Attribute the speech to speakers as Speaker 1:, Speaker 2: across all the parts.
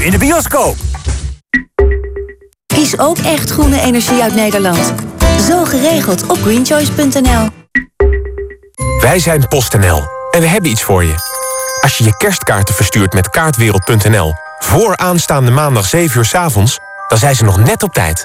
Speaker 1: nu in de bioscoop.
Speaker 2: Kies ook echt groene energie uit Nederland. Zo geregeld op greenchoice.nl.
Speaker 3: Wij zijn PostNL en we hebben iets voor je. Als je je kerstkaarten verstuurt met kaartwereld.nl... voor aanstaande maandag 7 uur s avonds, dan zijn ze nog net op tijd.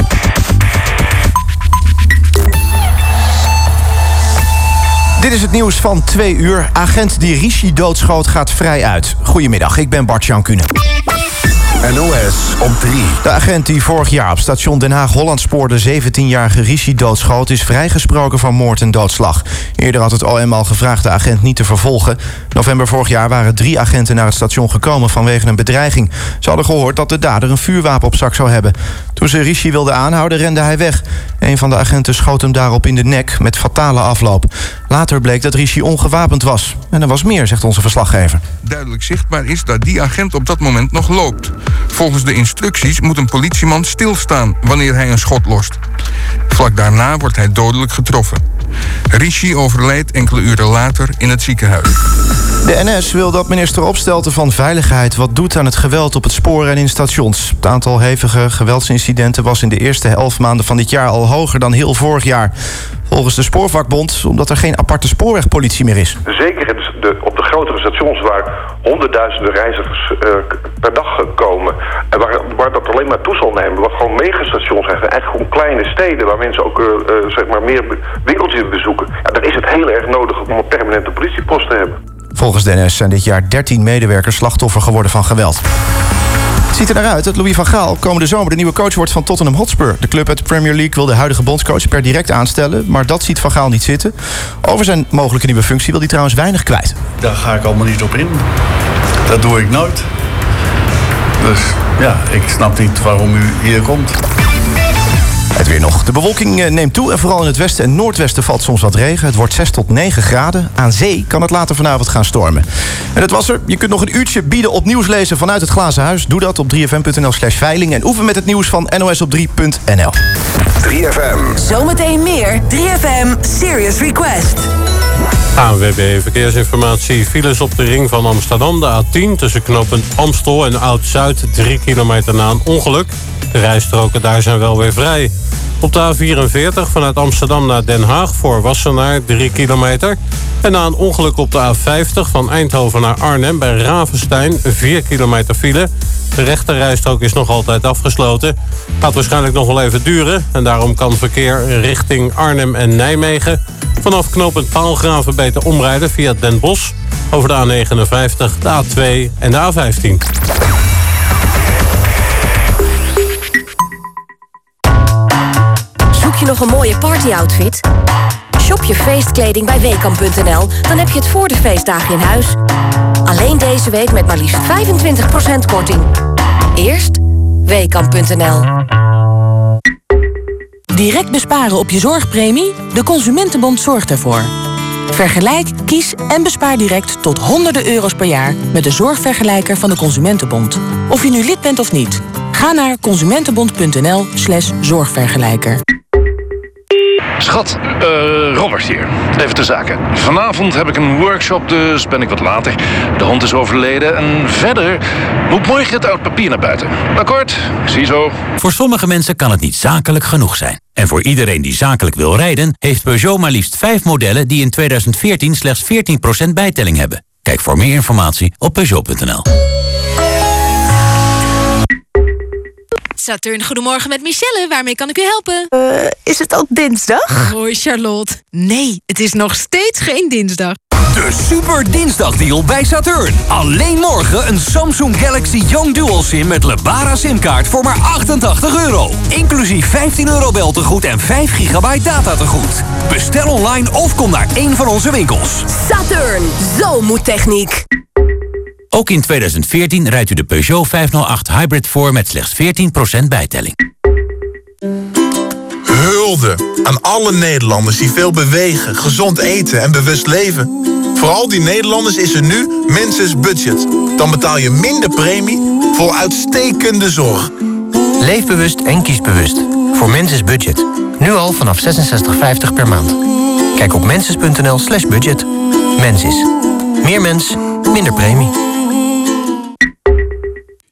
Speaker 4: Dit is het nieuws van twee uur. Agent die Rishi doodschoot gaat vrij uit. Goedemiddag, ik ben Bart Jan Kunen.
Speaker 5: NOS op 3.
Speaker 4: De agent die vorig jaar op station Den Haag-Hollandspoor... de 17-jarige Rishi doodschoot... is vrijgesproken van moord en doodslag. Eerder had het OM al gevraagd de agent niet te vervolgen. November vorig jaar waren drie agenten naar het station gekomen... vanwege een bedreiging. Ze hadden gehoord dat de dader een vuurwapen op zak zou hebben. Toen ze Rishi wilden aanhouden, rende hij weg. Een van de agenten schoot hem daarop in de nek... met fatale afloop. Later bleek dat Rishi ongewapend was. En er was meer, zegt onze verslaggever.
Speaker 6: Duidelijk zichtbaar is dat die agent op dat moment nog loopt. Volgens de instructies moet een politieman stilstaan wanneer hij een schot lost. Vlak daarna wordt hij dodelijk getroffen. Rishi overlijdt enkele uren later in het ziekenhuis.
Speaker 4: De NS wil dat minister Opstelten van Veiligheid wat doet aan het geweld op het spoor en in stations. Het aantal hevige geweldsincidenten was in de eerste elf maanden van dit jaar al hoger dan heel vorig jaar. Volgens de Spoorvakbond omdat er geen aparte spoorwegpolitie meer is.
Speaker 7: Zeker de, op de grotere stations waar honderdduizenden reizigers uh, per dag komen... en waar, waar dat alleen maar toe zal nemen, waar gewoon megastations zijn... eigenlijk gewoon kleine steden waar mensen ook uh, uh, zeg maar meer winkeltjes bezoeken... Ja, dan is het heel erg nodig om een permanente politiepost te hebben.
Speaker 4: Volgens de NS zijn dit jaar 13 medewerkers slachtoffer geworden van geweld. Ziet er dat Louis van Gaal komende zomer de nieuwe coach wordt van Tottenham Hotspur. De club uit de Premier League wil de huidige bondscoach per direct aanstellen, maar dat ziet van Gaal niet zitten. Over zijn mogelijke nieuwe functie wil hij trouwens weinig kwijt.
Speaker 8: Daar ga ik allemaal niet op in. Dat doe ik nooit. Dus ja, ik snap niet waarom u hier komt.
Speaker 4: Het weer nog. De bewolking neemt toe en vooral in het westen en noordwesten valt soms wat regen. Het wordt 6 tot 9 graden. Aan zee kan het later vanavond gaan stormen. En dat was er. Je kunt nog een uurtje bieden op nieuws lezen vanuit het Glazen Huis. Doe dat op 3fm.nl slash veiling. En oefen met het nieuws van NOS op 3.nl.
Speaker 5: 3FM.
Speaker 2: Zometeen meer 3FM Serious Request.
Speaker 9: ANWB Verkeersinformatie. Files op de ring van Amsterdam. De A10 tussen knooppunt Amstel en Oud-Zuid. 3 kilometer na een ongeluk. De rijstroken daar zijn wel weer vrij. Op de A44 vanuit Amsterdam naar Den Haag voor Wassenaar 3 kilometer. En na een ongeluk op de A50 van Eindhoven naar Arnhem bij Ravenstein 4 kilometer file. De rechterrijstrook is nog altijd afgesloten. Gaat waarschijnlijk nog wel even duren. En daarom kan verkeer richting Arnhem en Nijmegen... vanaf knooppunt Paalgraven beter omrijden via Den Bosch... over de A59, de A2 en de A15.
Speaker 2: Zoek je nog een mooie partyoutfit? Shop je feestkleding bij Weekamp.nl, dan heb je het voor de feestdagen in huis. Alleen deze week met maar liefst 25% korting. Eerst Weekamp.nl.
Speaker 10: Direct besparen op je zorgpremie? De Consumentenbond zorgt ervoor. Vergelijk, kies en bespaar direct tot honderden euro's per jaar... met de zorgvergelijker van de Consumentenbond. Of je nu lid bent of niet. Ga naar consumentenbond.nl slash zorgvergelijker.
Speaker 11: Schat, uh, Robert hier. Even te zaken. Vanavond heb ik een workshop, dus ben ik wat later. De hond is overleden en verder moet morgen het oud papier naar buiten. Akkoord? Ziezo.
Speaker 12: Voor sommige mensen kan het niet zakelijk genoeg zijn. En voor iedereen die zakelijk wil rijden... heeft Peugeot maar liefst 5 modellen die in 2014 slechts 14% bijtelling hebben. Kijk voor meer informatie op Peugeot.nl.
Speaker 13: Saturn, goedemorgen met Michelle. Waarmee kan ik u helpen?
Speaker 14: Uh, is het al dinsdag?
Speaker 13: Hoi Charlotte. Nee, het is nog steeds geen dinsdag.
Speaker 1: De super dinsdagdeal bij Saturn. Alleen morgen een Samsung Galaxy Young Dual SIM met Lebara simkaart voor maar 88 euro. Inclusief 15 euro beltegoed en 5 gigabyte data tegoed. Bestel online of kom naar een van onze winkels.
Speaker 2: Saturn, zo moet techniek.
Speaker 12: Ook in 2014 rijdt u de Peugeot 508 Hybrid voor met slechts 14% bijtelling.
Speaker 15: Hulde aan alle Nederlanders die veel bewegen, gezond eten en bewust leven. Voor al die Nederlanders is er nu Menses Budget. Dan betaal je minder premie voor uitstekende zorg.
Speaker 16: Leef bewust en kies bewust. Voor Menses Budget. Nu al vanaf 66,50 per maand. Kijk op menses.nl slash budget. Mensis. Meer mens, minder premie.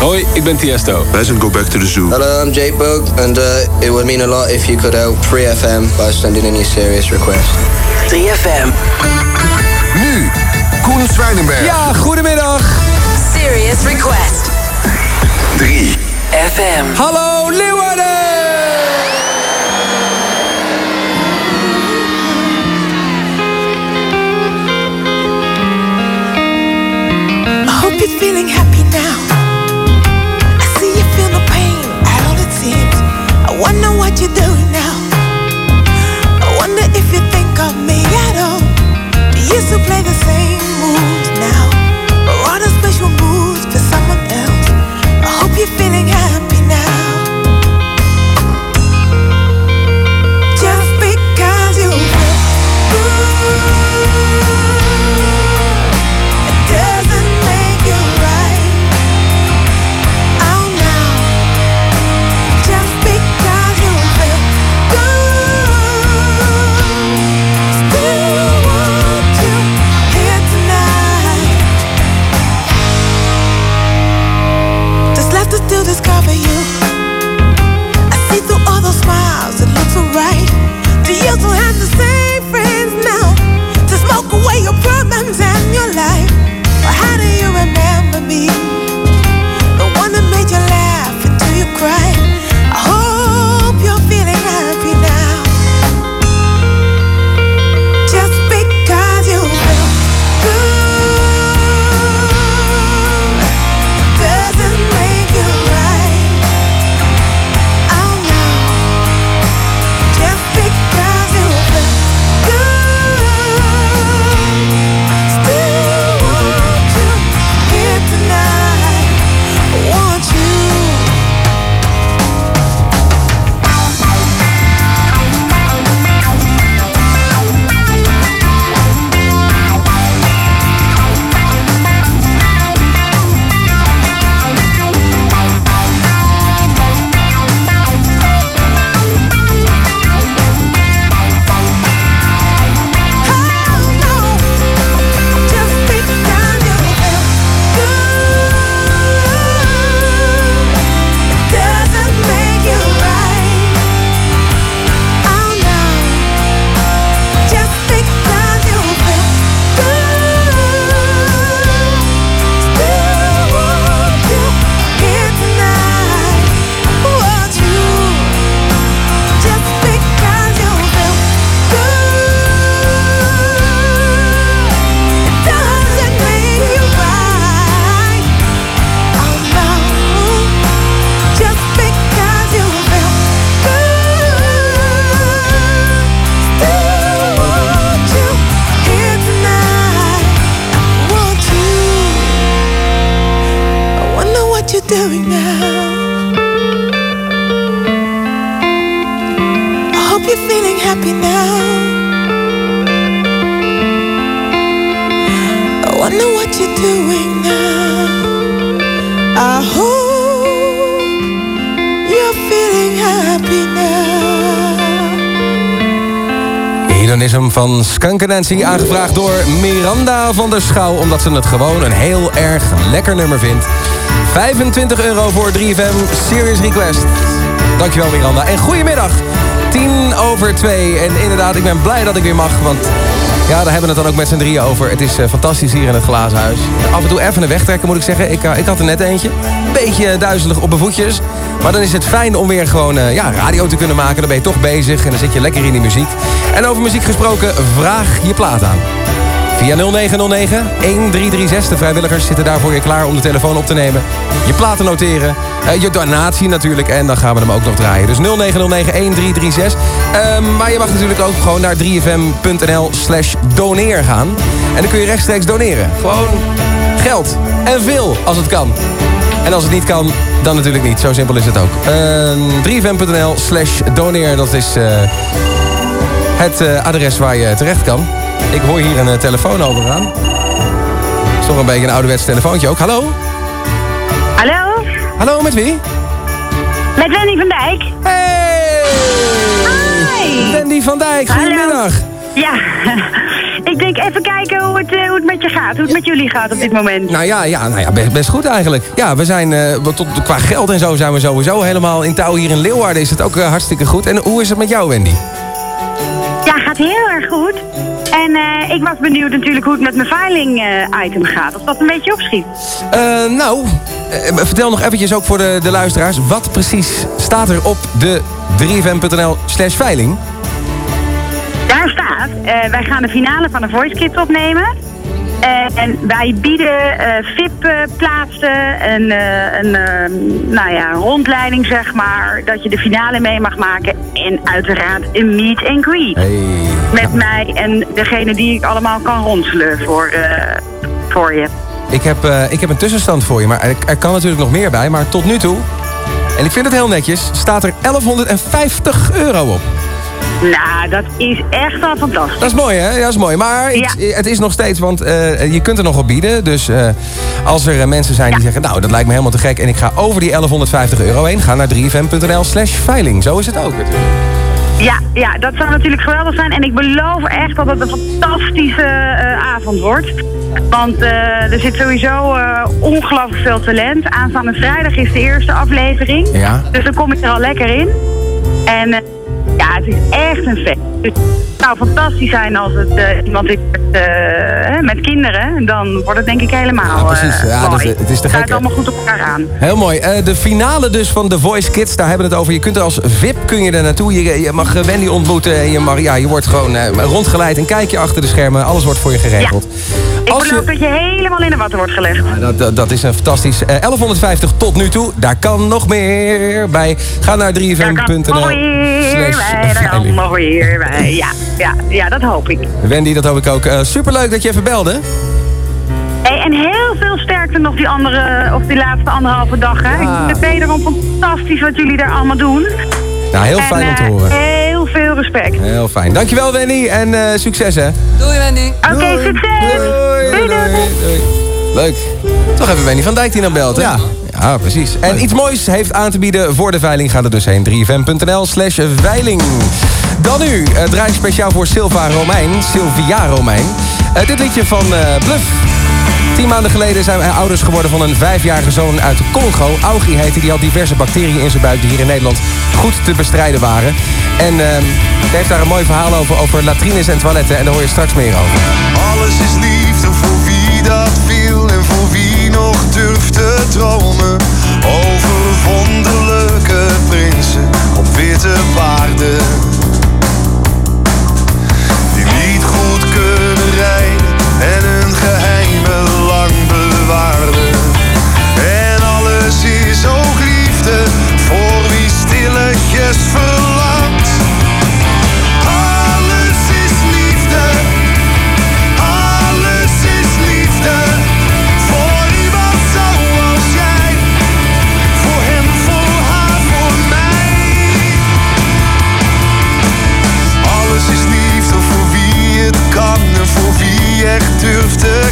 Speaker 17: Hoi, ik ben Tiesto.
Speaker 18: Wij zijn Go Back to the Zoo.
Speaker 19: Hello, I'm Jake Boog, and uh, it would mean a lot if you could help 3FM by sending in your serious request.
Speaker 20: 3FM.
Speaker 21: Nu, Koen Zwijnenberg.
Speaker 20: Ja, goedemiddag. Serious request.
Speaker 21: 3
Speaker 20: FM.
Speaker 17: Hallo Leeuwarden!
Speaker 22: I hope you're feeling happy wonder what you're doing
Speaker 23: van Skunk Nancy, aangevraagd door Miranda van der Schouw... omdat ze het gewoon een heel erg lekker nummer vindt. 25 euro voor 3FM Serious Request. Dankjewel Miranda. En goedemiddag, 10 over 2. En inderdaad, ik ben blij dat ik weer mag, want
Speaker 24: Ja, daar hebben we het dan ook met z'n drieën over. Het is eh, fantastisch hier in het glazen huis. Af en toe even een wegtrekken, moet ik zeggen. Ik, eh, ik had er net eentje. Een beetje duizelig op mijn voetjes. Maar dan is het fijn om weer gewoon eh, ja, radio te kunnen maken. Dan ben je toch bezig en dan zit je lekker in die muziek. En over muziek gesproken, vraag je plaat aan. Via 0909 1336. De vrijwilligers zitten daar voor je klaar om de telefoon op te nemen. Je platen noteren. eh, je donatie natuurlijk. En dan gaan we hem ook nog draaien. Dus 0909 1336. Ehm, maar je mag natuurlijk ook gewoon naar 3fm.nl slash doneer gaan. En dan kun je rechtstreeks doneren. Gewoon geld. En veel, als het kan. En als het niet kan, dan natuurlijk niet. Zo simpel is het ook. Ehm 3fm.nl slash doneer. Dat is eh, het eh, adres waar je terecht kan. Ik hoor hier een eh, telefoon overgaan. is toch een beetje een ouderwets telefoontje ook. Hallo?
Speaker 25: Hallo?
Speaker 24: Hallo, met wie?
Speaker 25: Met Wendy van Dijk.
Speaker 24: Hey!
Speaker 25: Hi!
Speaker 24: Wendy van Dijk, goedemiddag.
Speaker 25: Ja, ik denk even kijken hoe het, eh, hoe het met je gaat. Hoe het met jullie gaat op dit moment.
Speaker 24: Nou ja, ja, nou ja best, best goed eigenlijk. Ja, we zijn eh, tot, qua geld en zo zijn we sowieso helemaal in touw. Hier in Leeuwarden is het ook eh, hartstikke goed. En hoe is het met jou, Wendy?
Speaker 25: Ja, gaat heel erg goed. En ik was benieuwd natuurlijk hoe het met mijn veiling-item gaat. Of dat een beetje opschiet.
Speaker 24: Nou, vertel nog eventjes ook voor de, de luisteraars. Wat precies staat er op de 3fm.nl slash veiling?
Speaker 25: Eh, wij gaan de finale van de Voice Kids opnemen. Eh, en wij bieden eh VIP-plaatsen, een, eh, een eh, nou ja, rondleiding zeg maar, dat je de finale mee mag maken. En uiteraard een meet and greet. Met mij en degene die ik allemaal kan ronselen voor, voor je.
Speaker 24: Ik heb, ik heb een tussenstand voor je, maar er, er kan natuurlijk nog meer bij. Maar tot nu toe, en ik vind het heel netjes, staat er 1150 euro op.
Speaker 25: Nou, dat is echt wel fantastisch.
Speaker 24: Dat is mooi, hè? Ja, dat is mooi. Maar het is nog steeds, want eh, je kunt er nog op bieden. Dus eh, als er eh, mensen zijn die zeggen, nou, dat lijkt me helemaal te gek... en ik ga over die 1150 euro heen, ga naar 3fm.nl slash veiling. Zo is het ook natuurlijk.
Speaker 25: Ja, ja, dat zou natuurlijk geweldig zijn. En ik beloof echt dat het een fantastische avond wordt. Want er zit sowieso eh, ongelooflijk veel talent. Aanstaande vrijdag is de eerste aflevering.
Speaker 24: Ja.
Speaker 25: Dus dan kom ik er al lekker in. En is echt een feest. Dus het zou fantastisch zijn als het eh, iemand is met, eh, met kinderen. Dan wordt het denk ik helemaal
Speaker 24: Ja, precies.
Speaker 25: eh,
Speaker 24: Ja,
Speaker 25: mooi.
Speaker 24: het is te gek, hè?
Speaker 25: allemaal goed op elkaar aan.
Speaker 24: Heel mooi. De finale dus van The Voice Kids, daar hebben we het over. Je kunt er als VIP kun je er naartoe. Je, je mag Wendy ontmoeten. En je, mag, ja, je wordt gewoon rondgeleid. Een kijkje achter de schermen. Alles wordt voor je geregeld.
Speaker 25: Ik beloof dat je helemaal in de watten wordt gelegd.
Speaker 24: Dat, dat, dat is een fantastisch. Eh, 1150 tot nu toe. Daar kan nog meer bij. Ga naar 3fm.nl.
Speaker 25: Weer bij, weer bij. Ja, ja, ja, dat hoop ik.
Speaker 24: Wendy, dat hoop ik ook. Eh, superleuk dat je even belde.
Speaker 25: Hey, en heel veel sterkte nog die andere, of die laatste anderhalve dag. Hè. Ik vind het wederom fantastisch wat jullie daar allemaal doen.
Speaker 24: Nou, heel
Speaker 25: En,
Speaker 24: fijn om te
Speaker 25: eh,
Speaker 24: horen.
Speaker 25: Heel veel respect.
Speaker 24: Heel fijn. Dankjewel Wendy en eh, succes hè.
Speaker 25: Doei Wendy. Oké, succes. Doei, doei.
Speaker 24: Leuk. Toch even Wendy van Dijk die dan belt hè? Ja. Ja, precies. En iets moois heeft aan te bieden voor de veiling. Ga er dus heen. 3fm.nl slash veiling. Dan nu, uh, draai speciaal voor Silva Romein. Sylvia Romein. Eh, dit liedje van eh, Bluff. Tien maanden geleden zijn wij ouders geworden van een vijfjarige zoon uit Congo. Augie heette, die had diverse bacteriën in zijn buik die hier in Nederland goed te bestrijden waren. En uh, hij heeft daar een mooi verhaal over, over latrines en toiletten. En daar hoor je straks meer over.
Speaker 26: Alles is liefde voor dromen. Over wonderlijke prinsen op witte paarden. Die niet goed kunnen rijden en hun geheimen lang bewaarden. En alles is ook liefde voor wie stilletjes verlangt.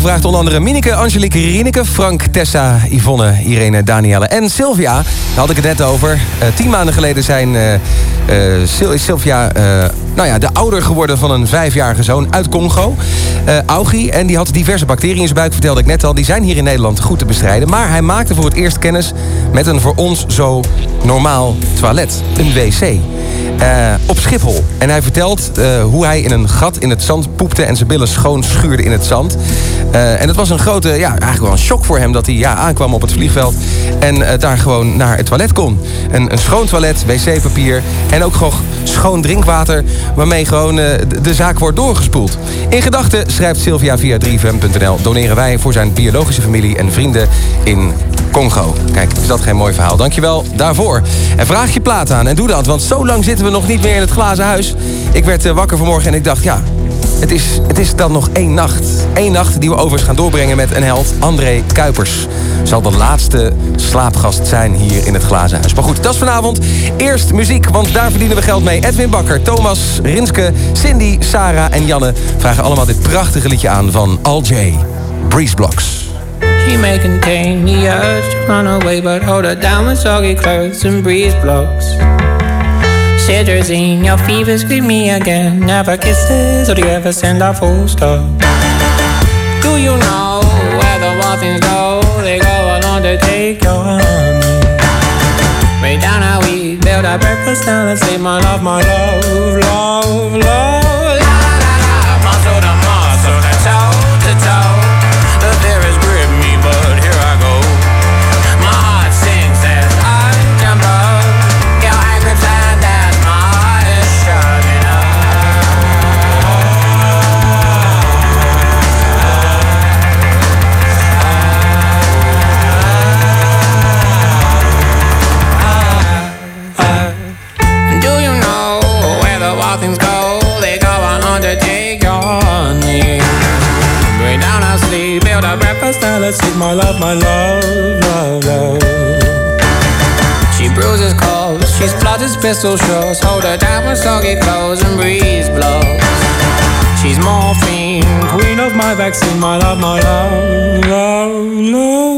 Speaker 24: Aangevraagd... onder andere Mineke, Angelique, Rieneke, Frank, Tessa, Yvonne, Irene, Danielle en Sylvia. Daar had ik het net over. Eh, tien maanden geleden zijn eh, eh, is Sylvia nou ja, de ouder geworden van een vijfjarige zoon uit Congo. Augie. En die had diverse bacteriën in zijn buik, vertelde ik net al. Die zijn hier in Nederland goed te bestrijden. Maar hij maakte voor het eerst kennis met een voor ons zo normaal toilet. Een wc. Eh, op Schiphol. En hij vertelt eh, hoe hij in een gat in het zand poepte... en zijn billen schoon schuurde in het zand. Eh, en het was een grote, ja, eigenlijk wel een shock voor hem... dat hij ja, aankwam op het vliegveld en daar gewoon naar het toilet kon. Een, een schoon toilet, wc-papier en ook gewoon schoon drinkwater... waarmee gewoon de- zaak wordt doorgespoeld. In gedachten, schrijft Sylvia via 3fm.nl... doneren wij voor zijn biologische familie en vrienden in Congo. Kijk, is dat geen mooi verhaal? Dankjewel daarvoor. En vraag je plaat aan en doe dat, want zo lang zitten we nog niet meer in het glazen huis. Ik werd eh, wakker vanmorgen en ik dacht, ja, het is, het is dan nog één nacht. Eén nacht die we overigens gaan doorbrengen met een held, André Kuipers. Zal de laatste slaapgast zijn hier in het glazen huis. Maar goed, dat is vanavond. Eerst muziek, want daar verdienen we geld mee. Edwin Bakker, Thomas, Rinske, Cindy, Sarah en Janne... vragen allemaal dit prachtige liedje aan van Al J. Breeze Blocks.
Speaker 27: She may contain the urge to run away, but hold her down with soggy clothes and breeze blocks. Cetirizine, your fever scream me again. Never kisses, or do you ever send a full stop? Do you know where the muffins go? They go along to take your honey. Way down how we build our breakfast down and say, my love, my love, love, love. My love, my love, love, love. She bruises calls, she splutters pistol shots. Hold her down with soggy clothes and breeze blows. She's morphine, queen of my vaccine, my love, my love, love, love.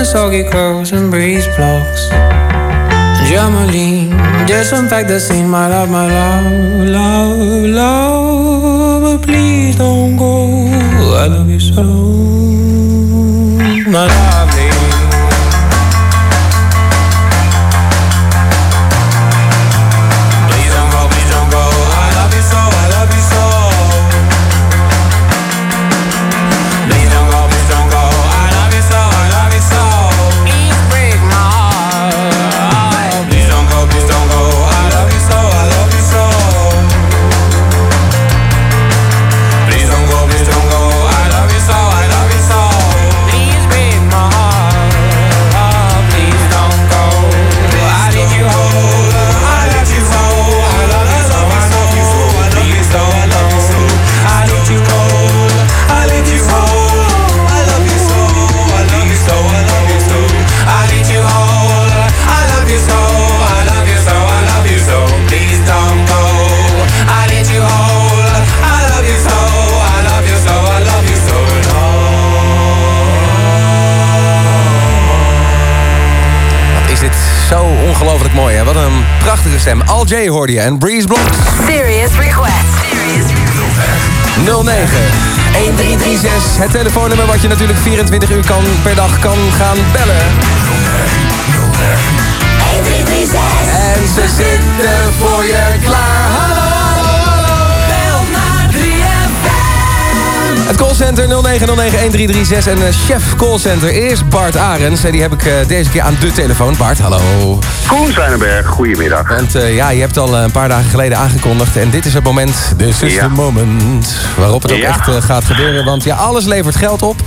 Speaker 27: With soggy clothes and breeze blocks. Jamaline, disinfect the scene, my love, my love, love, love. But please don't go. I love you so, my lovely.
Speaker 24: J hoorde je en Breeze Blocks.
Speaker 20: Serious request.
Speaker 24: 09 1336. Het telefoonnummer wat je natuurlijk 24 uur kan, per dag kan gaan bellen. En ze zitten voor je Het callcenter 0909-1336 en eh, chef callcenter is Bart Arends. En die heb ik eh, deze keer aan de telefoon. Bart, hallo.
Speaker 28: Koen Zwijnenberg, goedemiddag.
Speaker 24: Want eh, ja, je hebt al een paar dagen geleden aangekondigd. En dit is het moment, this is
Speaker 28: Ja.
Speaker 24: the moment, waarop het ook
Speaker 28: Ja.
Speaker 24: echt gaat gebeuren. Want ja, alles levert geld op.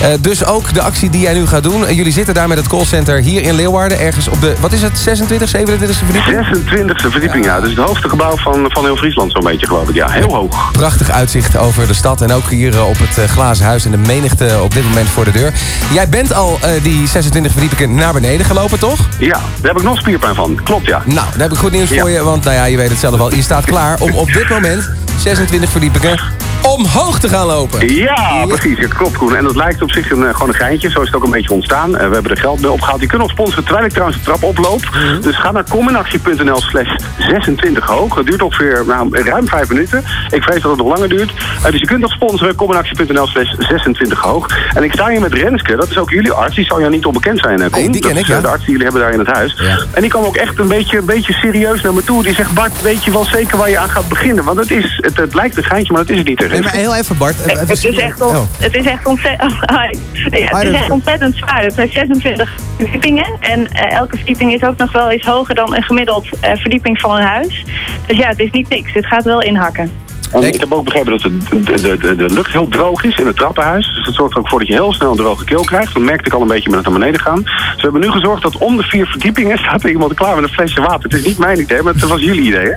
Speaker 24: Eh, dus ook de actie die jij nu gaat doen. Jullie zitten daar met het callcenter hier in Leeuwarden. Ergens op de, wat is het, 26, 27 verdieping?
Speaker 28: 26e verdieping, ja. Dus het hoogste gebouw van, van heel Friesland zo'n beetje, geloof ik. Ja, heel hoog.
Speaker 24: Prachtig uitzicht over de stad en ook hier eh, op het eh, glazen huis en de menigte op dit moment voor de deur. Jij bent al die 26 verdiepingen naar beneden gelopen, toch?
Speaker 28: Ja, daar heb ik nog spierpijn van. Klopt, ja.
Speaker 24: Nou, daar heb ik goed nieuws voor je, want nou ja, je weet het zelf al. Je staat klaar om op dit moment 26 verdiepingen omhoog te gaan lopen.
Speaker 28: Ja, precies. Het klopt, Koen. En dat lijkt op zich een, eh, gewoon een geintje. Zo is het ook een beetje ontstaan. Eh, we hebben er geld mee opgehaald. Je kunt ons sponsoren terwijl ik trouwens de trap oploop. Dus ga naar cominactie.nl slash 26 hoog. Het duurt ongeveer nou, ruim 5 minuten. Ik vrees dat het nog langer duurt. Eh, dus je kunt ons sponsoren. cominactie.nl slash 26 hoog. En ik sta hier met Renske. Dat is ook jullie arts. Die zal jou niet onbekend zijn, Koen.
Speaker 24: Die ken
Speaker 28: Dat
Speaker 24: ik,
Speaker 28: is,
Speaker 24: ja.
Speaker 28: De arts die jullie hebben daar in het huis. En die kwam ook echt een beetje, een beetje serieus naar me toe. Die zegt, Bart, weet je wel zeker waar je aan gaat beginnen? Want het, is, het, het lijkt een geintje, maar dat is het niet. hè,
Speaker 29: Nee, maar heel even Bart. Even-
Speaker 30: Het is echt, on-
Speaker 29: Oh.
Speaker 30: het is echt ontzettend, ja, het is echt ontzettend zwaar. Het zijn 26 verdiepingen. En eh, elke verdieping is ook nog wel eens hoger dan een gemiddeld eh, verdieping van een huis. Dus ja, het is niet niks. Het gaat wel inhakken.
Speaker 28: En ik heb ook begrepen dat de, de, de, de, lucht heel droog is in het trappenhuis. Dus dat zorgt er ook voor dat je heel snel een droge keel krijgt. Dat merkte ik al een beetje met het naar beneden gaan. Dus we hebben nu gezorgd dat om de vier verdiepingen staat er iemand klaar met een flesje water. Het is niet mijn idee, maar het was jullie idee, hè?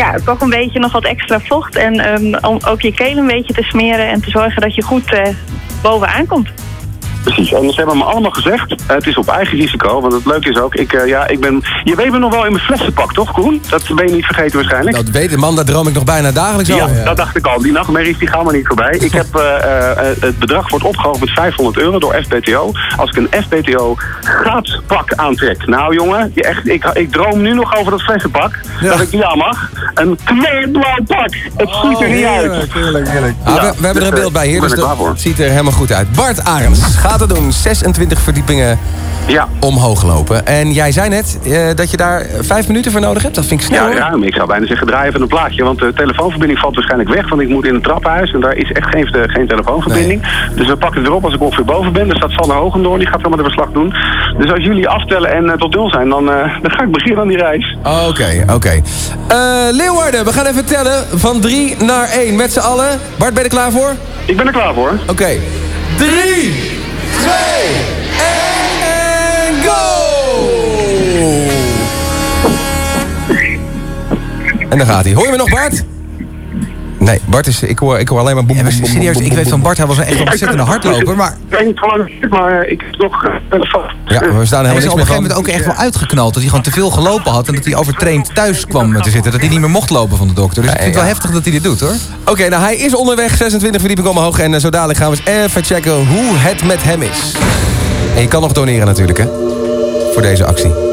Speaker 30: Ja, toch een beetje nog wat extra vocht. En ehm, om ook je keel een beetje te smeren en te zorgen dat je goed eh, bovenaan komt.
Speaker 28: Precies. En ze hebben me allemaal gezegd, het is op eigen risico. Want het leuke is ook, ik, eh, ja, ik ben... Je weet me nog wel in mijn flessenpak, toch, Koen? Dat ben je niet vergeten waarschijnlijk.
Speaker 24: Dat weet de man, daar droom ik nog bijna dagelijks
Speaker 28: Ja,
Speaker 24: over.
Speaker 28: dat dacht ik al. Die nachtmerries die gaan maar niet voorbij. Ik heb, eh, eh, het bedrag wordt opgehoogd met 500 euro door FBTO. Als ik een FBTO gaatpak aantrek. Nou jongen, je echt, ik, ik droom nu nog over dat flessenpak. Dat ik aan mag. Een knalblauw pak. Het ziet er niet uit.
Speaker 24: Ah, we, we hebben er een beeld bij hier, dus dat ziet er helemaal goed uit. Bart Arends gaat het doen. 26 verdiepingen
Speaker 28: ja.
Speaker 24: omhoog lopen. En jij zei net eh, dat je daar vijf minuten voor nodig hebt. Dat vind ik snel.
Speaker 28: Ja, ruim. Ik zou bijna zeggen draaien van een plaatje. Want de telefoonverbinding valt waarschijnlijk weg. Want ik moet in het trappenhuis. En daar is echt geen, eh, geen telefoonverbinding. Dus we pakken het erop als ik ongeveer boven ben. Er staat Sander Hoogendoorn. Die gaat allemaal de verslag doen. Dus als jullie aftellen en eh, tot nul zijn. Dan, eh, dan ga ik beginnen aan die reis.
Speaker 24: Oké, oké. Eh, Leeuwarden, we gaan even tellen van 3 naar 1 met z'n allen. Bart, ben je er klaar voor?
Speaker 28: Ik ben er klaar voor.
Speaker 24: Oké. 3, 2, 1 en daar gaat hij. Hoor je me nog, Bart? Nee, Bart is... Ik hoor, ik hoor alleen maar boem, boem, boem,
Speaker 29: serieus,
Speaker 24: boem,
Speaker 29: ik
Speaker 24: boem,
Speaker 29: weet van. Bart, hij was een echt ontzettende hardloper, maar...
Speaker 28: Ik het duurt, maar ik heb nog eh, telefoon.
Speaker 24: Ja, we staan
Speaker 29: Hij
Speaker 24: helemaal
Speaker 29: is
Speaker 24: niks
Speaker 29: op
Speaker 24: meer
Speaker 29: een gegeven moment ook echt wel uitgeknald. Dat hij gewoon te veel gelopen had en dat hij overtraind thuis kwam te zitten. Dat hij niet meer mocht lopen van de dokter. Dus ik vind het wel heftig dat hij dit doet hoor.
Speaker 24: Oké, nou hij is onderweg, 26 verdiepingen omhoog. En eh, zo dadelijk gaan we eens even checken hoe het met hem is. En je kan nog doneren natuurlijk, hè? Voor deze actie.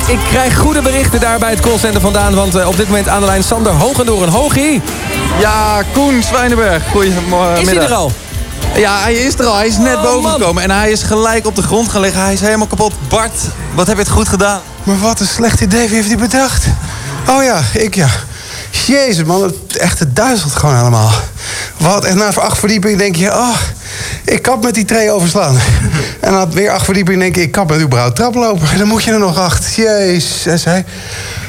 Speaker 24: Ik, ik krijg goede berichten daar bij het callcenter vandaan. Want eh, op dit moment aan de lijn Sander Hogendoor een Hoogie.
Speaker 31: Ja, Koen Zwijnenberg. Goedemiddag.
Speaker 24: Is hij er al?
Speaker 31: Ja, hij is er al. Hij is net boven gekomen. En hij is gelijk op de grond gaan liggen. Hij is helemaal kapot. Bart, wat heb je het goed gedaan?
Speaker 32: Maar wat een slecht idee. Wie heeft die bedacht? Oh ja, ik ja. Jezus man, het, echt, het duizelt gewoon helemaal. Wat, echt na acht verdiepingen denk je... Oh, ik kap met die tree overslaan. En dan weer acht verdiepingen denk je... Ik kap met überhaupt traplopen. En dan moet je er nog acht. Jezus, hij...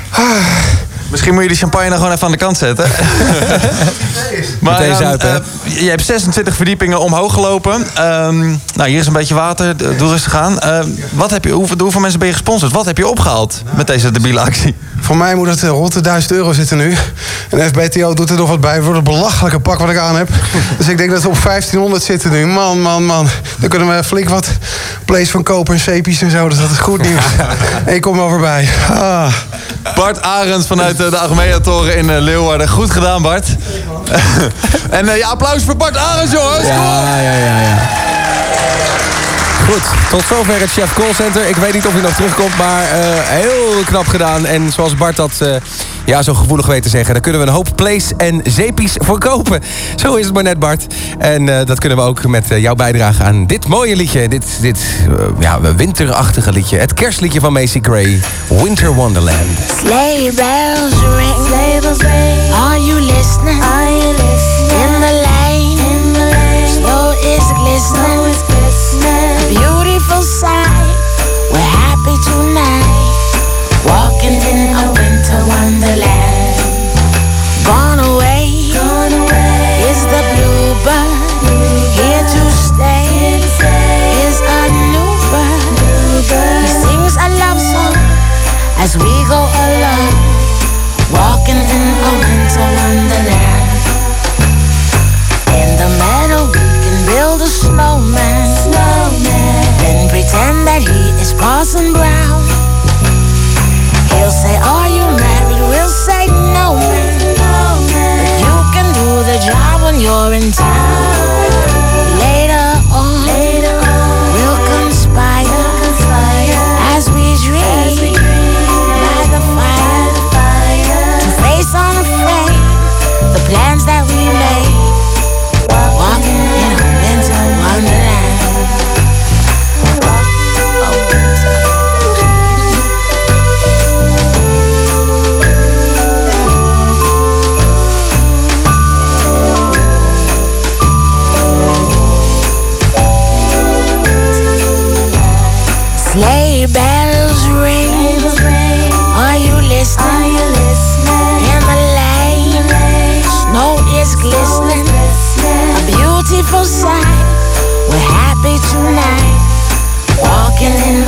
Speaker 32: Ah.
Speaker 31: Misschien moet je die champagne nou gewoon even aan de kant zetten. maar
Speaker 24: Meteen
Speaker 31: ehm,
Speaker 24: hè?
Speaker 31: eh, je hebt 26 verdiepingen omhoog gelopen. Ehm, nou, hier is een beetje water. Doe rustig aan. Ehm, wat heb je, hoeveel, hoeveel mensen ben je gesponsord? Wat heb je opgehaald met deze debiele actie?
Speaker 32: Voor mij moet het eh, rond de 1000 euro zitten nu. En FBTO doet er nog wat bij voor het belachelijke pak wat ik aan heb. Dus ik denk dat we op 1500 zitten nu. Man, man, man. Dan kunnen we flink wat plays van kopen en zeepjes en zo. Dus dat is goed nieuws. Ik kom wel voorbij. Ah.
Speaker 31: Bart Arends vanuit de Achmea-toren in eh, Leeuwarden. Goed gedaan, Bart. en eh, ja, applaus voor Bart Arends, jongens.
Speaker 24: Ja, ja, ja, ja. Goed, tot zover het Chef Callcenter. Ik weet niet of hij nog terugkomt, maar eh, heel knap gedaan. En zoals Bart dat eh, ja, zo gevoelig weet te zeggen... daar kunnen we een hoop plays en zeepies voor kopen. Zo is het maar net, Bart. En eh, dat kunnen we ook met eh, jouw bijdrage aan dit mooie liedje. Dit, dit eh, ja, winterachtige liedje. Het kerstliedje van Macy Gray. Winter Wonderland.
Speaker 33: Sleigh bells ring. Sleigh bells ring. Are you listening? As we go along, walking in a winter wonderland. In the meadow, we can build a snowman, then pretend that he is Parson Brown.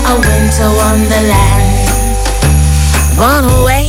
Speaker 33: A winter wonderland. Gone away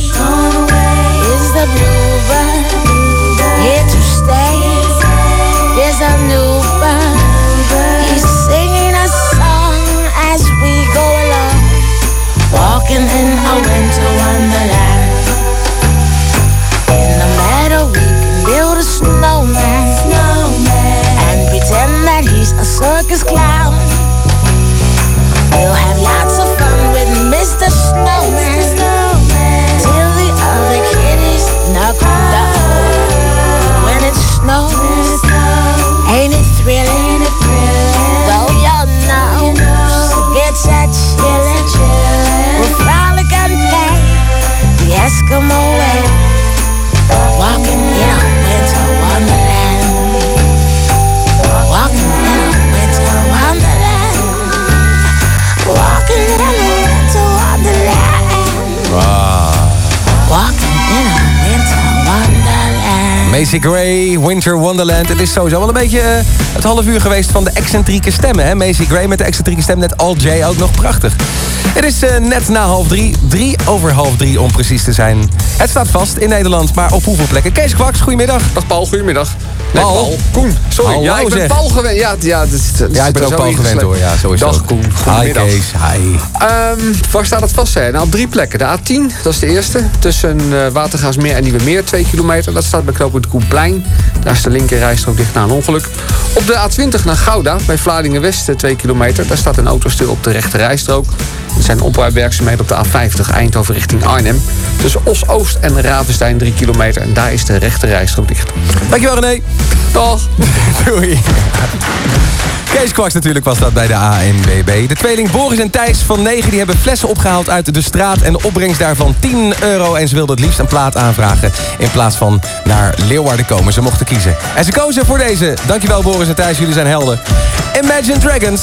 Speaker 24: Macy Gray, Winter Wonderland. Het is sowieso wel een beetje eh, het half uur geweest van de excentrieke stemmen. Hè? Macy Gray met de excentrieke stem, net Al J ook nog prachtig. Het is eh, net na half drie, drie over half drie om precies te zijn. Het staat vast in Nederland, maar op hoeveel plekken? Kees Kwaks, goedemiddag.
Speaker 34: Dag Paul, goedemiddag.
Speaker 24: Paul.
Speaker 34: Koen, sorry.
Speaker 24: Hallo,
Speaker 34: ja, ik ben
Speaker 24: zeg.
Speaker 34: Paul gewend. Ja, ja, dat, is
Speaker 24: ja, ik Paul gewend hoor. Ja, sowieso.
Speaker 34: Dag Koen, goedemiddag.
Speaker 24: Hi Kees, hi.
Speaker 34: Ehm, waar staat het vast zijn? Nou, op drie plekken. De A10, dat is de eerste. Tussen eh, uh, Watergaasmeer en Nieuwe Meer, twee kilometer. Dat staat bij knooppunt Koenplein. Daar is de linkerrijstrook dicht na een ongeluk. Op de A20 naar Gouda, bij Vlaardingen-West, twee kilometer. Daar staat een auto stil op de rechter rijstrook. Het zijn opruimwerkzaamheden op de A50 Eindhoven richting Arnhem. Tussen Os-Oost en Ravenstein 3 kilometer. En daar is de rechte rijstrook dicht.
Speaker 24: Dankjewel René.
Speaker 34: Dag.
Speaker 24: Doei. Kees Kwaks natuurlijk was dat bij de ANBB. De tweeling Boris en Thijs van 9 die hebben flessen opgehaald uit de straat... en de opbrengst daarvan 10 euro. En ze wilden het liefst een plaat aanvragen... in plaats van naar Leeuwarden komen. Ze mochten kiezen. En ze kozen voor deze. Dankjewel Boris en Thijs, jullie zijn helden. Imagine Dragons.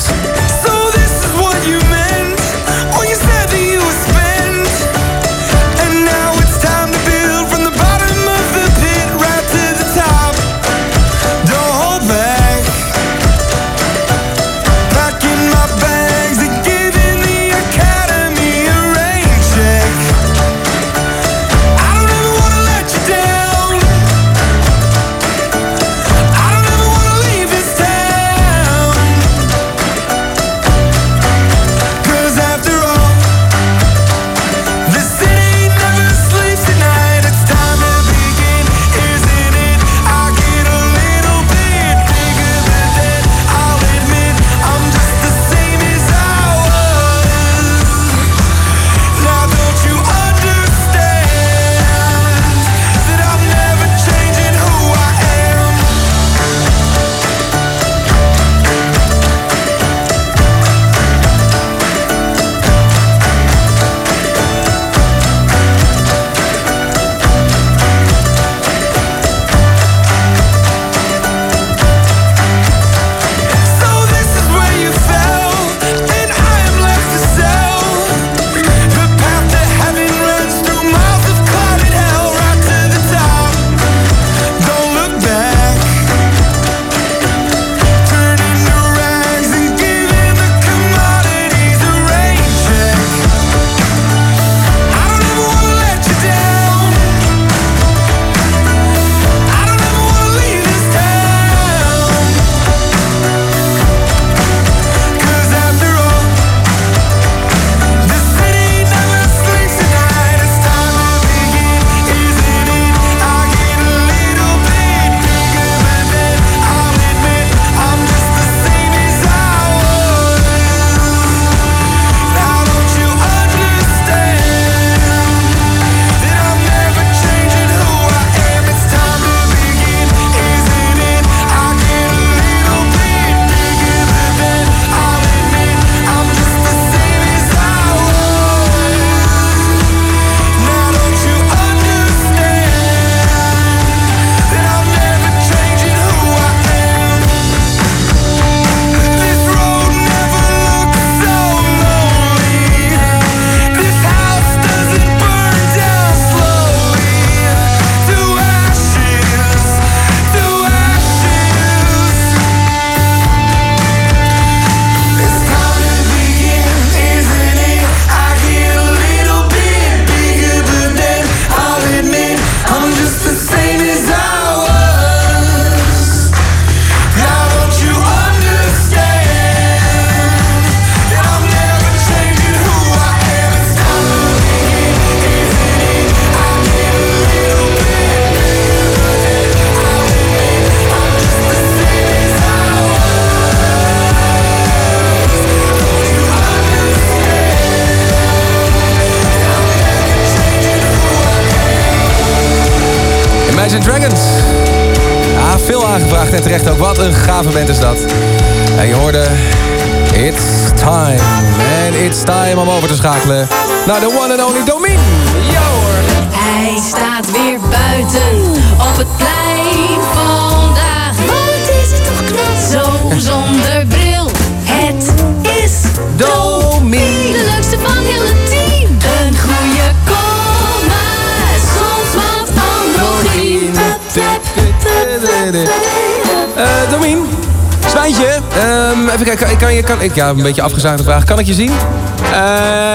Speaker 24: kan... Ik, ja, een beetje afgezaagde vraag. Kan ik je zien?
Speaker 35: Uh,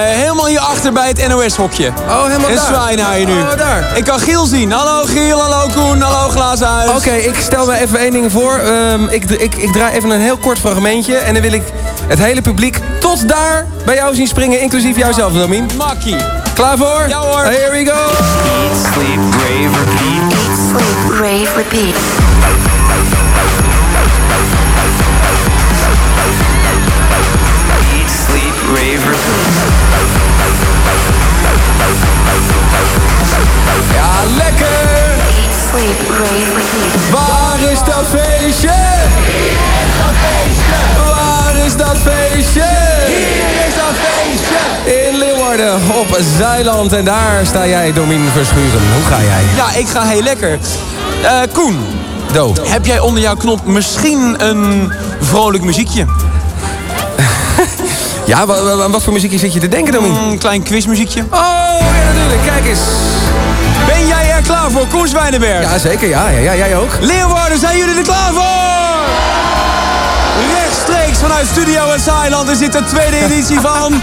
Speaker 35: helemaal hierachter bij het NOS-hokje.
Speaker 24: Oh, helemaal
Speaker 35: en
Speaker 24: daar.
Speaker 35: En zwaai naar je nu.
Speaker 24: Oh, daar.
Speaker 35: Ik kan Giel zien. Hallo Giel, hallo Koen, hallo Glazenhuis.
Speaker 24: Oké, ik stel me even één ding voor. Ehm, ik, ik, ik draai even een heel kort fragmentje. En dan wil ik het hele publiek tot daar bij jou zien springen. Inclusief jouzelf, Domin.
Speaker 35: Makkie.
Speaker 24: Klaar voor?
Speaker 35: Ja hoor.
Speaker 24: Here we go.
Speaker 36: Eat, sleep, rave, repeat. Eat, sleep, rave, repeat.
Speaker 23: Ja, lekker! Waar is dat feestje? Waar is dat feestje? Hier is dat feestje! In Leeuwarden, op Zeiland. En daar sta jij, Domien Verschuren. Hoe ga jij?
Speaker 35: Ja, ik ga heel lekker. Eh, Koen.
Speaker 23: Do.
Speaker 35: Heb jij onder jouw knop misschien een vrolijk muziekje?
Speaker 23: Ja, aan wat voor muziekje zit je te denken, Domien?
Speaker 35: Een klein quizmuziekje.
Speaker 23: Oh, ja, natuurlijk. Kijk eens.
Speaker 35: Ben jij er klaar voor, Koen Zwijnenberg?
Speaker 23: Ja, zeker. Ja, ja, jij ook.
Speaker 35: Leeuwarden, zijn jullie er klaar voor? Rechtstreeks vanuit Studio het is dit de tweede editie van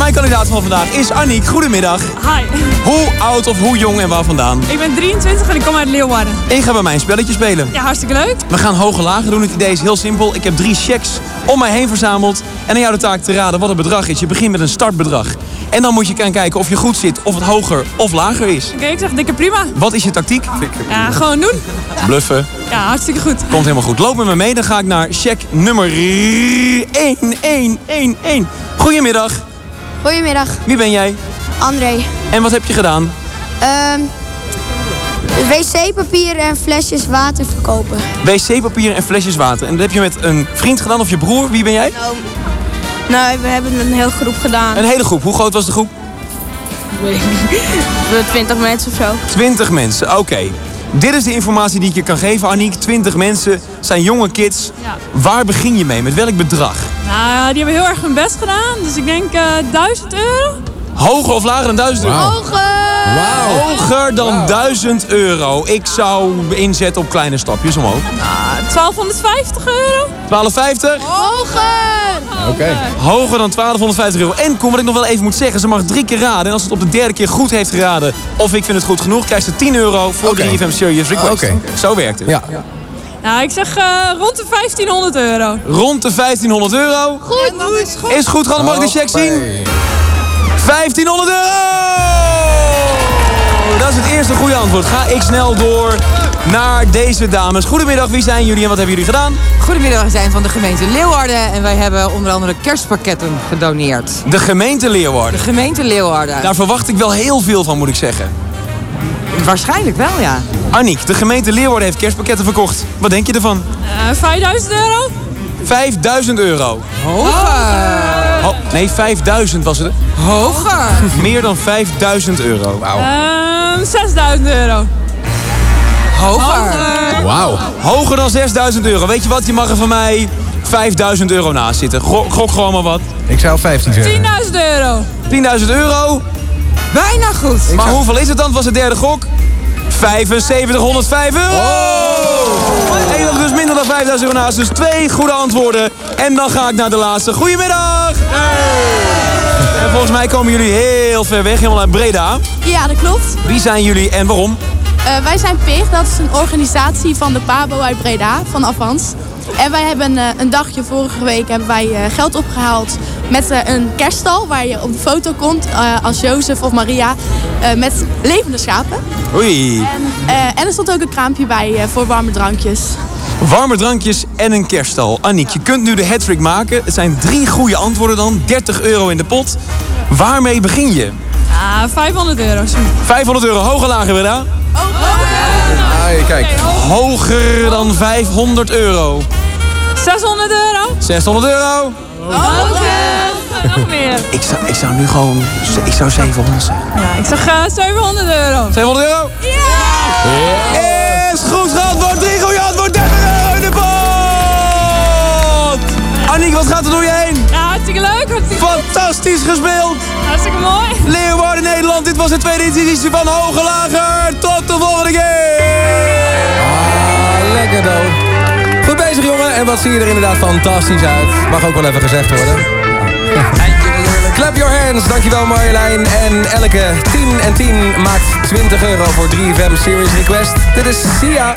Speaker 35: mijn kandidaat van vandaag is Aniek. Goedemiddag.
Speaker 37: Hi.
Speaker 35: Hoe oud of hoe jong en waar vandaan?
Speaker 37: Ik ben 23 en ik kom uit Leeuwarden.
Speaker 35: Ik ga bij mij een spelletje spelen.
Speaker 37: Ja, hartstikke leuk.
Speaker 35: We gaan hoge lagen doen. Het idee is heel simpel. Ik heb drie checks om mij heen verzameld. En aan jou de taak te raden wat het bedrag is. Je begint met een startbedrag. En dan moet je gaan kijken of je goed zit, of het hoger of lager is.
Speaker 37: Oké, ik zeg dikke prima.
Speaker 35: Wat is je tactiek?
Speaker 37: Ja, gewoon doen.
Speaker 35: Bluffen.
Speaker 37: Ja, hartstikke goed.
Speaker 35: Komt helemaal goed. Loop met me mee. Dan ga ik naar check nummer 1111. Goedemiddag.
Speaker 38: Goedemiddag,
Speaker 35: Wie ben jij?
Speaker 38: André.
Speaker 35: En wat heb je gedaan?
Speaker 38: Ehm wc-papier en flesjes water verkopen.
Speaker 35: Wc-papier en flesjes water. En dat heb je met een vriend gedaan of je broer? Wie ben jij?
Speaker 38: Nou, nou we hebben het met een hele groep gedaan.
Speaker 35: Een hele groep. Hoe groot was de groep?
Speaker 38: Weet ik niet. 20 mensen of zo.
Speaker 35: 20 mensen, oké. Dit is de informatie die ik je kan geven, Aniek. 20 mensen zijn jonge kids.
Speaker 37: Ja.
Speaker 35: Waar begin je mee? Met welk bedrag?
Speaker 37: Nou, ja, die hebben heel erg hun best gedaan. Dus ik denk eh 1000 euro.
Speaker 35: Hoger of lager dan 1000 euro?
Speaker 37: Hoger!
Speaker 35: Hoger dan 1000 euro. Ik zou inzetten op kleine stapjes omhoog.
Speaker 37: Ah, 1250 euro.
Speaker 35: 1250?
Speaker 37: Hoger!
Speaker 35: Oké. Hoger dan 1250 euro. En kom, wat ik nog wel even moet zeggen, ze mag drie keer raden. En als het op de derde keer goed heeft geraden, of ik vind het goed genoeg, krijgt ze 10 euro voor de IFM Serious Request.
Speaker 23: Oké.
Speaker 35: Zo werkt het.
Speaker 23: Ja.
Speaker 37: Nou, ik zeg eh, rond de 1500 euro.
Speaker 35: Rond de 1500 euro.
Speaker 37: Goed, is goed.
Speaker 35: Is goed, gaan mag ik de check zien? 1500 euro! Dat is het eerste goede antwoord. Ga ik snel door naar deze dames. Goedemiddag, wie zijn jullie en wat hebben jullie gedaan?
Speaker 39: Goedemiddag, we zijn van de gemeente Leeuwarden en wij hebben onder andere kerstpakketten gedoneerd.
Speaker 35: De gemeente Leeuwarden.
Speaker 39: De gemeente Leeuwarden.
Speaker 35: Daar verwacht ik wel heel veel van, moet ik zeggen.
Speaker 39: Waarschijnlijk wel, ja.
Speaker 35: Aniek, de gemeente Leeuwarden heeft kerstpakketten verkocht. Wat denk je ervan?
Speaker 37: Eh 5000 euro.
Speaker 35: 5000 euro.
Speaker 39: Hoger.
Speaker 35: Ho- nee, 5000 was het.
Speaker 39: Hoger.
Speaker 35: Meer dan 5000 euro.
Speaker 37: Ehm 6000 euro.
Speaker 39: Hoger.
Speaker 35: Wauw. Hoger dan 6000 euro. Weet je wat? Je mag er van mij 5000 euro naast zitten. Gok, gok gewoon maar wat.
Speaker 40: Ik zou 15 zeggen.
Speaker 37: 10.000 euro.
Speaker 35: 10.000 euro.
Speaker 39: Bijna goed.
Speaker 35: Maar hoeveel is het dan? Was de derde gok? 7505 euro! Oh. Eén dus minder dan 5000 euro naast. Dus twee goede antwoorden. En dan ga ik naar de laatste. Goedemiddag! En volgens mij komen jullie heel ver weg, helemaal uit Breda.
Speaker 18: Ja, dat klopt.
Speaker 35: Wie zijn jullie en waarom?
Speaker 18: Eh, wij zijn PIG, dat is een organisatie van de PABO uit Breda, van Avans. En wij hebben eh, een dagje vorige week hebben wij eh, geld opgehaald met eh, een kerststal waar je op de foto komt eh, als Jozef of Maria eh, met levende schapen.
Speaker 35: Oei.
Speaker 18: Eh, en er stond ook een kraampje bij eh, voor warme drankjes.
Speaker 35: Warme drankjes en een kerststal. Aniek, je kunt nu de hattrick maken. Het zijn drie goede antwoorden dan. 30 euro in de pot. Waarmee begin je?
Speaker 37: Ah, 500 euro.
Speaker 35: 500 euro. Hoger, lager, Breda?
Speaker 40: Ah, kijk.
Speaker 35: Hoger dan 500 euro.
Speaker 37: 600 euro.
Speaker 35: 600 euro.
Speaker 37: Hoger. Nog meer.
Speaker 35: Ik zou, ik zou nu gewoon... Ik zou 700 zeggen.
Speaker 37: Ja, ik zeg eh 700 euro.
Speaker 35: 700 euro? Is goed geantwoord. Drie goede antwoord. 30 euro in de pot. Aniek, wat gaat er door je heen?
Speaker 37: Ja, hartstikke leuk. Hartstikke
Speaker 35: Fantastisch gespeeld.
Speaker 37: Hartstikke mooi.
Speaker 35: Leeuwarden, Nederland. Dit was de tweede editie van Hoge Lager. Tot de volgende keer.
Speaker 23: Ah, lekker do. Goed bezig jongen. En wat zie je er inderdaad fantastisch uit. Mag ook wel even gezegd worden. Clap your hands, dankjewel Marjolein. En elke 10 en 10 maakt 20 euro voor 3FM Series Request. Dit is Sia.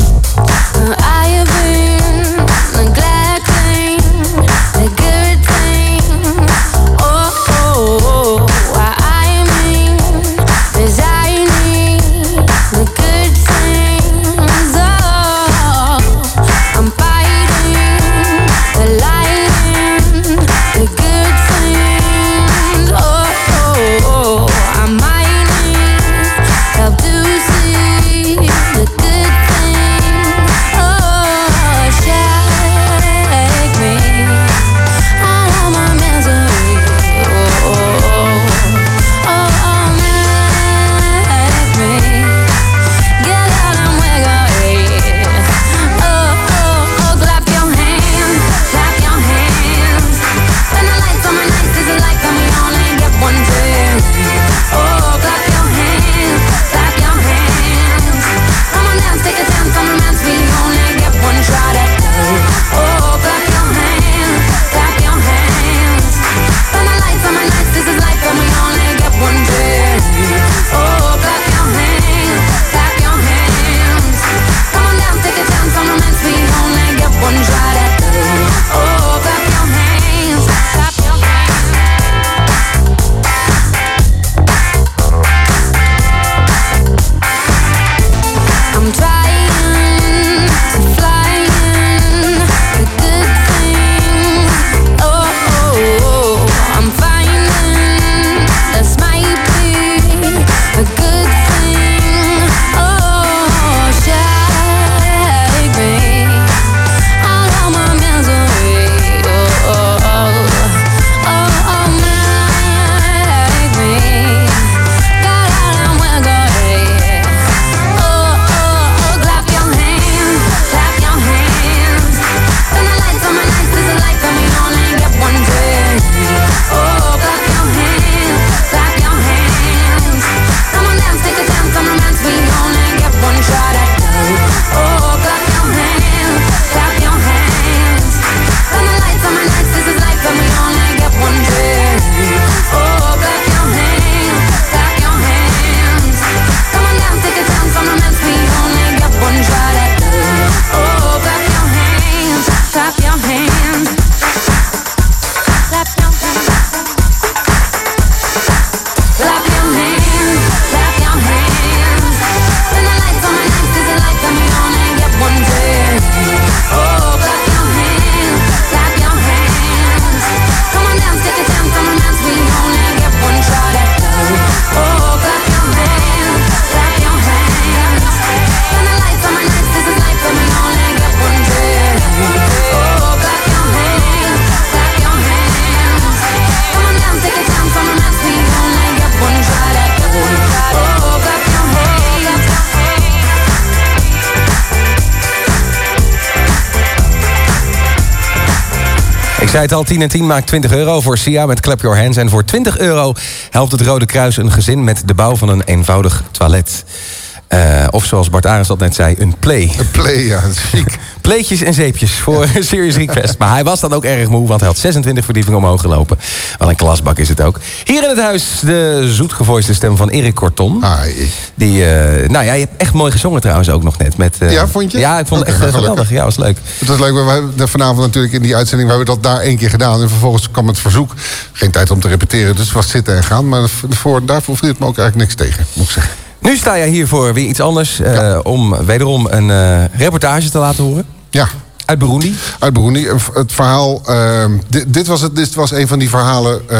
Speaker 24: Zei het al, 10 en 10 maakt 20 euro voor Sia met Clap Your Hands. En voor 20 euro helpt het Rode Kruis een gezin met de bouw van een eenvoudig toilet. Eh, of zoals Bart Arends dat net zei, een play.
Speaker 5: Een play, ja, chic.
Speaker 24: Pleetjes en zeepjes voor Serious Request. Maar hij was dan ook erg moe, want hij had 26 verdiepingen omhoog gelopen. Wel een klasbak is het ook. Hier in het huis de zoetgevoiste stem van Erik Korton. Die, eh, nou ja, je hebt echt mooi gezongen trouwens ook nog net. Met, eh,
Speaker 5: Ja, vond je?
Speaker 24: Ja, ik vond het echt eh, geweldig. Ja, was leuk.
Speaker 5: Het was leuk, we hebben vanavond natuurlijk in die uitzending... we hebben dat daar één keer gedaan. En vervolgens kwam het verzoek. Geen tijd om te repeteren, dus was zitten en gaan. Maar voor, daarvoor viel het me ook eigenlijk niks tegen, moet ik zeggen.
Speaker 24: Nu sta jij hier voor weer iets anders. Om wederom een reportage te laten horen.
Speaker 5: Ja.
Speaker 24: Uit Burundi?
Speaker 5: Uit Burundi. Het verhaal... ehm, dit, dit, was het, dit was een van die verhalen... eh,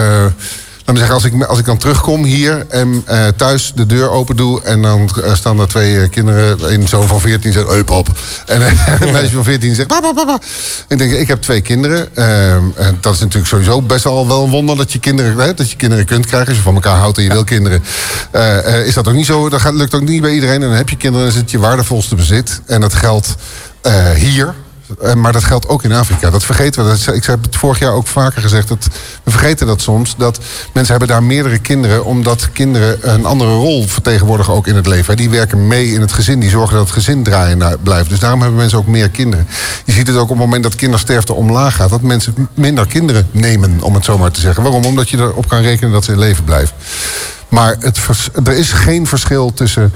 Speaker 5: laat me zeggen, als ik, als ik dan terugkom hier en eh, thuis de deur open doe... en dan eh, staan er twee kinderen, een zoon van 14 zegt... Hey pap. En een meisje van 14 zegt... Papa, papa. Ik denk, ik heb twee kinderen. ehm, en dat is natuurlijk sowieso best wel wel een wonder dat je kinderen, hè, dat je kinderen kunt krijgen. Als je van elkaar houdt en je wil kinderen. Is dat ook niet zo? Dat gaat, lukt ook niet bij iedereen. En dan heb je kinderen, dan is het je waardevolste bezit. En dat geldt hier... Eh, maar dat geldt ook in Afrika. Dat vergeten we. Ik heb het vorig jaar ook vaker gezegd. Dat, we vergeten dat soms. Dat mensen hebben daar meerdere kinderen. Omdat kinderen een andere rol vertegenwoordigen ook in het leven. Die werken mee in het gezin. Die zorgen dat het gezin draaien blijft. Dus daarom hebben mensen ook meer kinderen. Je ziet het ook op het moment dat kindersterfte omlaag gaat. Dat mensen minder kinderen nemen, om het zo maar te zeggen. Waarom? Omdat je erop kan rekenen dat ze in leven blijven. Maar er is geen verschil tussen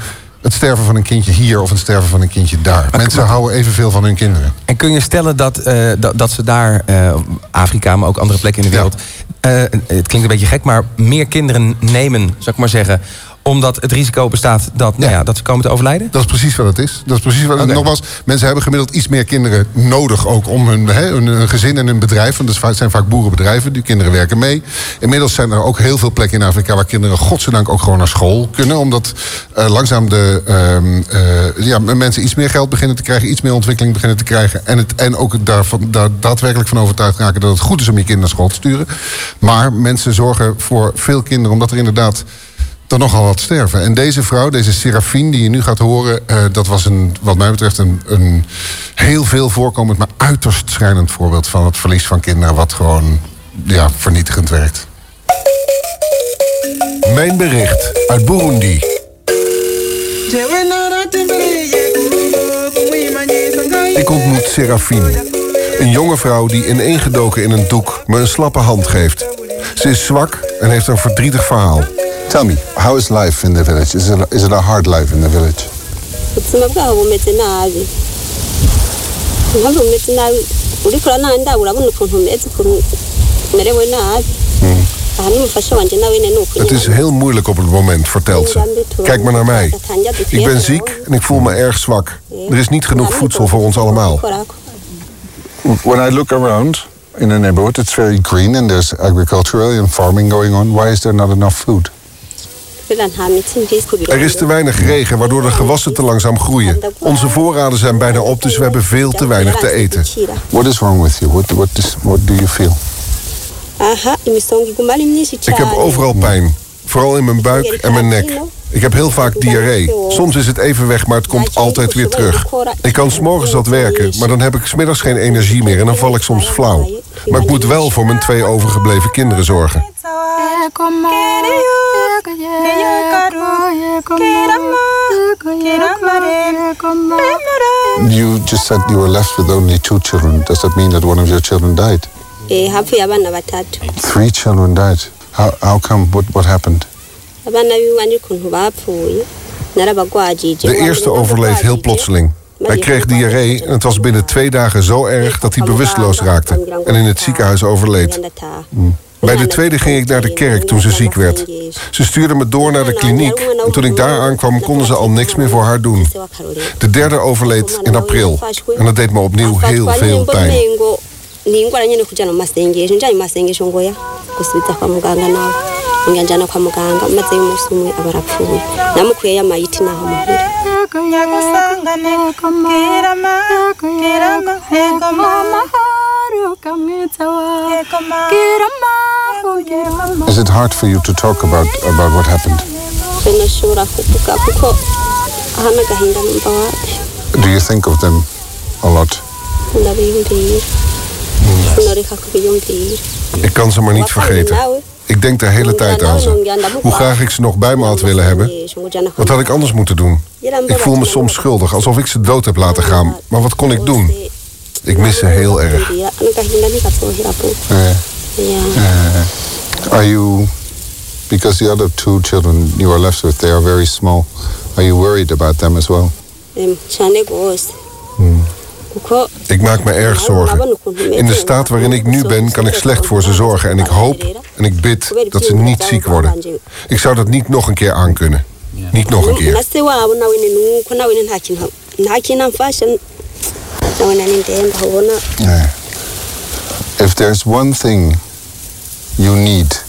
Speaker 5: het sterven van een kindje hier of het sterven van een kindje daar. Mensen houden evenveel van hun kinderen.
Speaker 24: En kun je stellen dat, eh, dat, dat ze daar, eh, Afrika, maar ook andere plekken in de wereld... eh, het klinkt een beetje gek, maar meer kinderen nemen, zou ik maar zeggen... omdat het risico bestaat dat, nou ja, dat ze komen te overlijden?
Speaker 5: Dat is precies wat het is. Dat is precies wat het Nogmaals, mensen hebben gemiddeld iets meer kinderen nodig ook om hun, hè, hun, hun gezin en hun bedrijf. Want het zijn vaak boerenbedrijven, die kinderen werken mee. Inmiddels zijn er ook heel veel plekken in Afrika waar kinderen godzijdank ook gewoon naar school kunnen. Omdat eh, langzaam de eh, ja, mensen iets meer geld beginnen te krijgen, iets meer ontwikkeling beginnen te krijgen. En, het, en ook daarvan, daar daadwerkelijk van overtuigd raken dat het goed is om je kind naar school te sturen. Maar mensen zorgen voor veel kinderen, omdat er inderdaad er nogal wat sterven. En deze vrouw, deze Serafine, die je nu gaat horen... eh, dat was een, wat mij betreft een, een heel veel voorkomend... maar uiterst schrijnend voorbeeld van het verlies van kinderen... wat gewoon ja, vernietigend werkt.
Speaker 41: Mijn bericht uit Burundi.
Speaker 5: Ik ontmoet Serafine. Een jonge vrouw die ineengedoken in een doek me een slappe hand geeft. Ze is zwak en heeft een verdrietig verhaal. Tell me, how is life in the village? Is it, is it a hard life in the village?
Speaker 42: ubuzima bwabo bumeze nabi impamvu bumeze nabi uriko urananda urabona ukuntu umeze ukuntu umerewe nabi aha n'umufasha wanje nawe ne nuko
Speaker 5: Het is heel moeilijk op het moment, vertelt ze. Kijk maar naar mij. Ik ben ziek en ik voel me erg zwak. Er is niet genoeg voedsel voor ons allemaal. When I look around in the neighborhood, it's very green and there's agricultural and farming going on. Why is there not enough food? Er is te weinig regen, waardoor de gewassen te langzaam groeien. Onze voorraden zijn bijna op, dus we hebben veel te weinig te eten. What is wrong with you? What, what, is, what do you feel? Ik heb overal pijn. Vooral in mijn buik en mijn nek. Ik heb heel vaak diarree. Soms is het even weg, maar het komt altijd weer terug. Ik kan s'morgens wat werken, maar dan heb ik smiddags geen energie meer en dan val ik soms flauw. Maar ik moet wel voor mijn twee overgebleven kinderen zorgen. You just said you were left with only two children. Does that mean that one of your children died?
Speaker 42: Eh, hapfuye abana batatu
Speaker 5: Three children died. How, how come? What, what happened? De eerste overleed heel plotseling. Hij kreeg diarree en het was binnen twee dagen zo erg dat hij bewusteloos raakte en in het ziekenhuis overleed. Hm. Bij de tweede ging ik naar de kerk toen ze ziek werd. Ze stuurde me door naar de kliniek en toen ik daar aankwam konden ze al niks meer voor haar doen. De derde overleed in april en dat deed me opnieuw heel veel pijn. Is it hard for you to talk about, about what happened? Do you think of them a lot?
Speaker 42: kubiyumvira
Speaker 5: Ik kan ze maar niet vergeten. Ik denk de hele tijd aan ze. Hoe graag ik ze nog bij me had willen hebben. Wat had ik anders moeten doen? Ik voel me soms schuldig, alsof ik ze dood heb laten gaan. Maar wat kon ik doen? Ik mis ze heel erg. Eh, are you, because the other two children you are left with, they are very small. Are you worried about them as well?
Speaker 42: kuko
Speaker 5: Ik maak me erg zorgen. In de staat waarin ik nu ben, kan ik slecht voor ze zorgen. En ik hoop en ik bid dat ze niet ziek worden. Ik zou dat niet nog een keer aankunnen. Niet nog een keer.
Speaker 42: ubona
Speaker 5: If there's one thing you need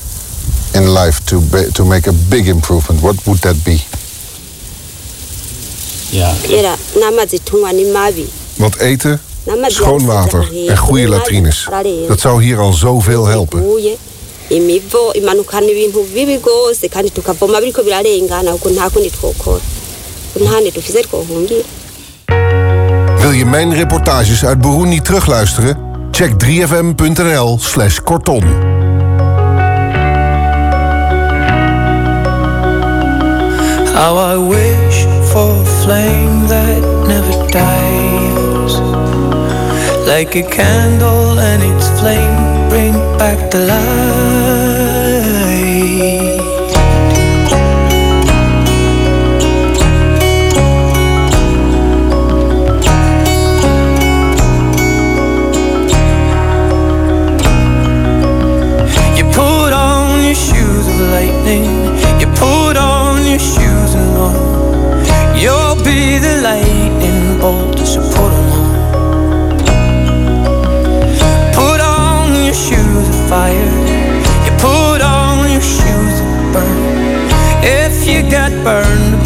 Speaker 5: in life to be, to make a big improvement, what would that be?
Speaker 42: era
Speaker 5: Want eten, schoon water en goede latrines, dat zou hier al zoveel helpen.
Speaker 42: uye imivo imanukana ibintu bibi rwose kandi tukavoma biriko birarengana kuko nta kundi twokora ntahandi dufise twohungira
Speaker 5: Wil je mijn reportages uit Burundi terugluisteren? Check 3fm.nl slash kortom.
Speaker 43: How I wish for flame Like a candle and its flame bring back the light. You put on your shoes of lightning. You put on your shoes and run. You'll be the lightning bolt, so put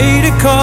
Speaker 43: on the day to come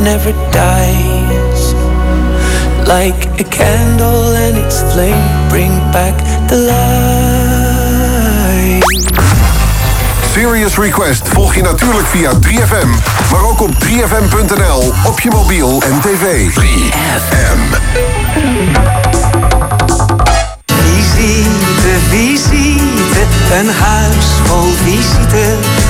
Speaker 43: never dies. Like a candle and its flame bring back the light.
Speaker 5: Serious Request volg je natuurlijk via 3FM, maar ook op 3FM.nl, op je mobiel en tv. 3FM.
Speaker 43: Visite, visite,
Speaker 44: een huis vol visite.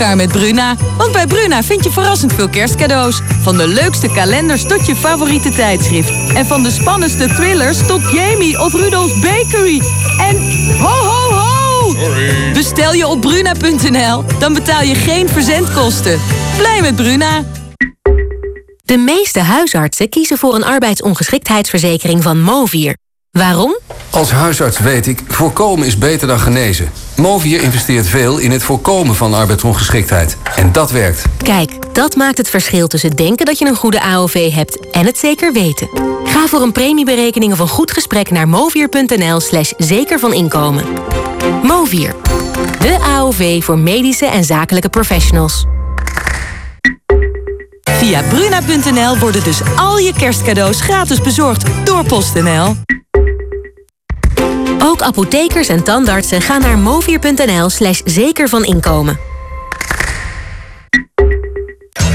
Speaker 45: Elkaar met Bruna. Want bij Bruna vind je verrassend veel kerstcadeaus. Van de leukste kalenders tot je favoriete tijdschrift. En van de spannendste thrillers tot Jamie of Rudolf's Bakery. En ho ho ho! Bestel je op bruna.nl, dan betaal je geen verzendkosten. Blij met Bruna.
Speaker 46: De meeste huisartsen kiezen voor een arbeidsongeschiktheidsverzekering van Movier. Waarom?
Speaker 47: Als huisarts weet ik, voorkomen is beter dan genezen. Movier investeert veel in het voorkomen van arbeidsongeschiktheid. En dat werkt.
Speaker 46: Kijk, dat maakt het verschil tussen denken dat je een goede AOV hebt en het zeker weten. Ga voor een premieberekening of een goed gesprek naar movier.nl slash zeker van inkomen. Movier, de AOV voor medische en zakelijke professionals.
Speaker 45: Via bruna.nl worden dus al je kerstcadeaus gratis bezorgd door PostNL.
Speaker 46: Ook apothekers en tandartsen gaan naar movier.nl slash zeker van inkomen.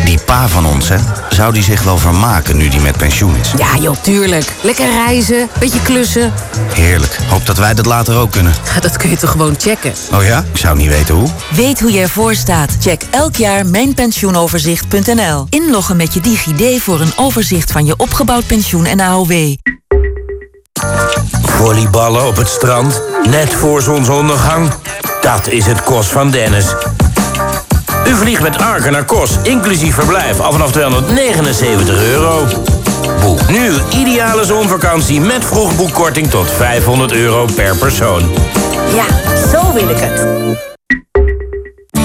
Speaker 48: Die pa van ons, hè? Zou die zich wel vermaken nu die met pensioen is?
Speaker 39: Ja joh, tuurlijk. Lekker reizen, beetje klussen.
Speaker 48: Heerlijk. Hoop dat wij dat later ook kunnen.
Speaker 39: Dat kun je toch gewoon checken?
Speaker 48: Oh ja? Ik zou niet weten hoe.
Speaker 49: Weet hoe je ervoor staat? Check elk jaar mijnpensioenoverzicht.nl. Inloggen met je DigiD voor een overzicht van je opgebouwd pensioen en AOW.
Speaker 50: Volleyballen op het strand, net voor zonsondergang. Dat is het Kos van Dennis. U vliegt met Arken naar Kos, inclusief verblijf, al vanaf 279 euro. Boek nu ideale zonvakantie met vroegboekkorting tot 500 euro per persoon.
Speaker 49: Ja, zo wil ik het.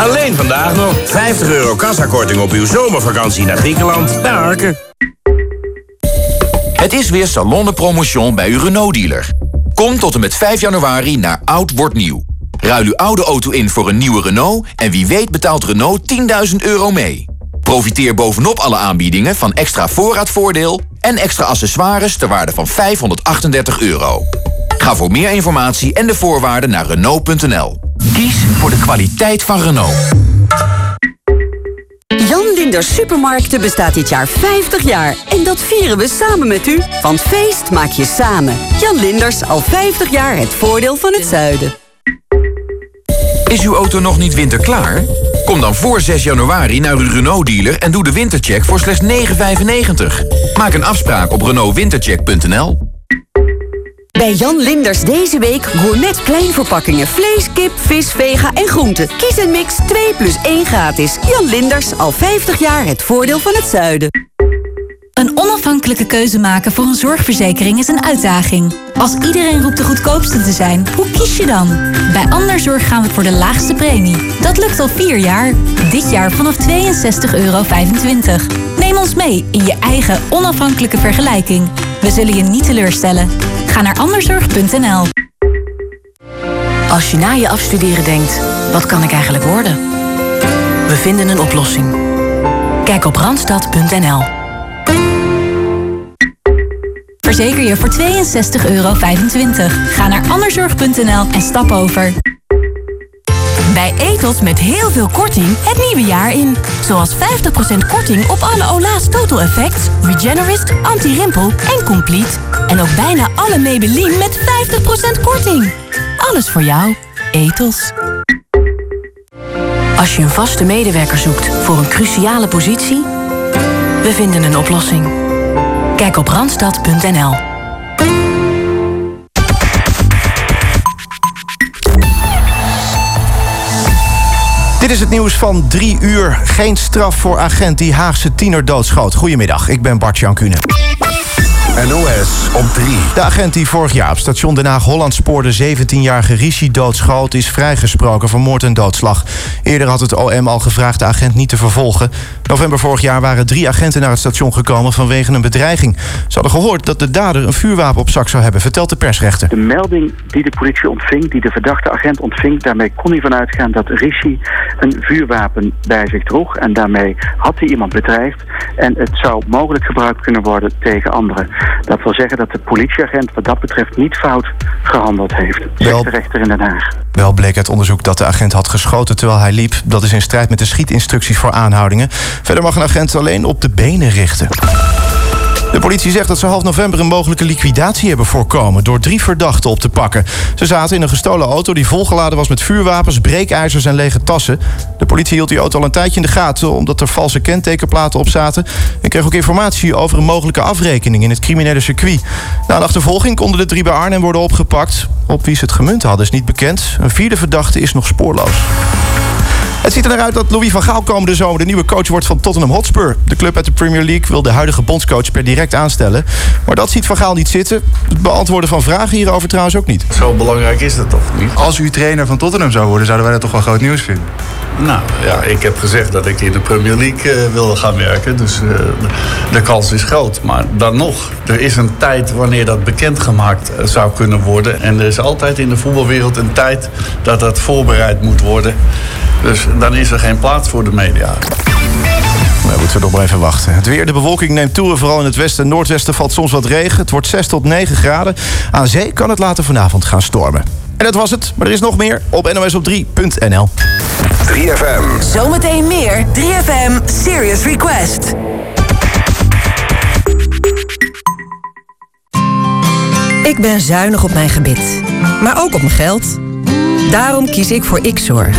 Speaker 50: Alleen vandaag nog 50 euro kassakorting op uw zomervakantie naar Griekenland Arken.
Speaker 51: Het is weer Salon de Promotion bij uw Renault-dealer. Kom tot en met 5 januari naar Oud Wordt Nieuw. Ruil uw oude auto in voor een nieuwe Renault... en wie weet betaalt Renault 10.000 euro mee. Profiteer bovenop alle aanbiedingen van extra voorraadvoordeel... en extra accessoires ter waarde van 538 euro. Ga voor meer informatie en de voorwaarden naar Renault.nl. Kies voor de kwaliteit van Renault.
Speaker 52: Jan Linders Supermarkten bestaat dit jaar 50 jaar. En dat vieren we samen met u. Van feest maak je samen. Jan Linders, al 50 jaar het voordeel van het zuiden.
Speaker 51: Is uw auto nog niet winterklaar? Kom dan voor 6 januari naar uw Renault-dealer en doe de wintercheck voor slechts 9,95. Maak een afspraak op renaultwintercheck.nl.
Speaker 52: Bij Jan Linders deze week gourmet kleinverpakkingen. Vlees, kip, vis, vega en groenten. Kies en mix 2 plus 1 gratis. Jan Linders, al 50 jaar het voordeel van het zuiden.
Speaker 53: Een onafhankelijke keuze maken voor een zorgverzekering is een uitdaging. Als iedereen roept de goedkoopste te zijn, hoe kies je dan? Bij Anderzorg gaan we voor de laagste premie. Dat lukt al vier jaar. Dit jaar vanaf 62,25 euro. Neem ons mee in je eigen onafhankelijke vergelijking. We zullen je niet teleurstellen. Ga naar anderzorg.nl.
Speaker 54: Als je na je afstuderen denkt, wat kan ik eigenlijk worden? We vinden een oplossing. Kijk op randstad.nl.
Speaker 53: Verzeker je voor 62,25 euro. Ga naar anderzorg.nl en stap over. Bij Etos met heel veel korting het nieuwe jaar in. Zoals 50% korting op alle Ola's Total Effects, Regenerist, Anti-Rimpel en Complete. En ook bijna alle Maybelline met 50% korting. Alles voor jou, Etos.
Speaker 54: Als je een vaste medewerker zoekt voor een cruciale positie, we vinden een oplossing. Kijk op randstad.nl.
Speaker 40: Dit
Speaker 4: is het nieuws van drie uur. Geen straf voor agent die Haagse tiener doodschoot. Goedemiddag, ik ben Bart Jan Kuhne.
Speaker 55: NOS op 3.
Speaker 4: De agent die vorig jaar op station Den Haag-Holland spoorde 17-jarige Rishi doodschoot... is vrijgesproken voor moord en doodslag. Eerder had het OM al gevraagd de agent niet te vervolgen. November vorig jaar waren drie agenten naar het station gekomen vanwege een bedreiging. Ze hadden gehoord dat de dader een vuurwapen op zak zou hebben, vertelt de persrechter.
Speaker 56: De melding die de politie ontving, die de verdachte agent ontving... daarmee kon hij vanuit gaan dat Rishi een vuurwapen bij zich droeg... en daarmee had hij iemand bedreigd... en het zou mogelijk gebruikt kunnen worden tegen anderen. Dat wil zeggen dat de politieagent wat dat betreft niet fout gehandeld heeft. Zegt de rechter in Den Haag.
Speaker 4: Wel bleek uit onderzoek dat de agent had geschoten terwijl hij liep. Dat is in strijd met de schietinstructies voor aanhoudingen. Verder mag een agent alleen op de benen richten. De politie zegt dat ze half november een mogelijke liquidatie hebben voorkomen... door drie verdachten op te pakken. Ze zaten in een gestolen auto die volgeladen was met vuurwapens... breekijzers en lege tassen. De politie hield die auto al een tijdje in de gaten... omdat er valse kentekenplaten op zaten... en kreeg ook informatie over een mogelijke afrekening... in het criminele circuit. Na een achtervolging konden de drie bij Arnhem worden opgepakt. Op wie ze het gemunt hadden is niet bekend. Een vierde verdachte is nog spoorloos. Het ziet er naar uit dat Louis van Gaal komende zomer de nieuwe coach wordt van Tottenham Hotspur. De club uit de Premier League wil de huidige bondscoach per direct aanstellen. Maar dat ziet van Gaal niet zitten. Het beantwoorden van vragen hierover trouwens ook niet.
Speaker 8: Zo belangrijk is dat toch niet? Als u trainer van Tottenham zou worden, zouden wij dat toch wel groot nieuws vinden? Nou ja, ik heb gezegd dat ik in de Premier League uh, wil gaan werken. Dus uh, de kans is groot. Maar dan nog, er is een tijd wanneer dat bekendgemaakt uh, zou kunnen worden. En er is altijd in de voetbalwereld een tijd dat dat voorbereid moet worden. Dus dan is er geen plaats voor de media.
Speaker 4: We moeten nog maar even wachten. Het weer, de bewolking neemt toe. en Vooral in het westen en noordwesten valt soms wat regen. Het wordt 6 tot 9 graden. Aan zee kan het later vanavond gaan stormen. En dat was het, maar er is nog meer op nosop3.nl.
Speaker 55: 3FM.
Speaker 57: Zometeen meer 3FM Serious Request.
Speaker 58: Ik ben zuinig op mijn gebit, maar ook op mijn geld. Daarom kies ik voor X-Zorg.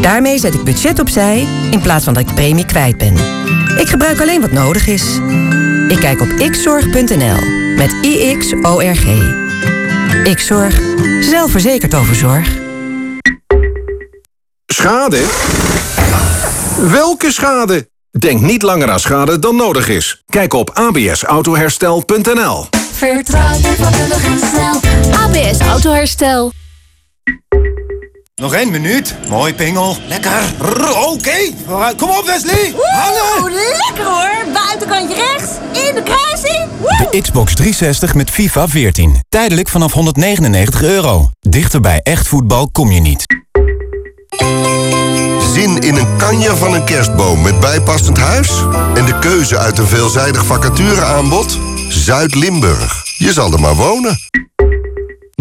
Speaker 58: Daarmee zet ik budget opzij in plaats van dat ik premie kwijt ben. Ik gebruik alleen wat nodig is. Ik kijk op xzorg.nl met IXORG. X-Zorg. Zelfverzekerd over zorg.
Speaker 55: Schade? Welke schade? Denk niet langer aan schade dan nodig is. Kijk op absautoherstel.nl
Speaker 57: Vertrouw je vakkundig en snel. ABS Autoherstel.
Speaker 59: Nog één minuut. Mooi, Pingel. Lekker. Oké. Kom op, Wesley.
Speaker 60: Hallo. Lekker hoor. Buitenkantje rechts. In de kruising.
Speaker 61: De Xbox 360 met FIFA 14. Tijdelijk vanaf 199 euro. Dichter bij echt voetbal kom je niet.
Speaker 55: Zin in een kanje van een kerstboom met bijpassend huis? En de keuze uit een veelzijdig vacatureaanbod? Zuid-Limburg. Je zal er maar wonen.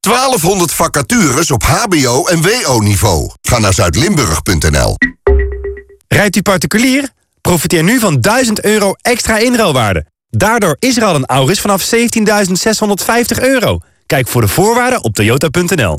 Speaker 55: 1200 vacatures op hbo- en wo-niveau. Ga naar zuidlimburg.nl.
Speaker 62: Rijdt u particulier? Profiteer nu van 1000 euro extra inruilwaarde. Daardoor is er al een Auris vanaf 17.650 euro. Kijk voor de voorwaarden op toyota.nl.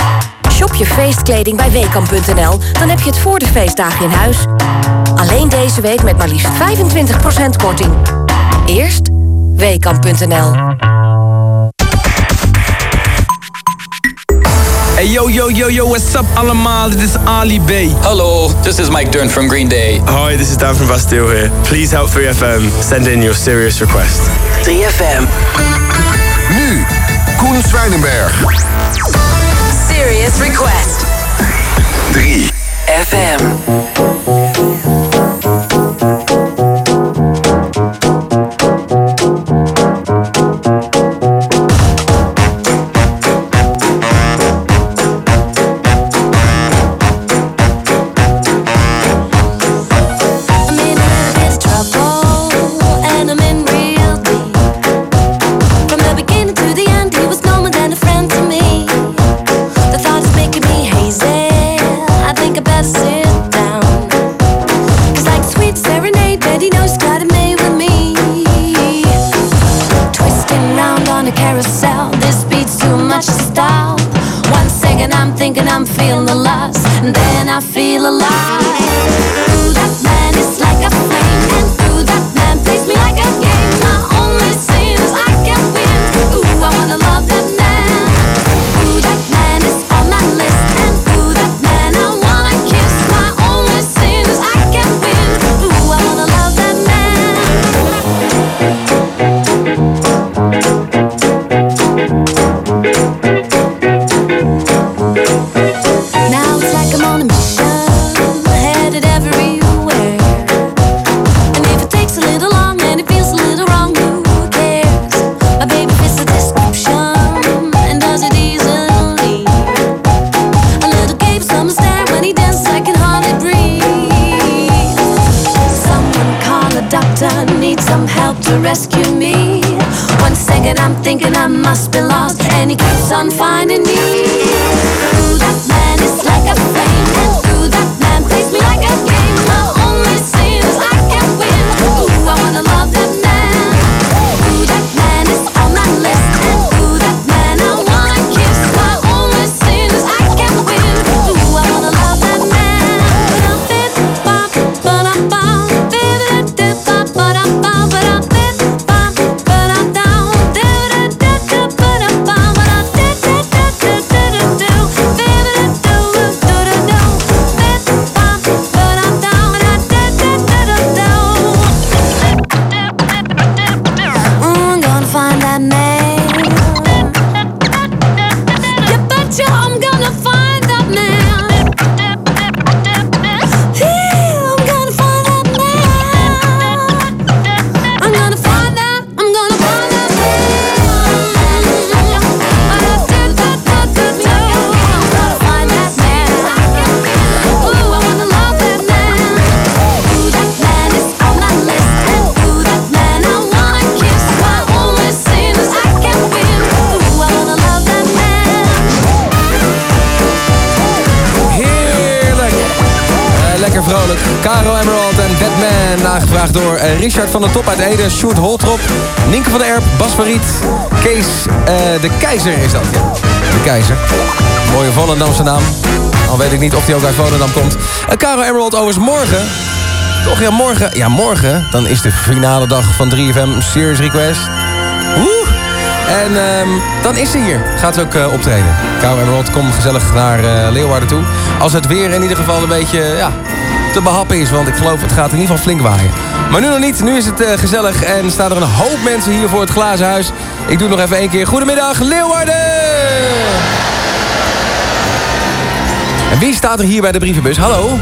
Speaker 2: Shop je feestkleding bij Weekamp.nl, dan heb je het voor de feestdagen in huis. Alleen deze week met maar liefst 25% korting. Eerst Weekamp.nl.
Speaker 24: Hey yo yo yo yo, what's up allemaal? Dit is Ali B.
Speaker 63: Hello, this is Mike Dern from Green Day.
Speaker 64: Hi, this is Dan from Bastille here. Please help 3FM. Send in your serious request.
Speaker 5: 3FM.
Speaker 55: Nu, Koen Zwijnenberg.
Speaker 5: Serious Request.
Speaker 55: 3
Speaker 5: FM.
Speaker 24: Mooie Volendamse naam. Al weet ik niet of hij ook uit Volendam komt. Uh, Caro Emerald overigens morgen. Toch ja, morgen. Ja, morgen. Dan is de finale dag van 3FM Series Request. Woe! En ehm, dan is ze hier. Gaat ze ook eh, optreden. Caro Emerald, kom gezellig naar eh, Leeuwarden toe. Als het weer in ieder geval een beetje ja, te behappen is. Want ik geloof het gaat in ieder geval flink waaien. Maar nu nog niet. Nu is het eh, gezellig. En staan er een hoop mensen hier voor het glazen huis. Ik doe nog even één keer. Goedemiddag, Leeuwarden! En wie staat er hier bij de brievenbus? Hallo?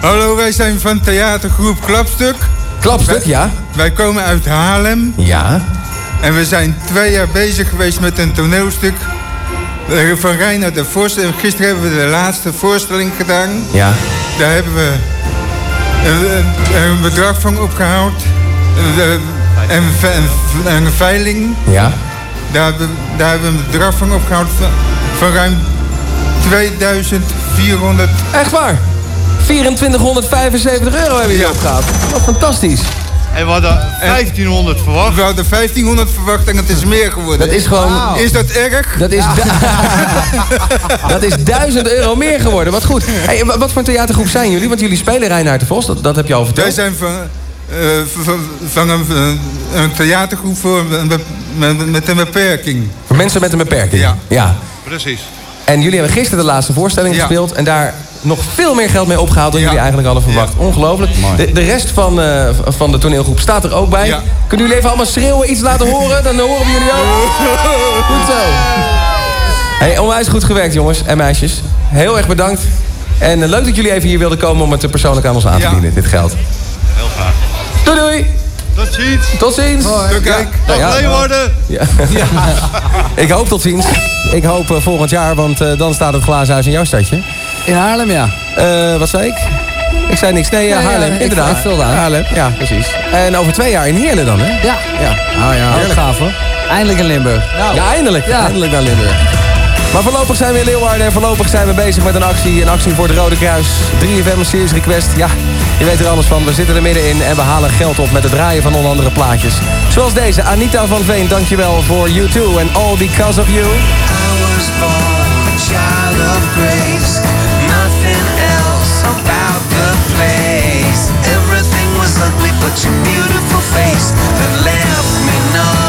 Speaker 65: Hallo, wij zijn van theatergroep Klapstuk.
Speaker 24: Klapstuk,
Speaker 65: Wij-
Speaker 24: ja.
Speaker 65: Wij komen uit Haarlem.
Speaker 24: Ja.
Speaker 65: En we zijn twee jaar bezig geweest met een toneelstuk van Reinhard de Vos. En gisteren hebben we de laatste voorstelling gedaan.
Speaker 24: Ja.
Speaker 65: Daar hebben we een, een- een bedrag van opgehaald. En, een veiling.
Speaker 24: Ja.
Speaker 65: Daar hebben, daar hebben we een bedrag van opgehaald van, van ruim 2400.
Speaker 24: Echt waar? 2475 euro hebben jullie opgehaald. Wat fantastisch.
Speaker 65: En we hadden 1500 verwacht. We hadden 1500 verwacht en het is meer geworden.
Speaker 24: Dat is gewoon-
Speaker 65: Is dat erg?
Speaker 24: Dat is, dat is 1000 euro meer geworden. Wat goed. Hey, wa- wat voor theatergroep zijn jullie? Want jullie spelen Reinhard de Vos, dat, dat heb je al verteld.
Speaker 65: Wij zijn van, van, van een, eh, een theatergroep voor met, met een beperking.
Speaker 24: Voor mensen met een beperking.
Speaker 65: Ja.
Speaker 24: ja.
Speaker 65: Precies.
Speaker 24: En jullie hebben gisteren de laatste voorstelling
Speaker 65: Ja.
Speaker 24: gespeeld... en daar nog veel meer geld mee opgehaald dan jullie eigenlijk hadden verwacht. Ongelooflijk. De, de rest van, eh, van de toneelgroep staat er ook bij. Kunnen jullie even allemaal schreeuwen, iets laten horen? Dan horen we jullie ook. Goed zo. Hey, onwijs goed gewerkt, jongens en meisjes. Heel erg bedankt. En eh, leuk dat jullie even hier wilden komen om het eh, persoonlijk aan ons aan te
Speaker 65: Ja.
Speaker 24: bieden, dit geld. Doei doei!
Speaker 65: Tot ziens.
Speaker 24: Tot ziens!
Speaker 65: Doei, kijk.
Speaker 24: Ja.
Speaker 65: Dag Leeuwarden.
Speaker 24: Ja. Ik hoop tot ziens. Ik hoop eh, volgend jaar, want eh, dan staat het glazen huis in jouw stadje.
Speaker 29: In Haarlem, ja.
Speaker 24: Eh, wat zei ik? Ik zei niks. Nee, ja,
Speaker 29: Ja, ja,
Speaker 24: Haarlem.
Speaker 29: ik
Speaker 24: inderdaad.
Speaker 29: vulde aan.
Speaker 24: Haarlem, ja, precies. En over twee jaar in Heerlen dan, hè?
Speaker 29: Ja.
Speaker 24: Ja.
Speaker 29: Oh ja,
Speaker 24: Heerlijk.
Speaker 29: gaaf hoor. Eindelijk in Limburg.
Speaker 24: Ja, eindelijk.
Speaker 29: Ja.
Speaker 24: Eindelijk naar Limburg. Maar voorlopig zijn we in Leeuwarden en voorlopig zijn we bezig met een actie. Een actie voor het Rode Kruis. 3FM Series Request. Ja, je weet er alles van. We zitten er middenin en we halen geld op met het draaien van onder andere plaatjes. Zoals deze, Anita van Veen, dankjewel voor You Too and All Because of You.
Speaker 57: I was born a child of grace.
Speaker 66: Nothing else about the place.
Speaker 24: Everything was ugly but your beautiful face that left me numb.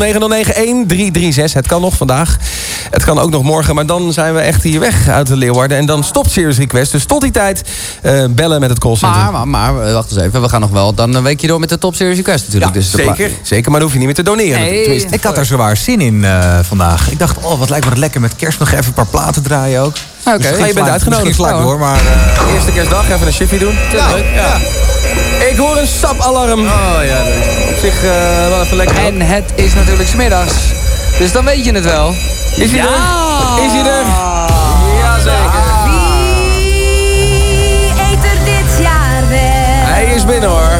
Speaker 24: 0909-1336. Het kan nog vandaag. Het kan ook nog morgen. Maar dan zijn we echt hier weg uit de Leeuwarden. En dan stopt Serious Request. Dus tot die tijd eh, bellen met het callcenter.
Speaker 40: Maar, maar, maar, eh, wacht eens even. We gaan nog wel dan een weekje door met de Top Series Request natuurlijk.
Speaker 24: Ja,
Speaker 40: dus
Speaker 24: zeker. Zeker, maar dan hoef je niet meer te doneren.
Speaker 40: Nee,
Speaker 29: Ik had er zwaar zin in eh, vandaag. Ik dacht, oh, wat lijkt me dat lekker met kerst nog even een paar platen draaien ook.
Speaker 40: Oké.
Speaker 29: Dus
Speaker 24: Ja, je bent uitgenodigd.
Speaker 29: Misschien sla ik door,
Speaker 24: hoor.
Speaker 29: maar... eh,
Speaker 24: Eerste kerstdag, even een shiftje doen.
Speaker 29: Ja,
Speaker 24: Leuk, ja. Ik hoor een sapalarm.
Speaker 29: Oh ja.
Speaker 24: Op zich eh, wel even lekker.
Speaker 40: En het is natuurlijk smiddags. Dus dan weet je het wel.
Speaker 24: Is hij
Speaker 40: Ja!
Speaker 24: er? Is hij er? Jazeker.
Speaker 57: Wie eet er dit jaar weg?
Speaker 24: Hij is binnen hoor.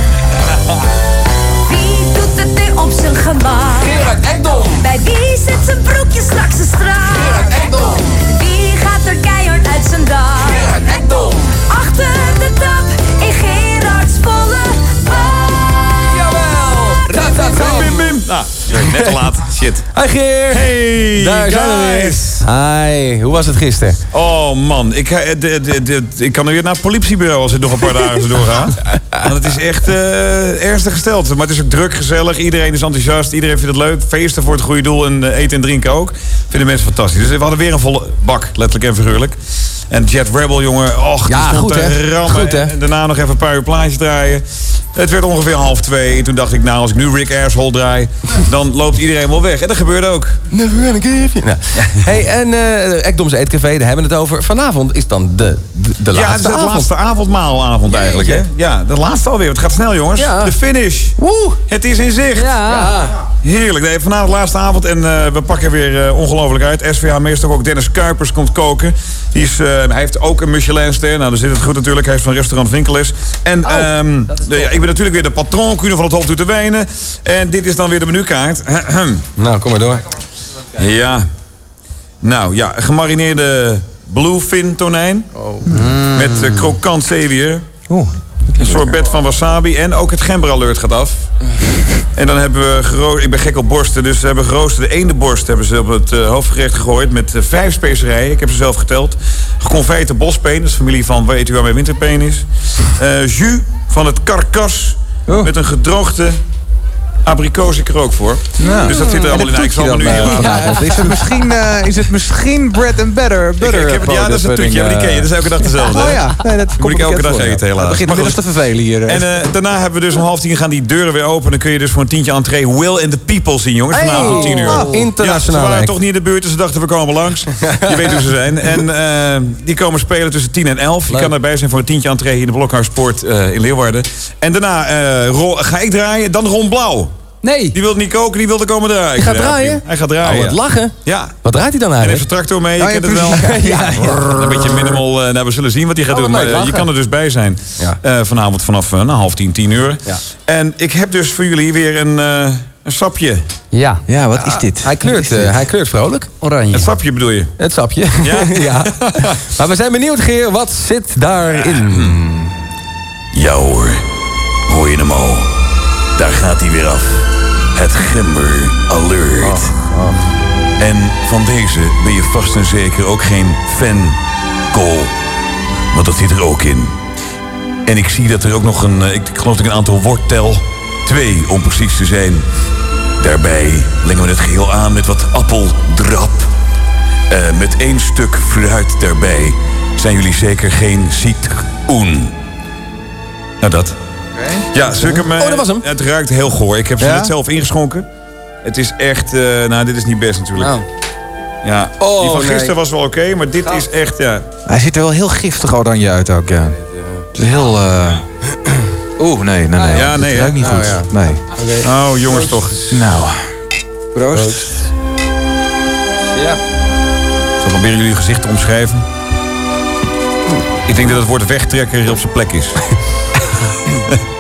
Speaker 57: Wie doet het nu op zijn gemak?
Speaker 24: Gerard Ekdom.
Speaker 57: Bij wie zit zijn broekje straks te strak?
Speaker 24: Gerard Ekdom.
Speaker 57: Wie gaat er keihard uit zijn dak?
Speaker 31: Bim, bim. Nou, sorry, net te laat. Shit.
Speaker 24: Hi Geer.
Speaker 31: Hey,
Speaker 24: Daar zijn we weer. Hi, hoe was het gisteren?
Speaker 31: Oh man, ik, eh, de, de, de, ik kan er weer naar het politiebureau als het nog een paar dagen doorgaat. Want het is echt eh, ernstig gesteld. Maar het is ook druk, gezellig. Iedereen is enthousiast. Iedereen vindt het leuk. Feesten voor het goede doel en eh, eten en drinken ook. Vinden mensen fantastisch. Dus we hadden weer een volle bak, letterlijk en figuurlijk. En Jet Rebel, jongen, och,
Speaker 24: Ja,
Speaker 31: die stond
Speaker 24: goed,
Speaker 31: te
Speaker 24: hè?
Speaker 31: rammen.
Speaker 24: Goed, hè?
Speaker 31: En daarna nog even een paar uur plaatjes draaien. Het werd ongeveer half twee. En toen dacht ik, nou, als ik nu Rick Asshole draai... dan loopt iedereen wel weg. En dat gebeurde ook.
Speaker 24: Never gonna give you. Nou. Hey, en eh Ekdoms Eetcafé, daar hebben we het over. Vanavond is dan de, de, de
Speaker 31: ja,
Speaker 24: laatste
Speaker 31: het is het
Speaker 24: avond.
Speaker 31: laatste avondmaalavond eigenlijk, hè? Ja, de laatste alweer. Het gaat snel, jongens.
Speaker 24: Ja.
Speaker 31: De finish.
Speaker 24: Woe!
Speaker 31: Het is in zicht.
Speaker 24: Ja.
Speaker 31: Heerlijk. Nee, vanavond de laatste avond en eh, we pakken weer eh, ongelooflijk uit. SVH-meester ook Dennis Kuipers komt koken. Die is, hij heeft ook een Michelinster. Nou, dan zit het goed natuurlijk. Hij heeft van restaurant Winkeles. En ehm, de- ja, ik ben natuurlijk weer de patroon, Kuno van het Hof te wijnen. En dit is dan weer de menukaart.
Speaker 24: Nou, kom maar door.
Speaker 31: Ja. Nou ja, gemarineerde bluefin tonijn. Met eh, krokant zeewier. Een sorbet van wasabi. En ook het gember alert gaat af. En dan hebben we gero- Ik ben gek op borsten, dus we hebben geroosterde eendenborst hebben ze op het eh, hoofdgerecht gegooid met eh, vijf specerijen. Ik heb ze zelf geteld. Geconfijte bospeen, dat is familie van weet u waar mijn winterpeen is. Eh, jus van het karkas met een gedroogde abrikoos ik er ook voor. Dus dat zit er allemaal in. Ik zal me nu.
Speaker 29: Is het misschien, eh, is het misschien bread and butter? Butter
Speaker 31: ik heb het, ja, dat is een toetje, maar die ken je. Dat is elke dag dezelfde.
Speaker 29: Oh ja, nee, dat
Speaker 31: moet ik elke dag
Speaker 29: voor,
Speaker 31: eten, helaas.
Speaker 29: Het begint inmiddels
Speaker 31: goed.
Speaker 29: te vervelen hier. eh.
Speaker 31: En eh, daarna hebben we dus om half tien gaan die deuren weer open. Dan kun je dus voor een tientje entree Will and the People zien, jongens. Vanavond om tien uur.
Speaker 24: Oh, internationaal
Speaker 31: Ja, ze waren toch niet in de buurt, dus ze dachten we komen langs. Je weet hoe ze zijn. En eh, die komen spelen tussen 10 en 11. Je kan erbij zijn voor een tientje entree hier in de Blokhuispoort in Leeuwarden. En daarna ga ik draaien, dan Ron Blauw.
Speaker 40: Nee.
Speaker 31: Die wilde niet koken, die wilde komen draaien.
Speaker 24: Hij gaat draaien?
Speaker 31: Hij gaat draaien.
Speaker 24: Oh, wat lachen.
Speaker 31: Ja.
Speaker 24: Wat draait hij dan
Speaker 31: En heeft
Speaker 24: eigenlijk?
Speaker 31: zijn tractor mee, je
Speaker 29: Oh, ja,
Speaker 31: kent het wel.
Speaker 29: Ja, ja,
Speaker 31: Een beetje minimal, eh, nou, we zullen zien wat hij gaat
Speaker 24: Oh,
Speaker 31: doen. Maar eh, je kan er dus bij zijn.
Speaker 24: Ja.
Speaker 31: Eh, vanavond vanaf nou, half tien, tien uur.
Speaker 24: Ja.
Speaker 31: En ik heb dus voor jullie weer een, eh, Een sapje.
Speaker 24: Ja.
Speaker 29: Ja, wat is dit?
Speaker 24: Hij kleurt, eh, hij kleurt vrolijk.
Speaker 67: Oranje.
Speaker 31: Het sapje bedoel je?
Speaker 24: Het sapje.
Speaker 31: Ja?
Speaker 24: ja. Maar we zijn benieuwd, Geer, wat zit daarin?
Speaker 31: Ja hoor, hoor je hem al? Daar gaat hij weer af. Het Gember Alert. En van deze ben je vast en zeker ook geen fan. Want dat zit er ook in. En ik zie dat er ook nog een, eh, ik geloof dat ik een aantal wortel, twee om precies te zijn. Daarbij lengen we het geheel aan met wat appeldrap. Eh, met één stuk fruit daarbij. Zijn jullie zeker geen citroen? Nou, dat. Ja, zul ik hem...
Speaker 24: Oh, dat was hem.
Speaker 31: Het ruikt heel goor. Ik heb ze
Speaker 29: Ja?
Speaker 31: net zelf ingeschonken. Het is echt... eh, nou, dit is niet best natuurlijk.
Speaker 67: Nou.
Speaker 31: Ja,
Speaker 24: Oh,
Speaker 31: die van
Speaker 24: nee.
Speaker 31: gisteren was wel oké, maar dit is echt... Ja.
Speaker 29: Hij ziet er wel heel giftig oranje uit ook, ja. Het is heel... eh, Oeh, nee, nee, nee.
Speaker 31: Ja, nee,
Speaker 29: ruikt niet
Speaker 24: Nou,
Speaker 29: goed.
Speaker 24: ja.
Speaker 29: Nee.
Speaker 31: Oh, jongens toch.
Speaker 29: Nou,
Speaker 67: Proost.
Speaker 24: Ja.
Speaker 31: Ik zal proberen jullie gezicht te omschrijven. Ik denk dat het woord wegtrekker op zijn plek is.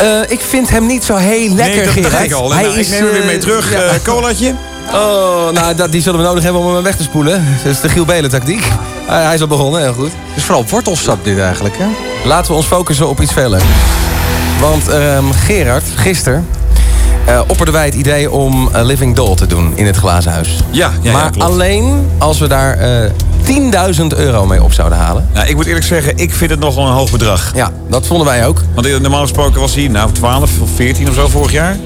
Speaker 24: Eh, ik vind hem niet zo heel lekker,
Speaker 31: nee, dat ik al.
Speaker 24: Hij
Speaker 31: Nou, ik
Speaker 24: is,
Speaker 31: neem hem weer
Speaker 24: eh,
Speaker 31: mee terug.
Speaker 24: ja.
Speaker 31: Eh, colaatje?
Speaker 24: Oh, nou, dat, die zullen we nodig hebben om hem weg te spoelen. Dat is de Giel Belen tactiek. Hij, hij is al begonnen, heel goed.
Speaker 29: het is vooral wortelsap dit eigenlijk, hè?
Speaker 24: Laten we ons focussen op iets leukers. Want ehm, Gerard, gisteren, eh opperden wij het idee om Living Doll te doen in het glazen huis.
Speaker 31: Ja, ja,
Speaker 24: maar
Speaker 31: klopt.
Speaker 24: alleen als we daar eh 10.000 euro mee op zouden halen.
Speaker 31: Nou, ik moet eerlijk zeggen, ik vind het nogal een hoog bedrag.
Speaker 24: Ja, dat vonden wij ook.
Speaker 31: Want normaal gesproken was hij nou 12 of 14 of zo vorig jaar.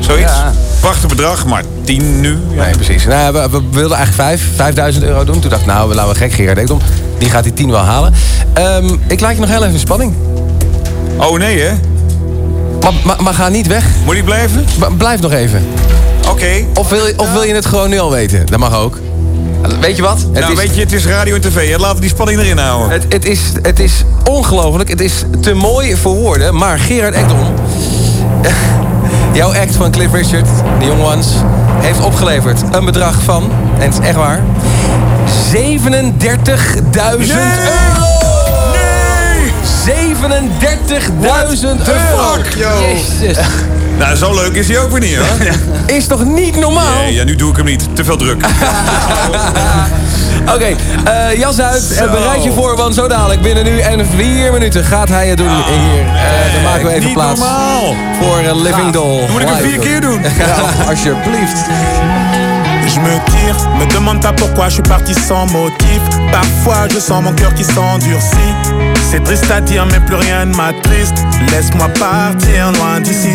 Speaker 31: Zoiets.
Speaker 24: Ja.
Speaker 31: Prachtig bedrag, maar 10 nu. Ja.
Speaker 24: Nee, precies. Nou, we, we wilden eigenlijk 5, 5000 euro doen. Toen dacht ik, nou, we laten we gek Gerard Ekdom. Die gaat die 10 wel halen. Ehm, ik laat je nog heel even in spanning.
Speaker 31: Oh nee, hè?
Speaker 24: Maar, maar, maar ga niet weg.
Speaker 31: Moet hij blijven?
Speaker 24: B- blijf nog even.
Speaker 31: Oké.
Speaker 24: Of wil, je- of wil je het gewoon nu al weten? Dat mag ook. Weet je wat? Het
Speaker 31: nou,
Speaker 24: is,
Speaker 31: weet je, het is radio en tv. hè. Laten we die spanning erin houden.
Speaker 24: Het, het, is, het is ongelooflijk. Het is te mooi voor woorden. Maar Gerard Ekdom, jouw act van Cliff Richard, de Young Ones, heeft opgeleverd een bedrag van, en het is echt waar, 37.000 euro!
Speaker 31: Nee!
Speaker 24: 37.000 euro!
Speaker 31: fuck, yo?
Speaker 24: Jezus.
Speaker 31: Nou, zo leuk is hij ook weer niet, hoor.
Speaker 24: Is toch niet normaal?
Speaker 31: Nee, ja, nu doe ik hem niet. Te veel druk.
Speaker 24: Oké, eh, jas uit en bereid je voor, want zo dadelijk binnen nu en vier minuten gaat hij het doen hier. Eh, dan maken we even
Speaker 31: niet
Speaker 24: plaats
Speaker 31: normaal.
Speaker 24: voor eh, Living Doll.
Speaker 31: Moet ik hem vier keer doen.
Speaker 29: Ja, alsjeblieft.
Speaker 68: Je me tire, me demande pas pourquoi je suis parti sans motif. Parfois je sens mon cœur qui s'endurcit. C'est triste à dire, mais plus rien ne m'attriste. Laisse-moi partir loin d'ici.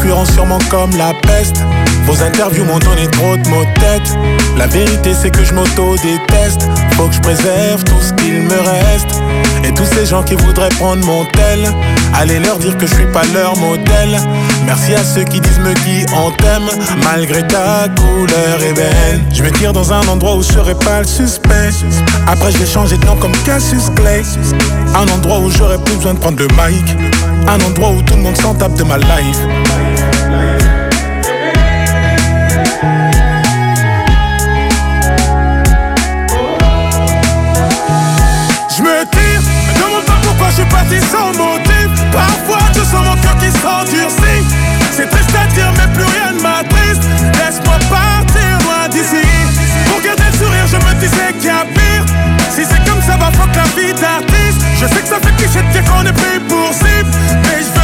Speaker 68: fuiront sûrement comme la peste. Vos interviews m'ont donné trop de mots tête. La vérité c'est que je m'auto-déteste. Faut que je préserve tout ce qu'il me reste. Et tous ces gens qui voudraient prendre mon tel, allez leur dire que je suis pas leur modèle. Merci à ceux qui disent me qui on t'aime, malgré ta couleur ébène. Je me tire dans un endroit où je serai pas le suspect. Après je vais changer de nom comme Cassius Clay. Un endroit où j'aurais plus besoin de prendre le mic. Un endroit où tout le monde s'en tape de ma life. suis parti sans motif. Parfois je sens mon cœur qui s'endurcit. C'est triste à dire mais plus rien ne m'attriste. Laisse-moi partir loin d'ici. Pour garder le sourire je me disais qu'il y a pire. Si c'est comme ça va bah, que la vie d'artiste Je sais que ça fait cliché de dire qu'on est pris pour cible. Mais je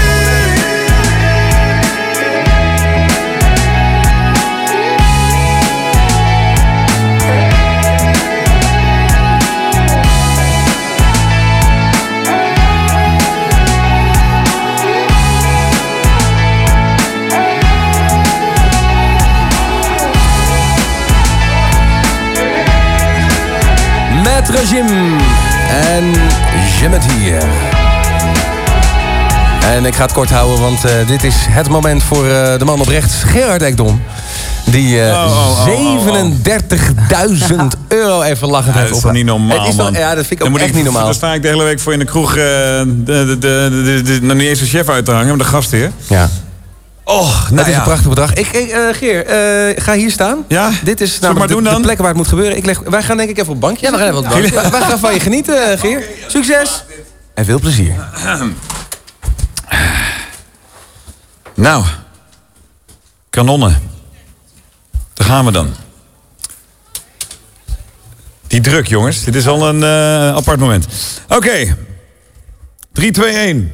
Speaker 24: Regime. En je bent hier. En ik ga het kort houden, want eh, dit is het moment voor eh, de man op rechts, Gerard Ekdom. Die eh,
Speaker 31: Oh, oh, oh, oh,
Speaker 24: 37.000 euro even lachend
Speaker 31: Ja,
Speaker 24: heeft
Speaker 31: dat is toch niet normaal,
Speaker 24: is
Speaker 31: man.
Speaker 24: Ja, dat vind ik
Speaker 31: Dan
Speaker 24: ook echt niet normaal.
Speaker 31: Dan sta ik de hele week voor in de kroeg... eh, de, de, de, de, de- nog niet eens een chef uit te hangen, maar de gastheer.
Speaker 24: Ja.
Speaker 31: Och,
Speaker 24: het
Speaker 31: nou
Speaker 24: is
Speaker 31: ja.
Speaker 24: een prachtig bedrag. Ik, ik, eh, Geer, eh, ga hier staan.
Speaker 31: Ja?
Speaker 24: Dit is
Speaker 31: doen
Speaker 24: de, plek waar het moet gebeuren. Ik leg, wij gaan denk ik even op het bankje.
Speaker 69: Ja, we gaan even op het bankje.
Speaker 24: Wij gaan van je genieten, eh, Geer. Succes. En veel plezier.
Speaker 31: Nou, kanonnen. Daar gaan we dan. Die druk, jongens. Dit is al een eh, apart moment. Oké. 3, 2, 1.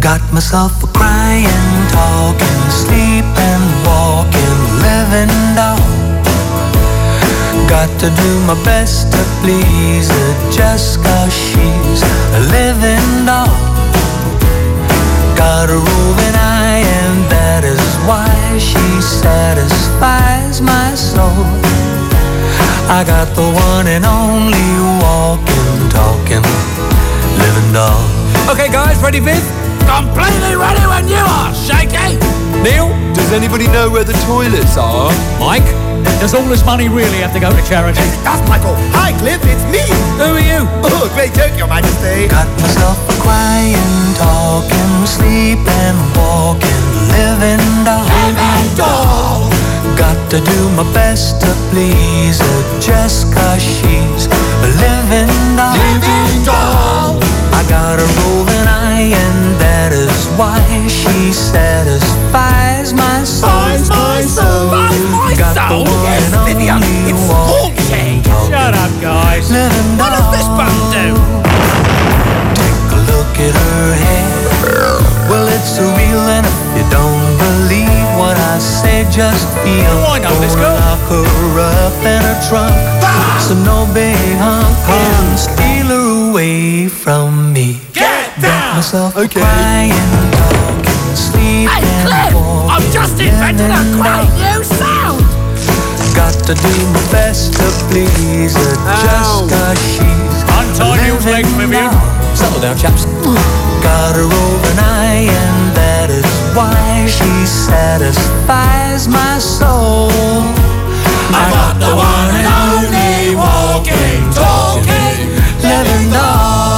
Speaker 44: Got myself a crying, talking, sleeping, walking, living doll. Got to do my best to please her just cause she's a living doll. Got a roving eye and that is why she satisfies my soul. I got the one and only walking, talking, living doll.
Speaker 70: Okay, guys, ready, Viv?
Speaker 44: Completely ready when you are, Shaky!
Speaker 70: Neil, does anybody know where the toilets are?
Speaker 44: Mike, does all this money really have to go to charity?
Speaker 71: Yes, it does, Michael. Hi, Cliff, it's me.
Speaker 70: Who are you?
Speaker 71: Oh, great joke, Your Majesty.
Speaker 44: Got myself a crying, talking, sleeping, walking, living doll. Living doll. Got to do my best to please her just cause she's a living doll. Living doll. I got a roving eye and that is why she satisfies my soul.
Speaker 71: my soul. my
Speaker 44: Got the
Speaker 71: soul.
Speaker 44: one
Speaker 71: Yes, Vivian, it's haunting.
Speaker 44: Shut up, guys.
Speaker 71: What does this button do?
Speaker 44: Take a look at her hair. Well, it's surreal, and if you don't believe what I say, just feel.
Speaker 71: Oh, I know this girl.
Speaker 44: Lock her up in her trunk, ah! so no big hunk can steal her away from me.
Speaker 71: Get
Speaker 44: Got myself a crying, talking,
Speaker 71: Hey, Cliff, I've just invented a great new sound.
Speaker 44: Got to do my best to please her just cause she's
Speaker 71: Untie
Speaker 44: living
Speaker 71: legs, Vivian.
Speaker 44: Settle down, chaps. Got her over an eye, and that is why she satisfies my soul. I got the one and only walking, talking, living doll.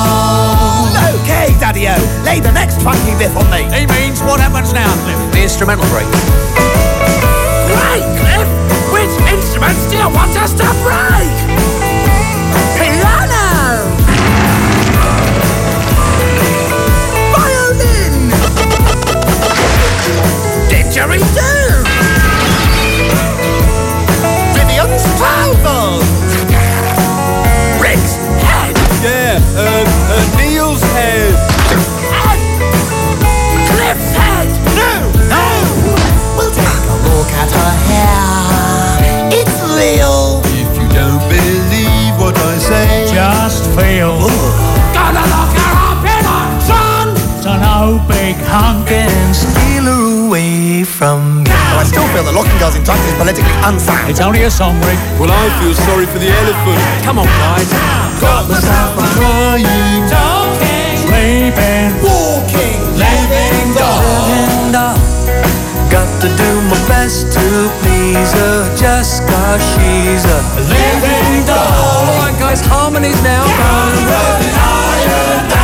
Speaker 71: Okay, Daddy-O, lay the next funky riff on me.
Speaker 44: He means what happens now, Cliff? The instrumental break.
Speaker 71: Great, Cliff. Which instruments do you want us to break? Piano. Violin. Didgeridoo.
Speaker 44: Just feel.
Speaker 71: Gonna lock her up in a trunk.
Speaker 44: So no big hunk can steal her away from me.
Speaker 71: Oh, I still feel that locking girls in trunks is politically unsound.
Speaker 44: It's only a song, Rick.
Speaker 70: well, I feel sorry for the elephant.
Speaker 44: Come on, guys.
Speaker 71: Got myself a
Speaker 70: Crying,
Speaker 44: Talking, sleeping,
Speaker 71: walking, living doll.
Speaker 44: living doll. Got to do my best to please her just cause she's a living doll. Alright, guys, harmonies now. Satisfies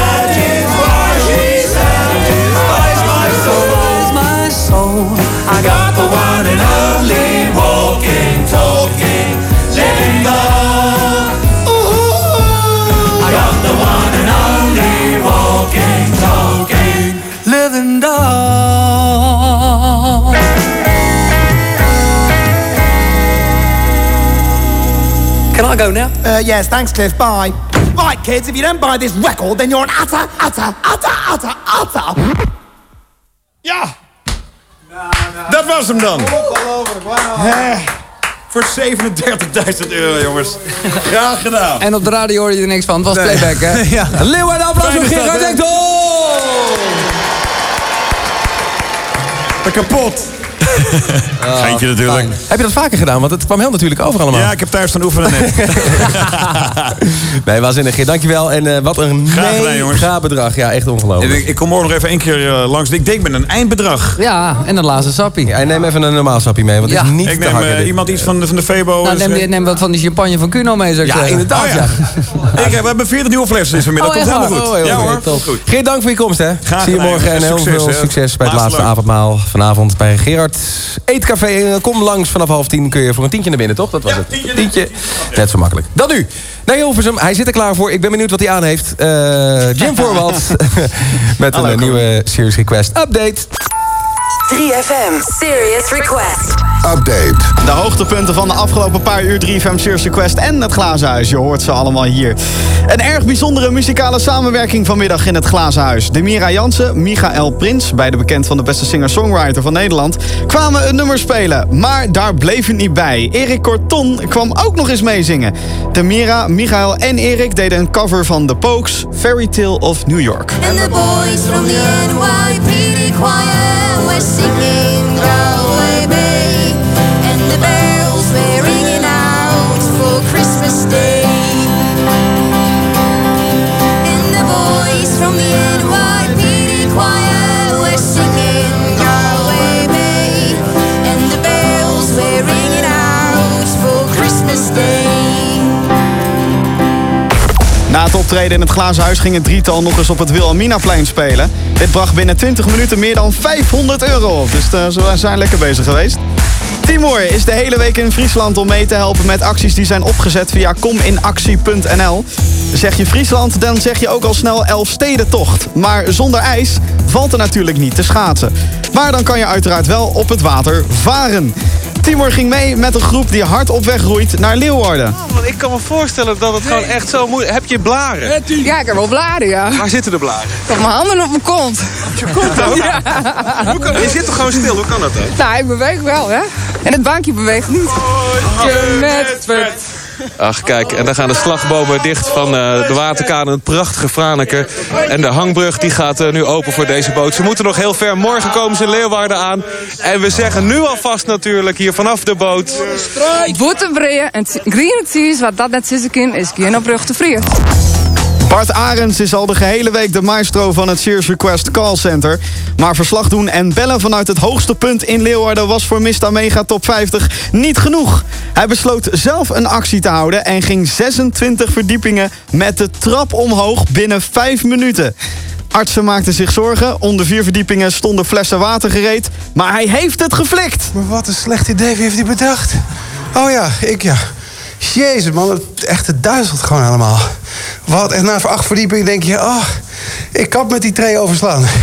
Speaker 44: I
Speaker 72: go now? Uh, yes, thanks, Cliff. Bye. Right, kids, if you don't buy this record, then you're an utter, utter, utter, utter, utter.
Speaker 31: Ja! Dat was hem dan. Hè, Voor 37.000 euro, jongens. Graag gedaan.
Speaker 29: En op de radio hoorde je er niks van. Het was
Speaker 31: Nee.
Speaker 29: playback, hè?
Speaker 31: Ja.
Speaker 24: Leeuwarden, applaus voor Gerard
Speaker 31: stad, hè? Geintje natuurlijk.
Speaker 24: Heb je dat vaker gedaan? Want het kwam heel natuurlijk over allemaal.
Speaker 31: Ja, ik heb thuis staan oefenen net.
Speaker 24: nee, waanzinnig. Geert, dankjewel. En eh, wat een
Speaker 31: Graag gedaan, jongens.
Speaker 24: mega bedrag. Ja, echt ongelooflijk.
Speaker 31: ik, ik kom morgen nog even één keer eh, langs. Ik denk met een eindbedrag.
Speaker 29: Ja, en een laatste sappie.
Speaker 24: Hij neem even een normaal sapje mee, want het
Speaker 29: Ja.
Speaker 24: is niet
Speaker 31: Ik
Speaker 24: te
Speaker 31: neem
Speaker 24: hard.
Speaker 31: eh, iemand iets van de, van de Febo.
Speaker 29: Nou, neem, die- neem wat van die champagne van Cuno mee, zou ik
Speaker 24: Ja,
Speaker 29: zeggen.
Speaker 24: inderdaad,
Speaker 31: Oh,
Speaker 24: ja.
Speaker 31: ja. Ik heb, we hebben 40 nieuwe flessen vanmiddag.
Speaker 29: Oh,
Speaker 31: Komt helemaal goed.
Speaker 29: Oh, heel
Speaker 31: ja
Speaker 29: goed.
Speaker 31: hoor, goed.
Speaker 24: Geert, dank voor je komst, hè.
Speaker 31: Graag
Speaker 24: Zie je
Speaker 31: gedaan,
Speaker 24: morgen en heel veel succes bij het
Speaker 31: Laatste
Speaker 24: avondmaal vanavond bij Gerard. Eetcafé, eh, kom langs vanaf half tien. Kun je voor een tientje naar binnen, toch? Dat was het. Tientje. Net zo makkelijk. Dan nu. Naar Hilversum. Hij zit er klaar voor. Ik ben benieuwd wat hij aan heeft. Eh, Jim Voorwald. Met een nieuwe Series Request update.
Speaker 57: 3FM Serious Request.
Speaker 5: Update.
Speaker 73: De hoogtepunten van de afgelopen paar uur 3FM Serious Request en het Glazen Huis. Je hoort ze allemaal hier. Een erg bijzondere muzikale samenwerking vanmiddag in het Glazen Huis. Demira Jansen, Michael Prins, beide bekend van de beste singer-songwriter van Nederland, kwamen een nummer spelen. Maar daar bleef het niet bij. Erik Corton kwam ook nog eens meezingen. Demira, Michael en Erik deden een cover van The Pokes, Fairy Tale of New York.
Speaker 74: And the boys from the NYPD choir were
Speaker 73: mas. Het optreden in het Glazen Huis ging het drietal nog eens op het Wilhelminaplein spelen. Dit bracht binnen 20 minuten meer dan 500 euro. Dus eh, ze zijn lekker bezig geweest. Timor is de hele week in Friesland om mee te helpen met acties die zijn opgezet via kominactie.nl. Zeg je Friesland, dan zeg je ook al snel Elfstedentocht. Maar zonder ijs valt er natuurlijk niet te schaatsen. Maar dan kan je uiteraard wel op het water varen. Timor ging mee met een groep die hard op weg roeit naar Leeuwarden.
Speaker 75: Want ik kan me voorstellen dat het gewoon echt zo moeilijk Heb je blaren?
Speaker 71: Ja, ik heb wel blaren, ja.
Speaker 75: Waar zitten de blaren?
Speaker 71: Ik heb mijn handen op mijn kont. Op
Speaker 75: je kont ook? Hoe kan, je zit toch gewoon stil? Hoe kan dat dan?
Speaker 71: Nou, ik beweeg wel, hè. En het bankje beweegt niet. Je met vet.
Speaker 75: Ach, kijk, en dan gaan de slagbomen dicht van eh, de waterkade. Het prachtige Franeker. En de hangbrug die gaat eh, nu open voor deze boot. Ze moeten nog heel ver. Morgen komen ze in Leeuwarden aan. En we zeggen nu alvast natuurlijk hier vanaf de boot...
Speaker 71: Voeten breien en green wat dat net zitten kan, is geen op rug te vrieën.
Speaker 73: Bart Arends is al de gehele week de maestro van het Sears Request Call Center. Maar verslag doen en bellen vanuit het hoogste punt in Leeuwarden... was voor Mista Mega Top 50 niet genoeg. Hij besloot zelf een actie te houden... en ging 26 verdiepingen met de trap omhoog binnen 5 minuten. Artsen maakten zich zorgen. Onder vier verdiepingen stonden flessen water gereed. Maar hij heeft het geflikt.
Speaker 32: Maar wat een slecht idee. Heeft die bedacht? Oh ja, ik ja. Jezus man, het, echt, het duizelt gewoon helemaal. Wat, en na acht verdiepingen denk je... Oh, ik kap met die tree overslaan.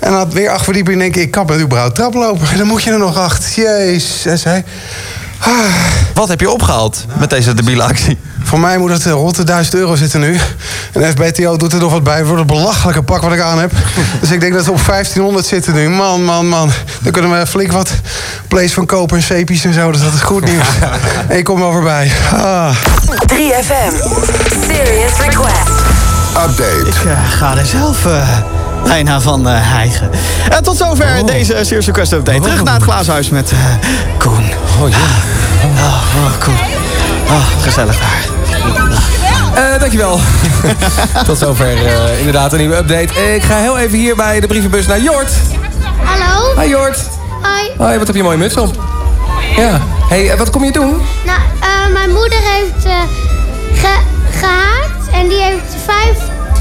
Speaker 32: En dan weer acht verdiepingen denk je... Ik kap met überhaupt traplopen. Dan moet je er nog acht. Jezus, hij...
Speaker 76: Wat heb je opgehaald met deze debiele actie?
Speaker 32: Voor mij moet het eh, rond de 1000 euro zitten nu. En FBTO doet er nog wat bij voor het belachelijke pak wat ik aan heb. Dus ik denk dat we op 1500 zitten nu. Man, man, man. Dan kunnen we flink wat plays van kopen en zeepjes en zo. Dus dat is goed nieuws. En ik kom wel voorbij. Ah.
Speaker 57: 3FM Serious Request.
Speaker 5: Update.
Speaker 73: Ik eh, ga er zelf eh, bijna van eh hijgen. En tot zover deze Serious Request Update. Terug naar het glazenhuis met eh, Koen.
Speaker 24: Oh ja.
Speaker 73: Oh, oh, Koen. Oh, gezellig daar.
Speaker 24: Eh, dankjewel. Tot zover eh, inderdaad een nieuwe update. Ik ga heel even hier bij de brievenbus naar Jort.
Speaker 77: Hallo?
Speaker 24: Hi Jort.
Speaker 77: Hoi.
Speaker 24: Hoi, wat heb je een mooie muts op. Ja. hey, eh, wat kom je doen?
Speaker 77: Nou, eh, mijn moeder heeft eh, ge gehaakt en die heeft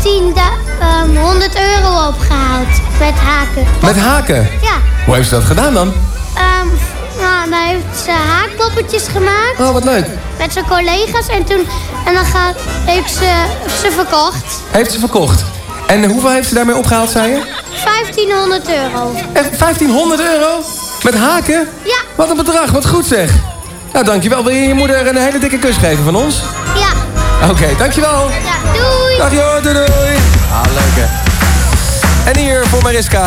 Speaker 77: 1500 euro opgehaald met haken.
Speaker 24: Met haken?
Speaker 77: Ja.
Speaker 24: Hoe heeft ze dat gedaan dan?
Speaker 77: Ehm, nou, dan heeft ze haakpoppetjes gemaakt.
Speaker 24: Oh, wat leuk.
Speaker 77: Met zijn collega's en toen en dan gaat, heeft ze ze verkocht.
Speaker 24: Heeft ze verkocht. En hoeveel heeft ze daarmee opgehaald, zei je?
Speaker 77: 1500 euro.
Speaker 24: Echt 1500 euro? Met haken?
Speaker 77: Ja.
Speaker 24: Wat een bedrag, wat goed zeg. Nou, dankjewel. Wil je je moeder een hele dikke kus geven van ons?
Speaker 77: Ja.
Speaker 24: Oké, dankjewel.
Speaker 77: Doei.
Speaker 24: Dag joh, doei doei. Ah, leuk hè. En hier voor Mariska,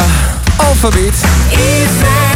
Speaker 24: Alphabet.
Speaker 57: We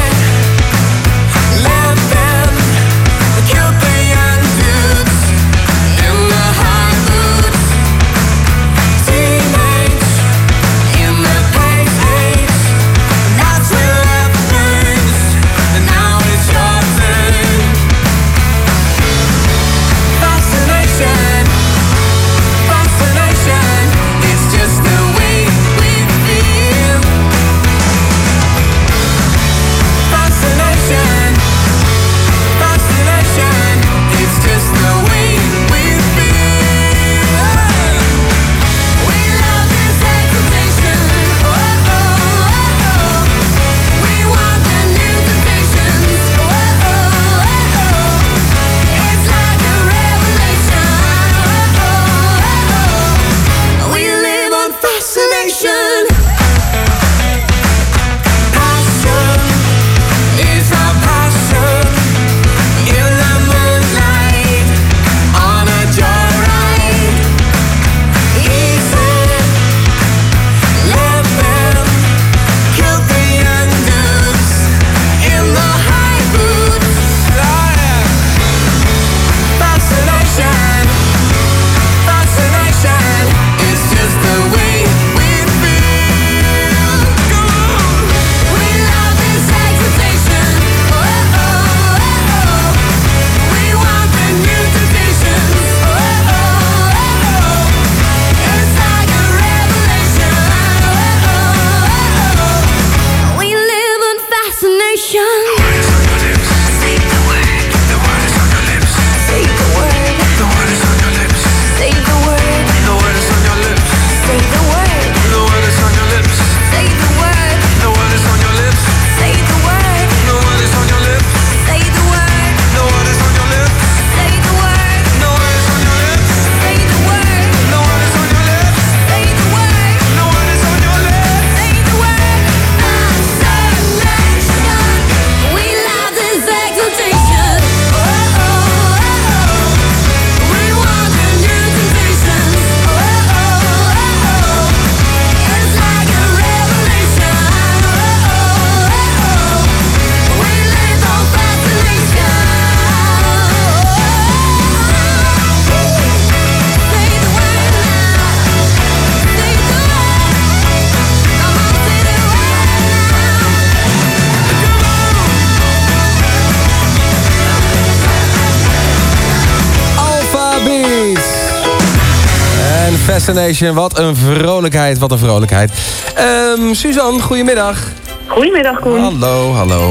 Speaker 24: Wat een vrolijkheid, wat een vrolijkheid. Ehm Suzanne, goedemiddag.
Speaker 30: Goedemiddag, Koen.
Speaker 24: Hallo, hallo.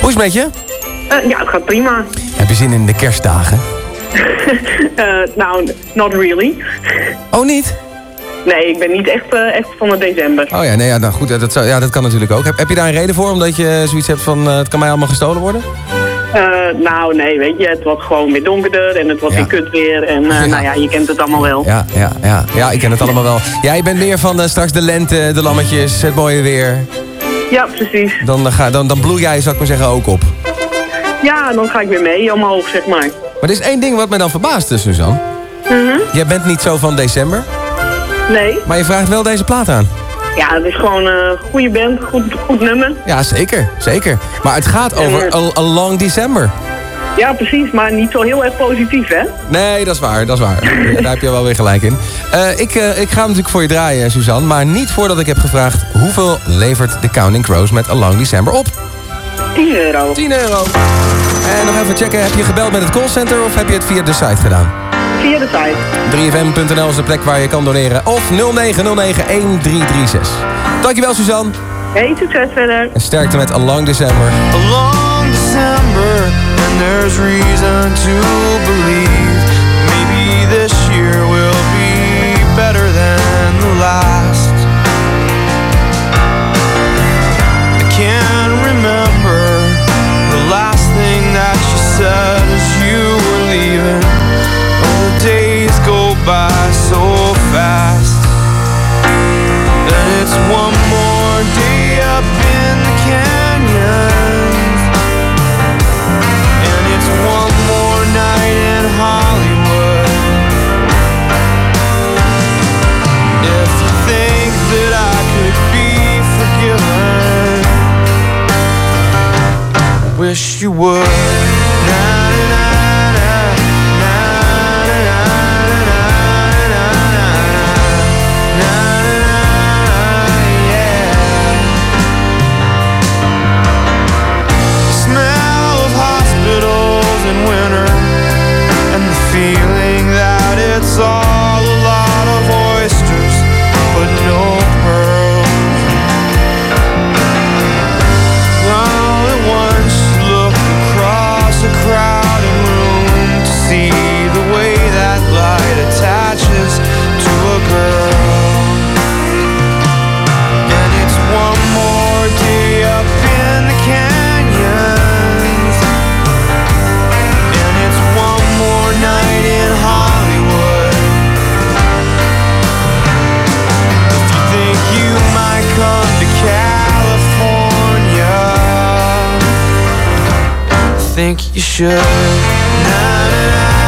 Speaker 24: Hoe is het met je?
Speaker 30: Eh, ja, het gaat prima.
Speaker 24: Heb je zin in de kerstdagen?
Speaker 30: Eh, nou, not really.
Speaker 24: Oh, niet?
Speaker 30: Nee, ik ben niet echt, eh, echt van de december.
Speaker 24: Oh ja, nee, ja, nou goed, dat, zou, ja, dat kan natuurlijk ook. Heb, heb je daar een reden voor? Omdat je zoiets hebt van, het kan mij allemaal gestolen worden?
Speaker 30: Eh, nou, nee, weet je, het wordt gewoon weer donkerder en het wordt
Speaker 24: Ja.
Speaker 30: weer kut weer. En eh, nou ja, je kent het allemaal wel.
Speaker 24: Ja, ja, ja. Ja, ik ken het allemaal wel. Jij bent meer van eh, straks de lente, de lammetjes, het mooie weer.
Speaker 30: Ja, precies.
Speaker 24: Dan, ga, dan, dan bloei jij, zou ik maar zeggen, ook op.
Speaker 30: Ja, dan ga ik weer mee omhoog, zeg maar.
Speaker 24: Maar er is één ding wat mij dan verbaast, dus, Suzanne.
Speaker 30: Mhm.
Speaker 24: Jij bent niet zo van december,
Speaker 30: Nee.
Speaker 24: maar je vraagt wel deze plaat aan.
Speaker 30: Ja, het is gewoon een goede band, goed, goed nummer.
Speaker 24: Ja, zeker, zeker. Maar het gaat over a, a Long December.
Speaker 30: Ja, precies, maar niet zo heel erg positief, hè?
Speaker 24: Nee, dat is waar, dat is waar. Daar heb je wel weer gelijk in. Eh, ik, eh, ik ga hem natuurlijk voor je draaien, Suzanne. Maar niet voordat ik heb gevraagd... hoeveel levert de Counting Crows met A Long December op?
Speaker 30: 10 euro.
Speaker 24: 10 euro. En nog even checken, heb je gebeld met het callcenter... of heb je het via de site gedaan?
Speaker 30: Via de site.
Speaker 24: 3fm.nl is de plek waar je kan doneren. Of 0909-1336. Dankjewel, Suzanne.
Speaker 30: Hey, succes verder.
Speaker 24: En sterkte met A Long December.
Speaker 57: A long December, and there's reason to believe by so fast. And it's one more day up in the canyons. And it's one more night in Hollywood.
Speaker 70: If you think that I could be forgiven, wish you would. Think you should. Drove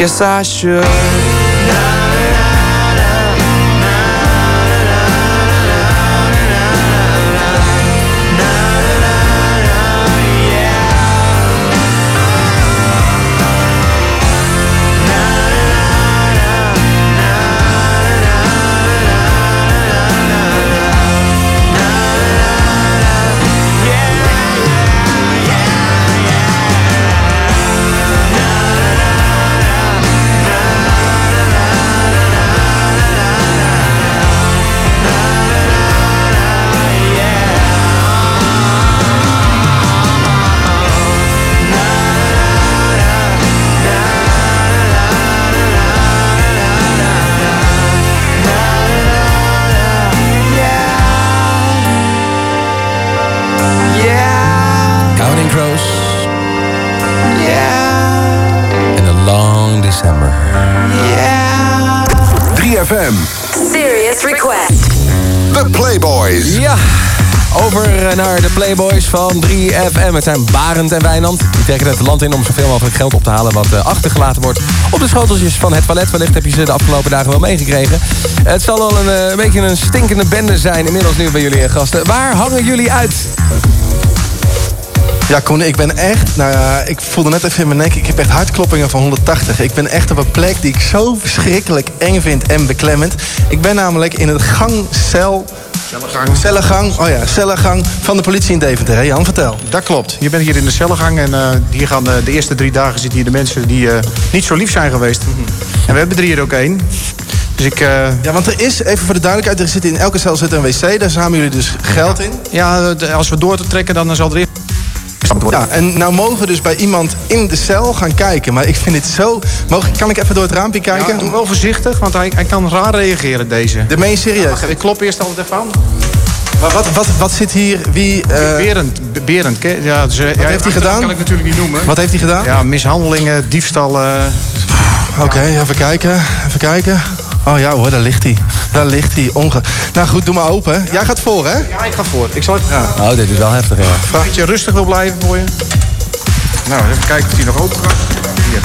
Speaker 70: guess I should.
Speaker 24: Van 3FM. Het zijn Barend en Wijnand. Die trekken het land in om zoveel mogelijk geld op te halen... wat eh, achtergelaten wordt op de schoteltjes van het toilet. Wellicht heb je ze de afgelopen dagen wel meegekregen. Het zal wel een, eh, een beetje een stinkende bende zijn... inmiddels nu bij jullie gasten. Waar hangen jullie uit?
Speaker 78: Ja, Koen, ik ben echt... Nou ja, ik voelde net even in mijn nek... Ik heb echt hartkloppingen van 180. Ik ben echt op een plek die ik zo verschrikkelijk eng vind en beklemmend. Ik ben namelijk in het gangcel...
Speaker 79: Cellengang.
Speaker 78: Cellengang, oh ja, cellengang van de politie in Deventer. Hè? Jan, vertel.
Speaker 79: Dat klopt. Je bent hier in de cellengang en eh, hier gaan de, de eerste drie dagen zitten hier de mensen die eh, niet zo lief zijn geweest. En we hebben er hier ook één. Dus ik... eh,
Speaker 78: Ja, want er is, even voor de duidelijkheid... er zit in elke cel zit een wc. Daar zamelen jullie dus geld in.
Speaker 79: Ja, als we door te trekken, dan zal er eerst...
Speaker 78: Ja, en nou mogen we dus bij iemand in de cel gaan kijken. Maar ik vind dit zo... Mogen, kan ik even door het raampje kijken?
Speaker 79: Ja, doe wel voorzichtig, want hij, hij kan raar reageren, deze.
Speaker 78: De meen je serieus?
Speaker 79: Ik klop eerst altijd even aan.
Speaker 78: Maar wat, wat, wat zit hier? Wie... eh,
Speaker 79: Berend, Berend, ja, ze,
Speaker 78: Wat heeft hij gedaan?
Speaker 79: Dat kan ik natuurlijk niet noemen.
Speaker 78: Wat heeft hij gedaan?
Speaker 79: Ja, mishandelingen, diefstallen,
Speaker 80: Oké, even kijken. Even kijken. Oh ja hoor, daar ligt hij. Daar ligt hij. Onge... Nou goed, doe maar open. Jij gaat voor, hè?
Speaker 79: Ja, ik ga voor. Ik zal het... Ja.
Speaker 40: Oh, dit is wel heftig, ja.
Speaker 79: Vraag dat je rustig wil blijven voor je. Nou, even kijken of hij nog open gaat. Hier.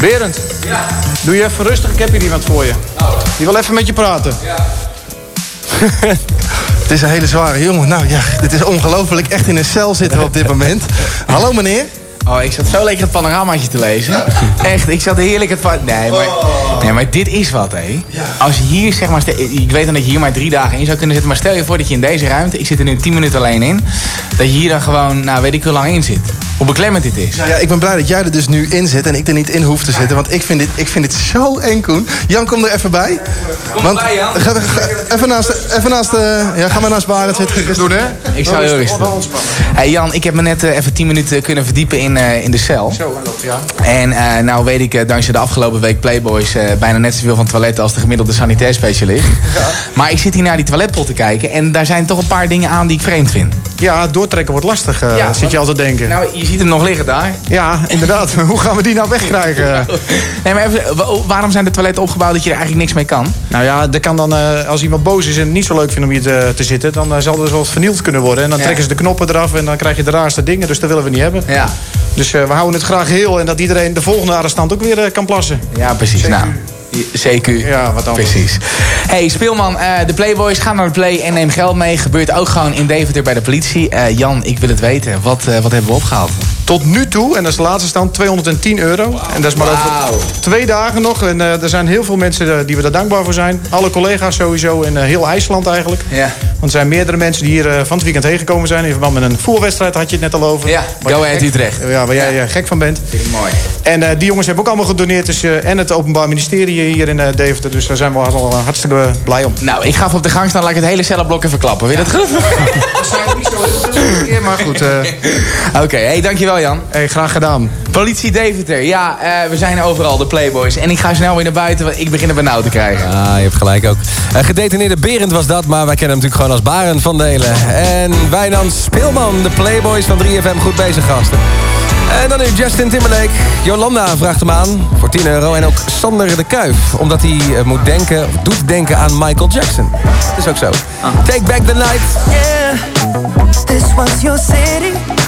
Speaker 79: Berend. Ja. Doe je even rustig. Ik heb hier iemand voor je. Die wil even met je praten.
Speaker 80: Het is een hele zware jongen. Nou ja, dit is ongelooflijk. Echt in een cel zitten we op dit moment. Hallo meneer.
Speaker 81: Oh, ik zat zo lekker het panoramaatje te lezen. Echt, ik zat heerlijk het... Nee, maar, nee, maar dit is wat, hé. Als je hier, zeg maar... Ik weet dan dat je hier maar drie dagen in zou kunnen zitten... maar stel je voor dat je in deze ruimte... Ik zit er nu tien minuten alleen in... dat je hier dan gewoon, nou weet ik hoe lang in zit. Hoe beklemmend dit is.
Speaker 80: Nou ja, ik ben blij dat jij er dus nu in zit en ik er niet in hoef te zitten. Want ik vind dit, ik vind dit zo eng, Koen. Jan, kom er even bij. want, Ga, ga- even naast, even naast eh, ja, ga maar naast Barend zitten. Doen, hè?
Speaker 81: Ik zou heel rustig doen. Hey Jan, ik heb me net eh, even 10 minuten kunnen verdiepen in, eh, in de cel.
Speaker 79: Zo, dat ja.
Speaker 81: En eh, nou weet ik eh, dankzij de afgelopen week Playboys bijna net zoveel van toiletten als de gemiddelde sanitair specialist. Maar ik zit hier naar die toiletpot te kijken en daar zijn toch een paar dingen aan die ik vreemd vind.
Speaker 79: Ja, doortrekken wordt lastig,
Speaker 81: Ja,
Speaker 79: zit je altijd te denken.
Speaker 81: Nou, je ziet hem nog liggen daar.
Speaker 79: Ja, inderdaad. Hoe gaan we die nou wegkrijgen?
Speaker 81: Nee, maar even, wa- waarom zijn de toiletten opgebouwd dat je er eigenlijk niks mee kan?
Speaker 79: Nou ja, er kan dan, als iemand boos is en het niet zo leuk vindt om hier te, te zitten... dan zal er wel wat vernield kunnen worden. En dan
Speaker 81: Ja.
Speaker 79: trekken ze de knoppen eraf en dan krijg je de raarste dingen. Dus dat willen we niet hebben.
Speaker 81: Ja.
Speaker 79: Dus eh, we houden het graag heel en dat iedereen de volgende arrestant ook weer eh, kan plassen.
Speaker 81: Ja, precies. Nou, CQ.
Speaker 79: Ja, wat anders.
Speaker 81: Precies. Hey, speelman, eh, de Playboys, ga naar de Play en neem geld mee. Gebeurt ook gewoon in Deventer bij de politie. Jan, ik wil het weten. Wat, wat hebben we opgehaald?
Speaker 79: Tot nu toe, en dat is de laatste stand, 210 euro. En dat is maar over twee dagen nog. En eh, er zijn heel veel mensen eh, die we daar dankbaar voor zijn. Alle collega's sowieso in eh, heel IJsland eigenlijk.
Speaker 81: Ja.
Speaker 79: Want er zijn meerdere mensen die hier van het weekend heen gekomen zijn. In verband met een voerwedstrijd had je het net al over.
Speaker 81: Ja, Go Ahead Utrecht.
Speaker 79: Ja, waar jij gek van bent.
Speaker 81: Vind ik mooi.
Speaker 79: En die jongens hebben ook allemaal gedoneerd. Dus, en het Openbaar Ministerie hier in Deventer. Dus daar zijn we al hartstikke blij om.
Speaker 81: Nou, ik ga op de gang staan. Laat ik het hele cellenblok even klappen. Wil je dat goed?
Speaker 79: maar goed.
Speaker 81: Oké, hey, dankjewel Jan.
Speaker 79: Hey, graag gedaan.
Speaker 81: Politie Deventer. Ja, eh, we zijn overal, de Playboys. En ik ga snel weer naar buiten, want ik begin er benauwd te krijgen.
Speaker 40: Ah, je hebt gelijk ook. Uh, gedetineerde Berend was dat, maar wij kennen hem natuurlijk gewoon als Barend van Delen. En Wijnand Speelman, de Playboys van 3FM, goed bezig gasten. En dan nu Justin Timberlake. Jolanda vraagt hem aan voor 10 euro. En ook Sander de Kuif, omdat hij eh, moet denken, of doet denken aan Michael Jackson. Dat is ook zo. Take back the night.
Speaker 57: Yeah, this was your city.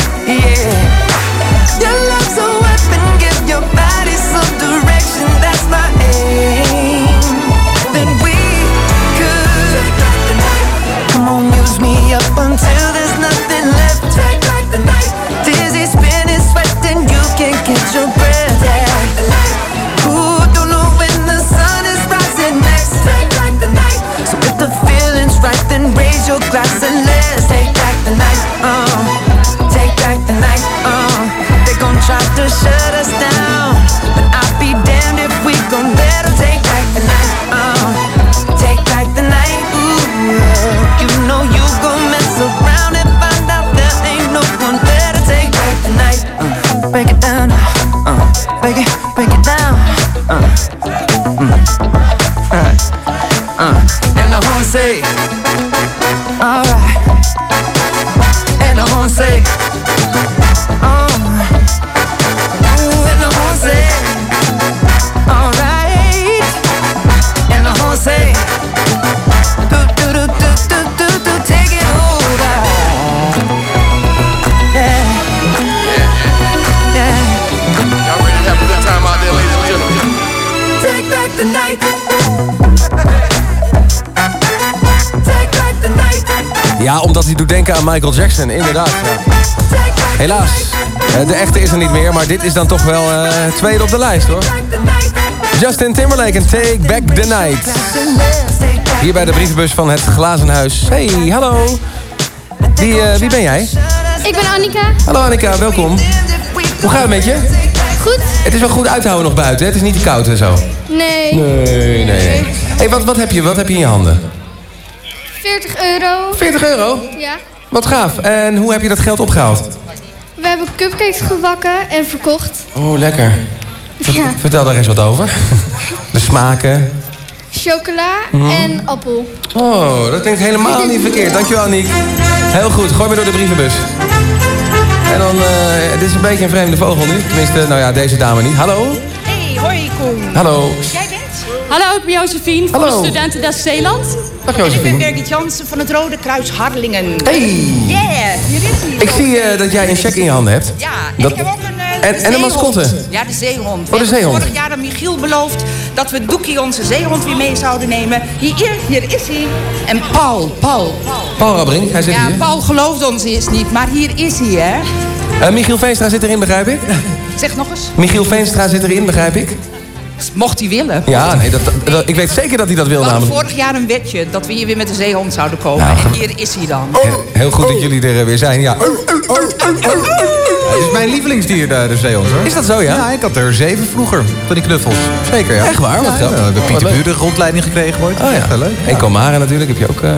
Speaker 57: your glass and
Speaker 24: Ja, omdat hij doet denken aan Michael Jackson, inderdaad. Ja. Helaas, eh, de echte is er niet meer, maar dit is dan toch wel eh, tweede op de lijst hoor. Justin Timberlake en Take Back the Night. Hier bij de brievenbus van het Glazen Huis. Hey, hallo. Wie, eh, wie ben jij?
Speaker 23: Ik ben Annika.
Speaker 24: Hallo Annika, welkom. Hoe gaat het met je?
Speaker 23: Goed?
Speaker 24: Het is wel goed uithouden nog buiten, hè? het is niet te koud en zo.
Speaker 23: Nee.
Speaker 24: Nee, nee, nee. hey, wat, wat, heb je, wat heb je in je handen?
Speaker 23: 40 euro.
Speaker 24: 40 euro?
Speaker 23: Ja.
Speaker 24: Wat gaaf. En hoe heb je dat geld opgehaald?
Speaker 23: We hebben cupcakes gebakken en verkocht.
Speaker 24: Oh, lekker.
Speaker 23: Ja.
Speaker 24: Vertel daar eens wat over. De smaken.
Speaker 23: Chocola
Speaker 24: Mhm.
Speaker 23: en appel.
Speaker 24: Oh, dat klinkt helemaal niet verkeerd. Dankjewel, Aniek. Heel goed, gooi me door de brievenbus. En dan, eh dit is een beetje een vreemde vogel nu. Tenminste, nou ja, deze dame niet. Hallo?
Speaker 82: Hey, hoi Koen.
Speaker 24: Hallo.
Speaker 82: Jij? Hallo, ik ben Josephine van
Speaker 24: Hallo.
Speaker 82: de Studenten des Zeeland.
Speaker 24: Dag,
Speaker 82: En ik
Speaker 24: Josephine.
Speaker 82: ben Birgit Jansen van het Rode Kruis Harlingen.
Speaker 24: Hey.
Speaker 82: Yeah, hier is hij.
Speaker 24: Ik zie eh, dat jij een check in je handen hebt.
Speaker 82: Ja, en
Speaker 24: Dat-
Speaker 82: ik heb ook een, eh,
Speaker 24: En- en een mascotte?
Speaker 82: Ja, de zeehond.
Speaker 24: Oh, de zeehond.
Speaker 82: Vorig jaar aan Michiel beloofd dat we Doekie, onze zeehond, weer mee zouden nemen. Hier, hier is hij. En Paul, Paul.
Speaker 24: Paul Rabrink, hij zit
Speaker 82: Ja,
Speaker 24: hier.
Speaker 82: Paul gelooft ons eerst niet, maar hier is hij, hè.
Speaker 24: Eh, Michiel Veenstra zit erin, begrijp ik?
Speaker 82: Zeg nog eens.
Speaker 24: Michiel Veenstra zit erin, begrijp ik?
Speaker 82: Mocht hij willen.
Speaker 24: Ja, nee, dat, dat- ik weet zeker dat hij dat wil
Speaker 82: We hadden
Speaker 24: namelijk.
Speaker 82: vorig jaar een wetje dat we hier weer met de zeehond zouden komen.
Speaker 24: Nou,
Speaker 82: en hier is hij dan.
Speaker 24: Heel goed dat jullie er eh, weer zijn, ja.
Speaker 29: Het is mijn lievelingsdier, de, de zeehond, hoor.
Speaker 24: Is dat zo, ja?
Speaker 29: Ja, ik had er zeven vroeger, van die knuffels. Zeker, ja.
Speaker 24: Echt waar? Wat
Speaker 29: Ja,
Speaker 24: grappig.
Speaker 29: We hebben Pieter. Buren rondleiding gekregen ooit.
Speaker 24: Oh ja,
Speaker 29: Heel leuk.
Speaker 24: En Komara natuurlijk heb je ook. eh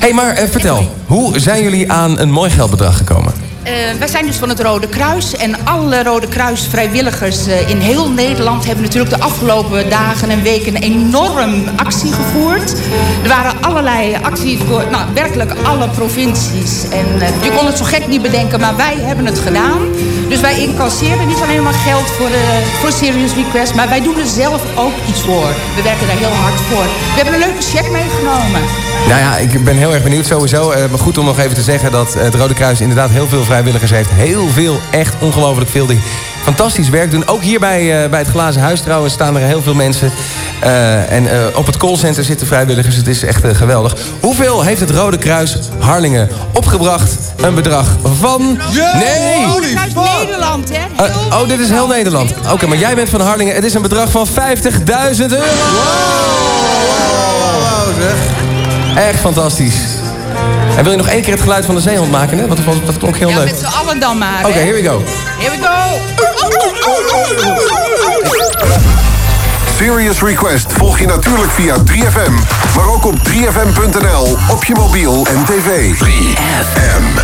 Speaker 24: hey, maar eh, vertel, hoe zijn jullie aan een mooi geldbedrag gekomen?
Speaker 82: Eh, wij zijn dus van het Rode Kruis. En alle Rode Kruis vrijwilligers eh, in heel Nederland hebben natuurlijk de afgelopen dagen en weken een enorm actie gevoerd. Er waren allerlei acties voor nou, werkelijk alle provincies. En eh, je kon het zo gek niet bedenken, maar wij hebben het gedaan. Dus wij incasseren niet alleen maar geld voor, voor Serious Request, maar wij doen er zelf ook iets voor. We werken daar heel hard voor. We hebben een leuke check meegenomen.
Speaker 24: Nou ja, ik ben heel erg benieuwd sowieso. Eh, maar goed om nog even te zeggen dat het Rode Kruis inderdaad heel veel vrijwilligers heeft. Heel veel, echt ongelooflijk veel die fantastisch werk doen. Ook hier bij, eh, bij het Glazen Huis trouwens staan er heel veel mensen. Eh, en eh, op het callcenter zitten vrijwilligers. Het is echt eh, geweldig. Hoeveel heeft het Rode Kruis Harlingen opgebracht? Een bedrag van... Nee!
Speaker 82: Kruis Nederland, hè?
Speaker 24: Eh, oh, dit is heel Nederland. Oké, maar jij bent van Harlingen. Het is een bedrag van 50.000 euro. Echt fantastisch. En wil je nog één keer het geluid van de zeehond maken? Hè? Want dat, was- dat klonk heel
Speaker 82: Ja,
Speaker 24: leuk.
Speaker 82: met z'n allen dan maar.
Speaker 24: Oké, here we go.
Speaker 82: Here we go.
Speaker 5: Serious Request volg je natuurlijk via 3FM, maar ook op 3FM.nl, op je mobiel en tv. 3FM.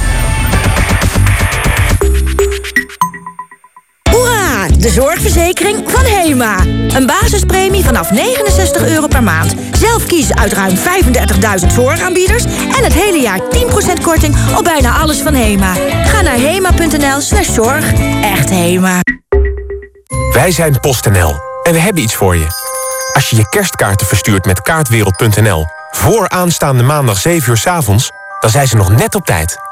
Speaker 83: De zorgverzekering van HEMA. Een basispremie vanaf 69 euro per maand. Zelf kiezen uit ruim 35.000 zorgaanbieders... en het hele jaar 10% korting op bijna alles van HEMA. Ga naar hema.nl slash zorg. Echt HEMA.
Speaker 84: Wij zijn PostNL en we hebben iets voor je. Als je je kerstkaarten verstuurt met kaartwereld.nl... voor aanstaande maandag 7 uur 's avonds, dan zijn ze nog net op tijd.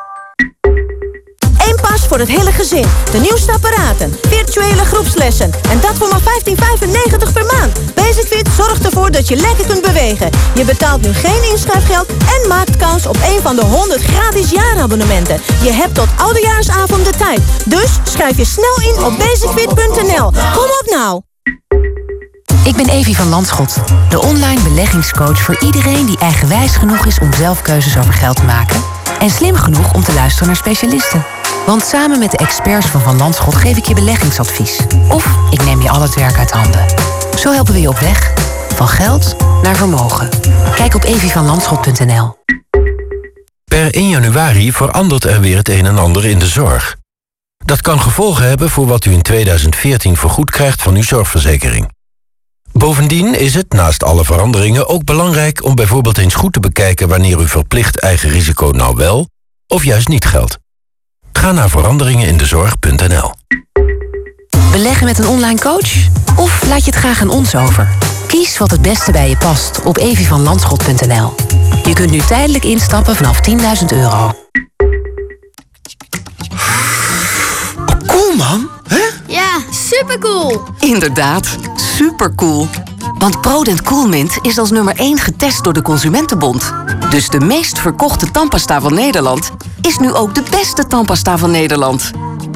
Speaker 83: Eén pas voor het hele gezin. De nieuwste apparaten, virtuele groepslessen. En dat voor maar 15,95 per maand. Basicfit zorgt ervoor dat je lekker kunt bewegen. Je betaalt nu geen inschrijfgeld en maakt kans op een van de 100 gratis jaarabonnementen. Je hebt tot oudejaarsavond de tijd. Dus schrijf je snel in op basicfit.nl. Kom op nou!
Speaker 85: Ik ben Evie van Landschot, de online beleggingscoach voor iedereen die eigenwijs genoeg is om zelf keuzes over geld te maken en slim genoeg om te luisteren naar specialisten. Want samen met de experts van Van Landschot geef ik je beleggingsadvies. Of ik neem je al het werk uit handen. Zo helpen we je op weg. Van geld naar vermogen. Kijk op evievanlandschot.nl.
Speaker 86: Per 1 januari verandert er weer het een en ander in de zorg. Dat kan gevolgen hebben voor wat u in 2014 vergoed krijgt van uw zorgverzekering. Bovendien is het, naast alle veranderingen, ook belangrijk om bijvoorbeeld eens goed te bekijken wanneer uw verplicht eigen risico nou wel of juist niet geldt. Ga naar veranderingenindezorg.nl.
Speaker 85: Beleggen met een online coach? Of laat je het graag aan ons over? Kies wat het beste bij je past op evievanlandschot.nl. Je kunt nu tijdelijk instappen vanaf 10.000 euro.
Speaker 83: Cool man, hè? Ja, supercool.
Speaker 85: Inderdaad, supercool. Want Prodent Coolmint is als nummer 1 getest door de Consumentenbond. Dus de meest verkochte tandpasta van Nederland is nu ook de beste tandpasta van Nederland.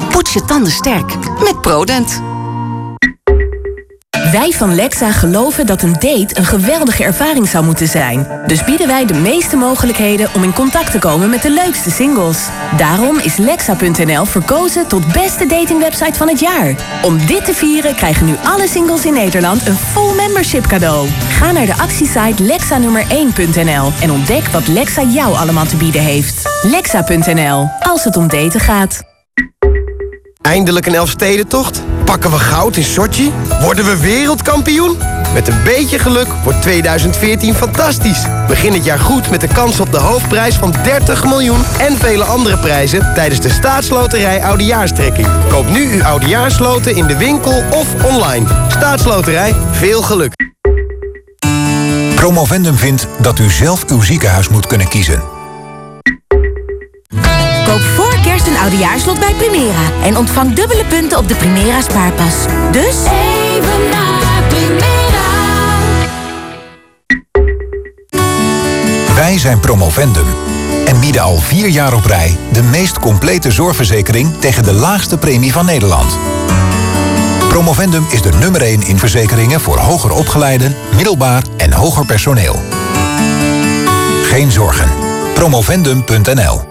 Speaker 85: Poets je tanden sterk met Prodent.
Speaker 87: Wij van Lexa geloven dat een date een geweldige ervaring zou moeten zijn. Dus bieden wij de meeste mogelijkheden om in contact te komen met de leukste singles. Daarom is Lexa.nl verkozen tot beste datingwebsite van het jaar. Om dit te vieren krijgen nu alle singles in Nederland een full membership cadeau. Ga naar de actiesite lexa nummer 1.nl en ontdek wat Lexa jou allemaal te bieden heeft. Lexa.nl, als het om daten gaat.
Speaker 88: Eindelijk een Elfstedentocht? Pakken we goud in Sochi? Worden we wereldkampioen? Met een beetje geluk wordt 2014 fantastisch. Begin het jaar goed met de kans op de hoofdprijs van 30 miljoen... en vele andere prijzen tijdens de staatsloterij Oudejaarstrekking. Koop nu uw Oudejaarsloten in de winkel of online. Staatsloterij, veel geluk.
Speaker 61: Promovendum vindt dat u zelf uw ziekenhuis moet kunnen kiezen.
Speaker 83: Koop voor kerst een oudejaarslot bij Primera. En ontvang dubbele punten op de Primera spaarpas. Dus... Even naar Primera.
Speaker 61: Wij zijn Promovendum en bieden al vier jaar op rij de meest complete zorgverzekering tegen de laagste premie van Nederland. Promovendum is de nummer 1 in verzekeringen voor hoger opgeleiden, middelbaar en hoger personeel. Geen zorgen. Promovendum.nl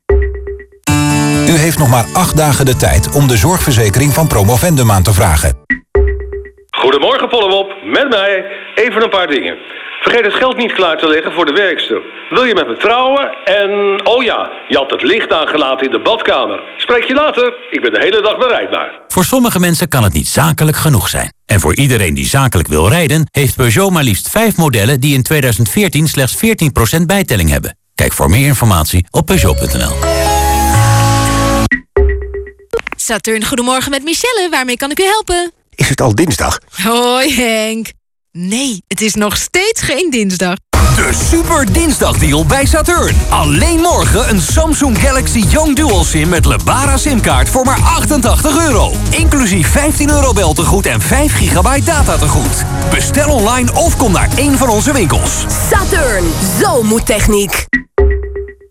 Speaker 61: U heeft nog maar acht dagen de tijd om de zorgverzekering van Promovendum aan te vragen.
Speaker 89: Goedemorgen Pollewop, met mij even een paar dingen. Vergeet het geld niet klaar te leggen voor de werkster. Wil je met me trouwen? En, oh ja, je had het licht aangelaten in de badkamer. Spreek je later, ik ben de hele dag bereikbaar.
Speaker 90: Voor sommige mensen kan het niet zakelijk genoeg zijn. En voor iedereen die zakelijk wil rijden... heeft Peugeot maar liefst 5 modellen die in 2014 slechts 14% bijtelling hebben. Kijk voor meer informatie op Peugeot.nl.
Speaker 91: Saturn, goedemorgen met Michelle. Waarmee kan ik u helpen?
Speaker 61: Is het al dinsdag?
Speaker 91: Hoi Henk. Nee, het is nog steeds geen dinsdag.
Speaker 92: De super dinsdagdeal bij Saturn. Alleen morgen een Samsung Galaxy Young Dual SIM met Lebara simkaart voor maar 88 euro. Inclusief 15 euro beltegoed en 5 gigabyte data tegoed. Bestel online of kom naar een van onze winkels.
Speaker 91: Saturn, zo moet techniek.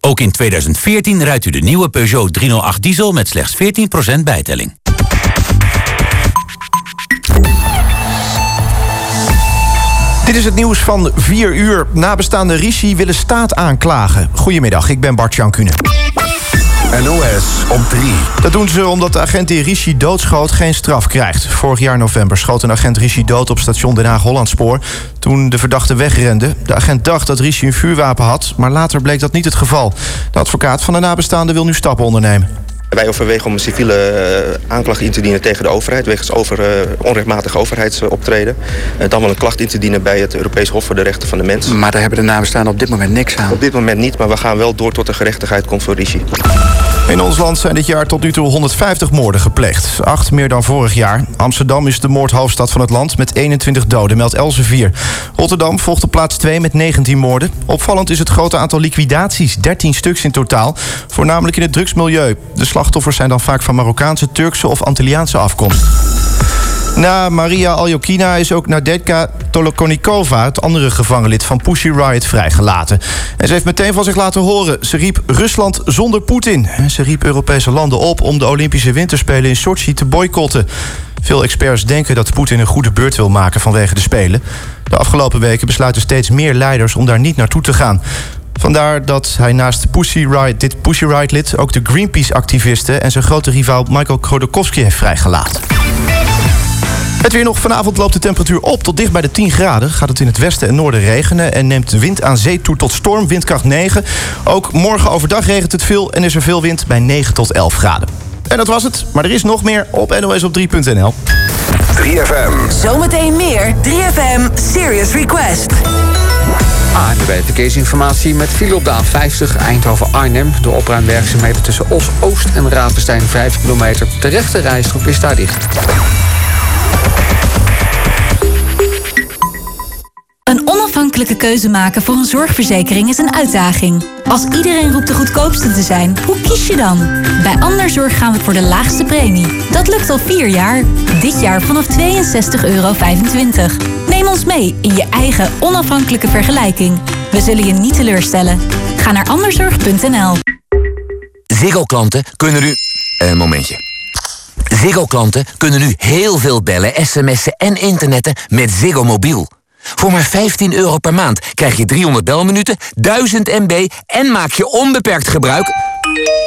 Speaker 90: Ook in 2014 rijdt u de nieuwe Peugeot 308 diesel met slechts 14% bijtelling.
Speaker 4: Dit is het nieuws van 4 uur. Nabestaande Rishi willen staat aanklagen. Goedemiddag, ik ben Bart Jan Kuhne.
Speaker 55: NOS op 3.
Speaker 4: Dat doen ze omdat de agent die Rishi doodschoot geen straf krijgt. Vorig jaar november schoot een agent Rishi dood op station Den Haag-Hollandspoor... toen de verdachte wegrende. De agent dacht dat Rishi een vuurwapen had, maar later bleek dat niet het geval. De advocaat van de nabestaande wil nu stappen ondernemen.
Speaker 84: Wij overwegen om een civiele eh, aanklacht in te dienen tegen de overheid... wegens over, eh, onrechtmatig overheidsoptreden. Eh, dan wel een klacht in te dienen bij het Europees Hof voor de Rechten van de Mens.
Speaker 93: Maar daar hebben de nabestaanden op dit moment niks aan.
Speaker 84: Op dit moment niet, maar we gaan wel door tot de gerechtigheid komt voor Rishi.
Speaker 4: In ons land zijn dit jaar tot nu toe 150 moorden gepleegd. Acht meer dan vorig jaar. Amsterdam is de moordhoofdstad van het land met 21 doden, meldt Elsevier. Rotterdam volgt op plaats 2 met 19 moorden. Opvallend is het grote aantal liquidaties, 13 stuks in totaal. Voornamelijk in het drugsmilieu. De slachtoffers zijn dan vaak van Marokkaanse, Turkse of Antilliaanse afkomst. Na Maria Aljokina is ook Nadetka Tolokonikova... het andere gevangenlid van Pussy Riot, vrijgelaten. En ze heeft meteen van zich laten horen. Ze riep Rusland zonder Poetin. En ze riep Europese landen op om de Olympische Winterspelen in Sochi te boycotten. Veel experts denken dat Poetin een goede beurt wil maken vanwege de Spelen. De afgelopen weken besluiten steeds meer leiders om daar niet naartoe te gaan. Vandaar dat hij naast Pussy Riot, dit Pussy Riot-lid... ook de Greenpeace-activisten en zijn grote rivaal Michael Khodorkovsky heeft vrijgelaten. Het weer nog. Vanavond loopt de temperatuur op tot dicht bij de 10 graden. Gaat het in het westen en noorden regenen en neemt de wind aan zee toe tot storm, windkracht 9. Ook morgen overdag regent het veel en is er veel wind bij 9 tot 11 graden. En dat was het, maar er is nog meer op nosop3.nl.
Speaker 55: 3FM.
Speaker 85: Zometeen meer 3FM Serious Request.
Speaker 34: ANWB Verkeersinformatie met file op de A50 Eindhoven-Arnhem. Door opruimwerkzaamheden tussen Os-Oost en Ravenstein 5 kilometer. De rechte rijstrook is daar dicht.
Speaker 53: Een onafhankelijke keuze maken voor een zorgverzekering is een uitdaging. Als iedereen roept de goedkoopste te zijn, hoe kies je dan? Bij Anderzorg gaan we voor de laagste premie. Dat lukt al vier jaar. Dit jaar vanaf 62,25 euro. Neem ons mee in je eigen onafhankelijke vergelijking. We zullen je niet teleurstellen. Ga naar anderzorg.nl.
Speaker 94: Ziggo-klanten kunnen nu... Een momentje. Ziggo-klanten kunnen nu heel veel bellen, sms'en en internetten met Ziggo Mobiel. Voor maar 15 euro per maand krijg je 300 belminuten, 1000 MB... en maak je onbeperkt gebruik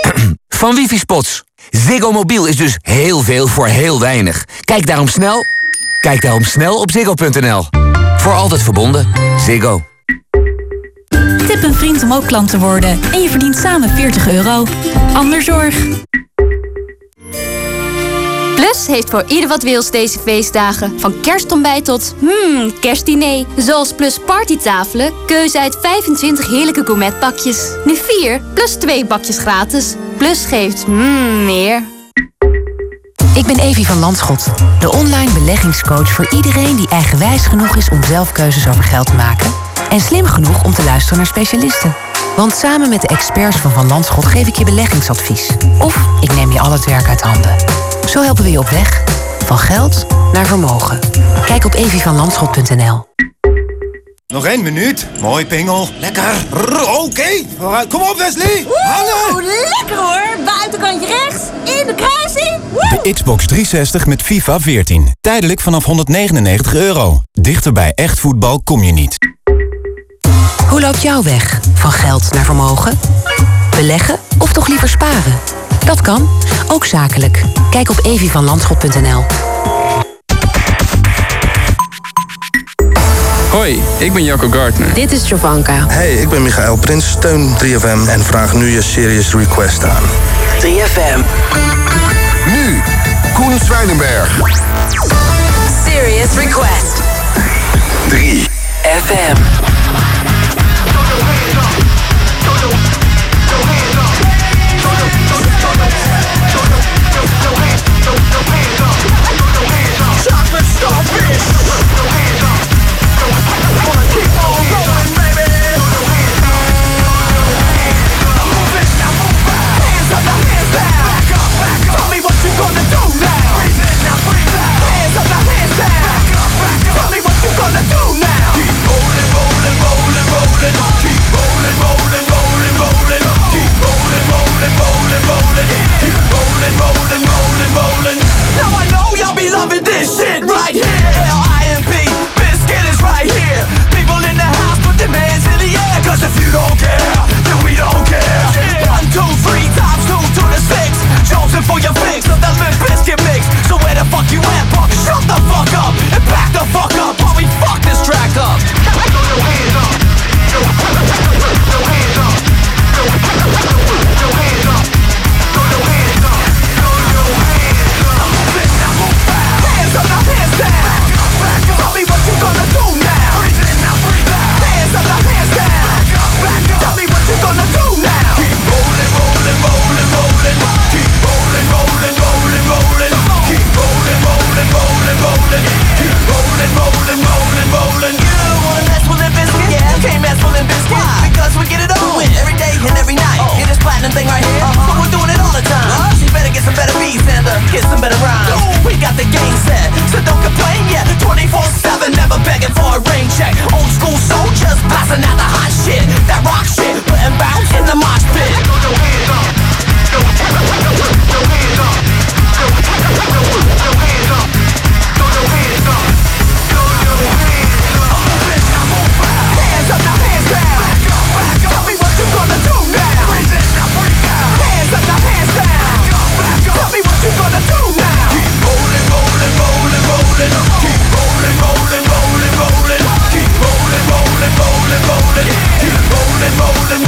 Speaker 94: van wifi-spots. Ziggo Mobiel is dus heel veel voor heel weinig. Kijk daarom snel, kijk daarom snel op ziggo.nl. Voor altijd verbonden. Ziggo.
Speaker 53: Tip een vriend om ook klant te worden. En je verdient samen 40 euro. Anderzorg.
Speaker 95: Plus heeft voor ieder wat wils deze feestdagen. Van kerstontbijt tot hmm, kerstdiner. Zoals Plus partytafelen, keuze uit 25 heerlijke gourmetpakjes. Nu 4 plus 2 bakjes gratis. Plus geeft hmm, meer.
Speaker 85: Ik ben Evie van Landschot, de online beleggingscoach voor iedereen die eigenwijs genoeg is om zelf keuzes over geld te maken en slim genoeg om te luisteren naar specialisten. Want samen met de experts van Van Landschot geef ik je beleggingsadvies. Of ik neem je al het werk uit handen. Zo helpen we je op weg. Van geld naar vermogen. Kijk op evievanlandschot.nl.
Speaker 96: Nog één minuut. Mooi, Pingel. Lekker. Oké. Kom op, Wesley. Hangen.
Speaker 23: lekker hoor. Buitenkantje rechts. In de kruising.
Speaker 61: De Xbox 360 met FIFA 14. Tijdelijk vanaf 199 euro. Dichter bij echt voetbal kom je niet.
Speaker 85: Hoe loopt jouw weg? Van geld naar vermogen? Beleggen of toch liever sparen? Dat kan, ook zakelijk. Kijk op evievanlandschot.nl.
Speaker 97: Hoi, ik ben Jacco Gardner.
Speaker 85: Dit is Jovanka.
Speaker 78: Hey, ik ben Michael Prins, steun 3FM en vraag nu je Serious Request aan.
Speaker 85: 3FM.
Speaker 5: Nu, Koen Zwijnenberg.
Speaker 85: Serious Request.
Speaker 5: 3
Speaker 85: Here's
Speaker 98: some better rhymes. We got the game set, so don't complain yet. 24-7, never begging for a rain check. Old school soldiers passing out the hot shit. That rock shit, putting bounce in the mosh pit. Go, go, go, rolling, keep rolling, rolling, rolling, rolling, keep rolling, rolling, rolling, rolling, keep rolling, rolling.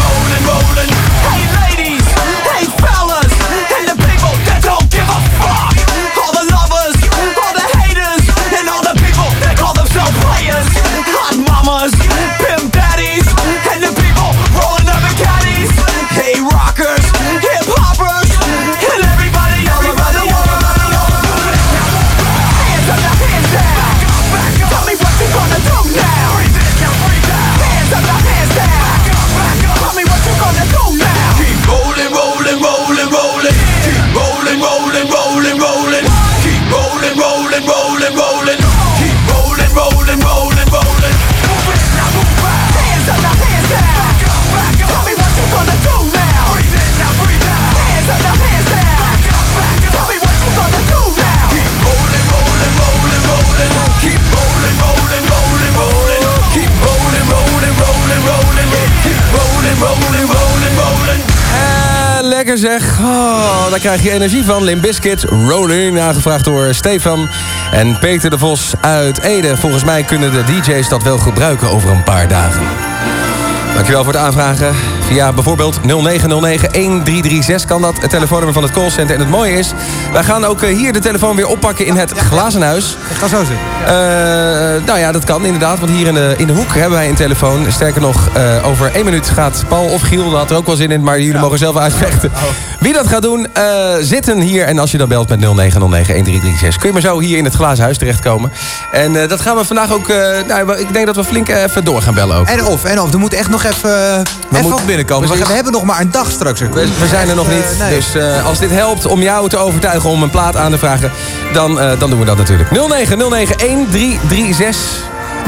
Speaker 24: Zeg. Oh, daar krijg je energie van. Limp Bizkit, Rolling, aangevraagd door Stefan. En Peter de Vos uit Ede. Volgens mij kunnen de DJ's dat wel gebruiken over een paar dagen. Dankjewel voor het aanvragen. Via bijvoorbeeld 0909-1336 kan dat, het telefoonnummer van het callcenter. En het mooie is, wij gaan ook eh, hier de telefoon weer oppakken in het glazenhuis.
Speaker 99: Ik ga zo zitten.
Speaker 24: Eh, nou ja, dat kan inderdaad, want hier in de, in de hoek hebben wij een telefoon. Sterker nog, eh, over één minuut gaat Paul of Giel, daar had er ook wel zin in... maar jullie mogen zelf uitvechten. Wie dat gaat doen, zitten hier. En als je dan belt met 0909-1336... kun je maar zo hier in het glazen huis terechtkomen. En dat gaan we vandaag ook... nou, ik denk dat we flink even door gaan bellen ook.
Speaker 99: En of, en of. Er moet echt nog even, even
Speaker 24: moet-
Speaker 99: wat binnenkomen. We,
Speaker 24: precies.
Speaker 99: we hebben nog maar een dag straks.
Speaker 24: We, we zijn er nog niet.
Speaker 99: Eh, nee.
Speaker 24: Dus eh, als dit helpt om jou te overtuigen om een plaat aan te vragen... dan, eh, dan doen we dat natuurlijk. 0909-1336.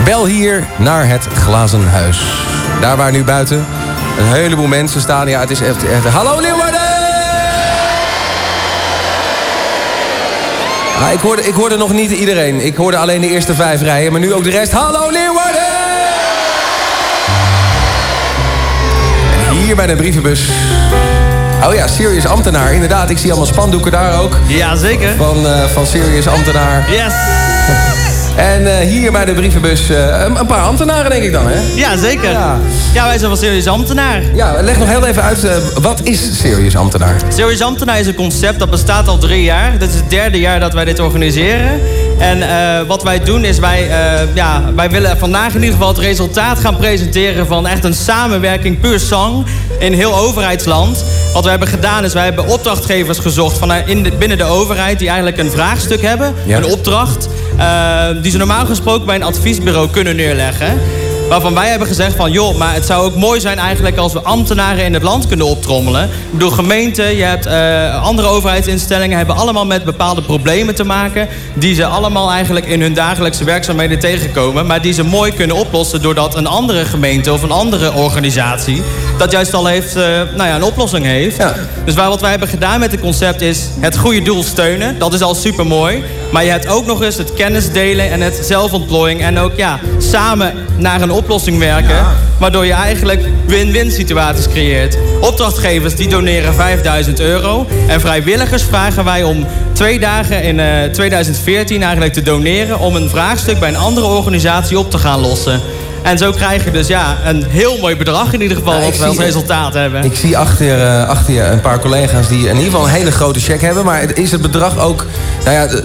Speaker 24: Bel hier naar het glazen huis. Daar waar nu buiten een heleboel mensen staan. Ja, het is echt... echt Hallo Leeuwarden! Ah, ik, hoorde, ik hoorde nog niet iedereen. Ik hoorde alleen de eerste vijf rijen. Maar nu ook de rest. Hallo Leeuwarden! Hier bij de brievenbus. Oh ja, Serious Ambtenaar. Inderdaad, ik zie allemaal spandoeken daar ook.
Speaker 100: Ja, zeker.
Speaker 24: Van, eh, van Serious Ambtenaar.
Speaker 100: Yes!
Speaker 24: En eh, hier bij de brievenbus eh, een, een paar ambtenaren, denk ik dan, hè?
Speaker 100: Ja, zeker. Ja, wij zijn van Serious Ambtenaar.
Speaker 24: Ja, leg nog heel even uit, wat is Serious Ambtenaar?
Speaker 100: Serious Ambtenaar is een concept dat bestaat al drie jaar. Dit is het derde jaar dat wij dit organiseren. En eh, wat wij doen is, wij, eh, ja, wij willen vandaag in ieder geval het resultaat gaan presenteren van echt een samenwerking puur sang in heel overheidsland. Wat we hebben gedaan is, wij hebben opdrachtgevers gezocht van, in de, binnen de overheid die eigenlijk een vraagstuk hebben,
Speaker 24: Ja.
Speaker 100: een opdracht, eh, die ze normaal gesproken bij een adviesbureau kunnen neerleggen. Waarvan wij hebben gezegd van, joh, maar het zou ook mooi zijn eigenlijk als we ambtenaren in het land kunnen optrommelen. Ik bedoel, gemeenten, je hebt eh, andere overheidsinstellingen, hebben allemaal met bepaalde problemen te maken. Die ze allemaal eigenlijk in hun dagelijkse werkzaamheden tegenkomen. Maar die ze mooi kunnen oplossen doordat een andere gemeente of een andere organisatie dat juist al heeft, eh, nou ja, een oplossing heeft. Dus waar, wat wij hebben gedaan met het concept is het goede doel steunen. Dat is al super mooi. Maar je hebt ook nog eens het kennis delen en het zelfontplooiing. En ook ja, samen naar een oplossing werken. Waardoor je eigenlijk win-win situaties creëert. Opdrachtgevers die doneren 5000 euro. En vrijwilligers vragen wij om twee dagen in eh, 2014 eigenlijk te doneren. Om een vraagstuk bij een andere organisatie op te gaan lossen. En zo krijg je dus ja, een heel mooi bedrag in ieder geval.
Speaker 24: Ik
Speaker 100: wat we als resultaat hebben.
Speaker 24: Ik zie achter, eh, achter je een paar collega's die in ieder geval een hele grote check hebben. Maar is het bedrag ook... Nou ja,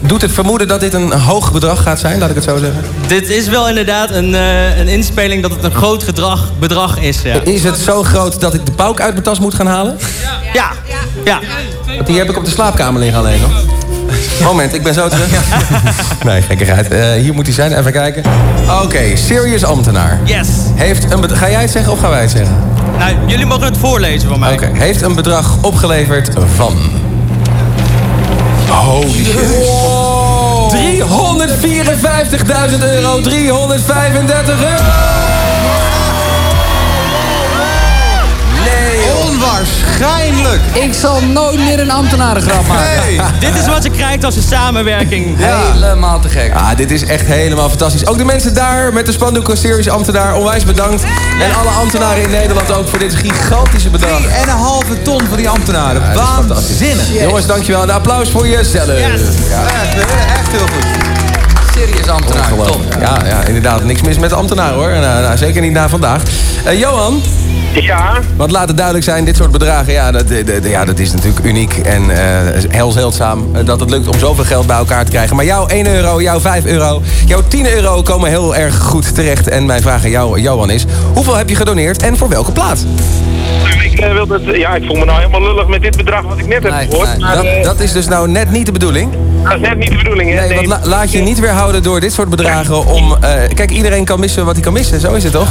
Speaker 24: doet het vermoeden dat dit een hoog bedrag gaat zijn? Laat ik het zo zeggen.
Speaker 100: Dit is wel inderdaad een, eh, een inspeling dat het een groot gedrag, bedrag is. Ja.
Speaker 24: Is het zo groot dat ik de pauk uit mijn tas moet gaan halen?
Speaker 100: Ja. ja.
Speaker 24: Want die heb ik op de slaapkamer liggen alleen nog. Moment, ik ben zo terug. Nee, gekkigheid. Eh, hier moet hij zijn, even kijken. Oké, serious ambtenaar.
Speaker 100: Yes.
Speaker 24: Heeft een Ga jij het zeggen of gaan wij het zeggen?
Speaker 100: Nou, jullie mogen het voorlezen van mij.
Speaker 24: Oké, heeft een bedrag opgeleverd van... Holy shit. 354.000 euro, 335 euro!
Speaker 99: Onwaarschijnlijk!
Speaker 101: Ik zal nooit meer een ambtenarengrap maken.
Speaker 100: Dit is wat je krijgt als je samenwerking...
Speaker 101: Helemaal te gek.
Speaker 24: Ah, dit is echt helemaal fantastisch. Ook de mensen daar met de spandoeken Serious Ambtenaar, onwijs bedankt. En alle ambtenaren in Nederland ook voor dit gigantische bedrag.
Speaker 99: En een halve ton voor die ambtenaren.
Speaker 24: Ja.
Speaker 99: Waanzinnig.
Speaker 24: Jongens, dankjewel. Een applaus voor jezelf. Ja.
Speaker 99: Echt, echt heel goed.
Speaker 101: Serieus ambtenaar, top.
Speaker 24: Ja, ja, inderdaad. Niks mis met de ambtenaar hoor. Nou, nou, zeker niet na vandaag. Eh, Johan?
Speaker 102: Ja?
Speaker 24: Want laat het duidelijk zijn, dit soort bedragen, ja, dat, de- de- ja, dat is natuurlijk uniek en eh, heel zeldzaam eh, dat het lukt om zoveel geld bij elkaar te krijgen. Maar jouw 1 euro, jouw 5 euro, jouw 10 euro komen heel erg goed terecht. En mijn vraag aan jou, Johan, is: hoeveel heb je gedoneerd en voor welke plaat?
Speaker 102: Ik, eh, wil dat, ja, ik voel me nou helemaal lullig met dit bedrag wat ik net heb gehoord. maar,
Speaker 24: Dat,
Speaker 102: eh,
Speaker 24: dat is dus nou net niet de bedoeling.
Speaker 102: dat is net niet de bedoeling, hè?
Speaker 24: Nee, want la- laat je niet weerhouden door dit soort bedragen om... eh, kijk, iedereen kan missen wat hij kan missen, zo is het toch?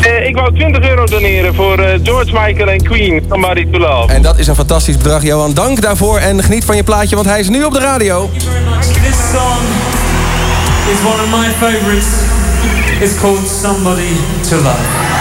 Speaker 102: Eh, ik wou 20 euro doneren voor eh, George Michael en Queen, Somebody to Love.
Speaker 24: En dat is een fantastisch bedrag, Johan. Dank daarvoor en geniet van je plaatje, want hij is nu op de radio.
Speaker 57: This song is one of my favorites. It's called Somebody to Love.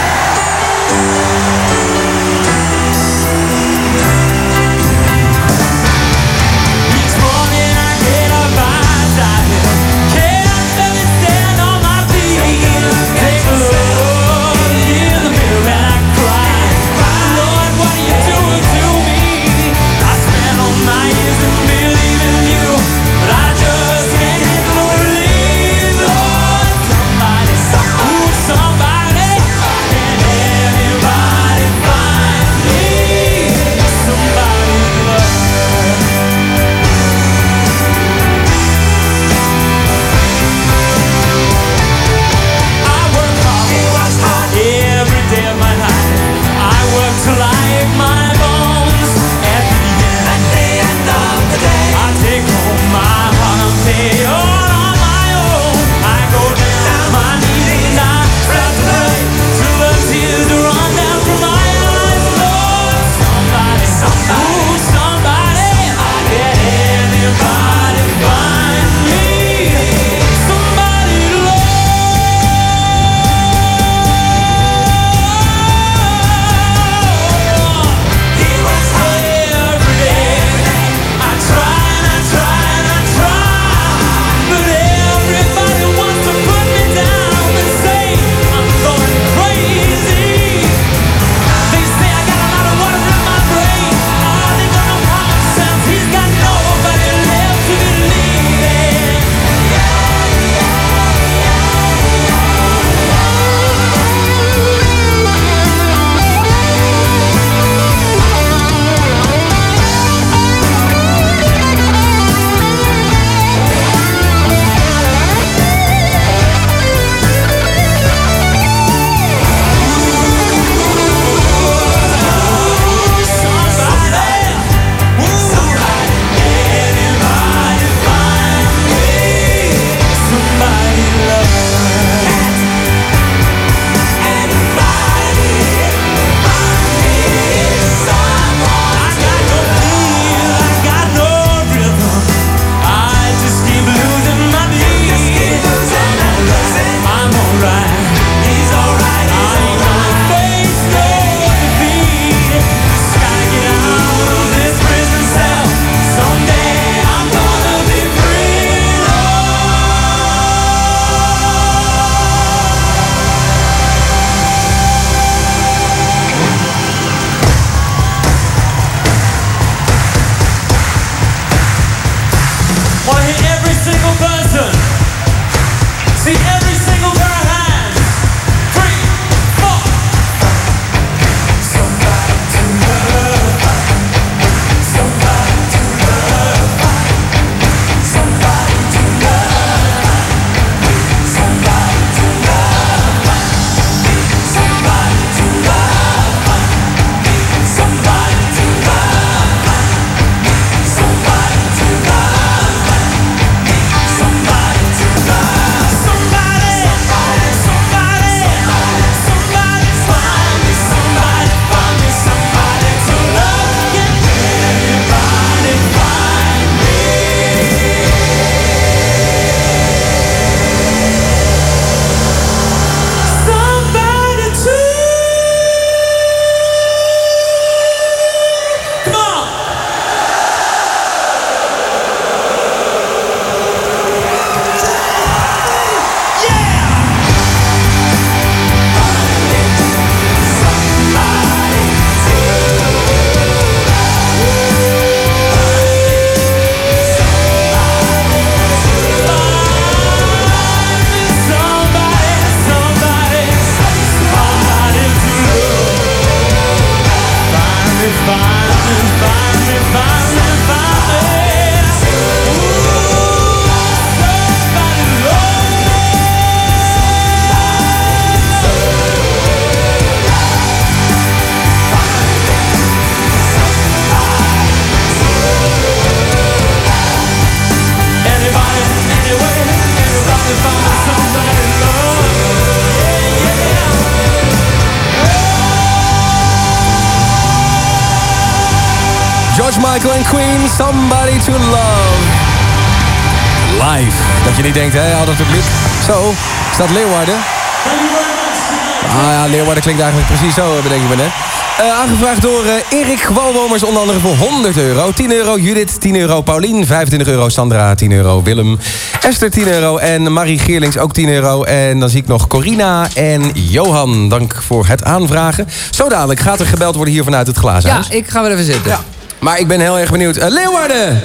Speaker 24: Klinkt eigenlijk precies zo, bedenk ik me net. Eh, aangevraagd door eh, Erik Walwomers, onder andere voor 100 euro. 10 euro Judith, 10 euro Paulien, 25 euro Sandra, 10 euro Willem. Esther 10 euro en Marie Geerlings ook 10 euro. En dan zie ik nog Corina en Johan. Dank voor het aanvragen. Zo dadelijk gaat er gebeld worden hier vanuit het glazen
Speaker 103: Ja, ik ga wel even zitten.
Speaker 24: Ja. Maar ik ben heel erg benieuwd. Eh, Leeuwarden!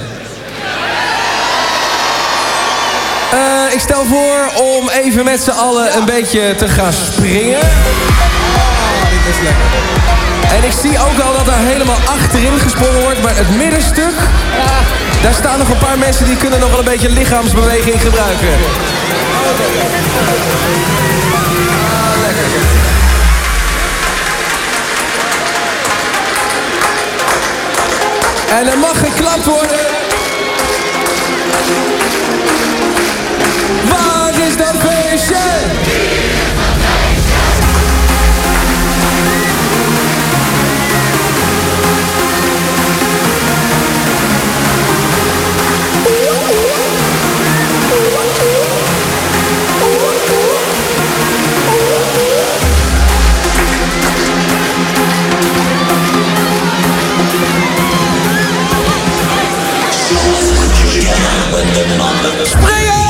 Speaker 24: Eh, ik stel voor om even met z'n allen een beetje te gaan springen. En ik zie ook al dat er helemaal achterin gesprongen wordt. Maar het middenstuk, daar staan nog een paar mensen die kunnen nog wel een beetje lichaamsbeweging gebruiken. En er mag geklapt worden. Waar is dat feestje? Leeuwarden,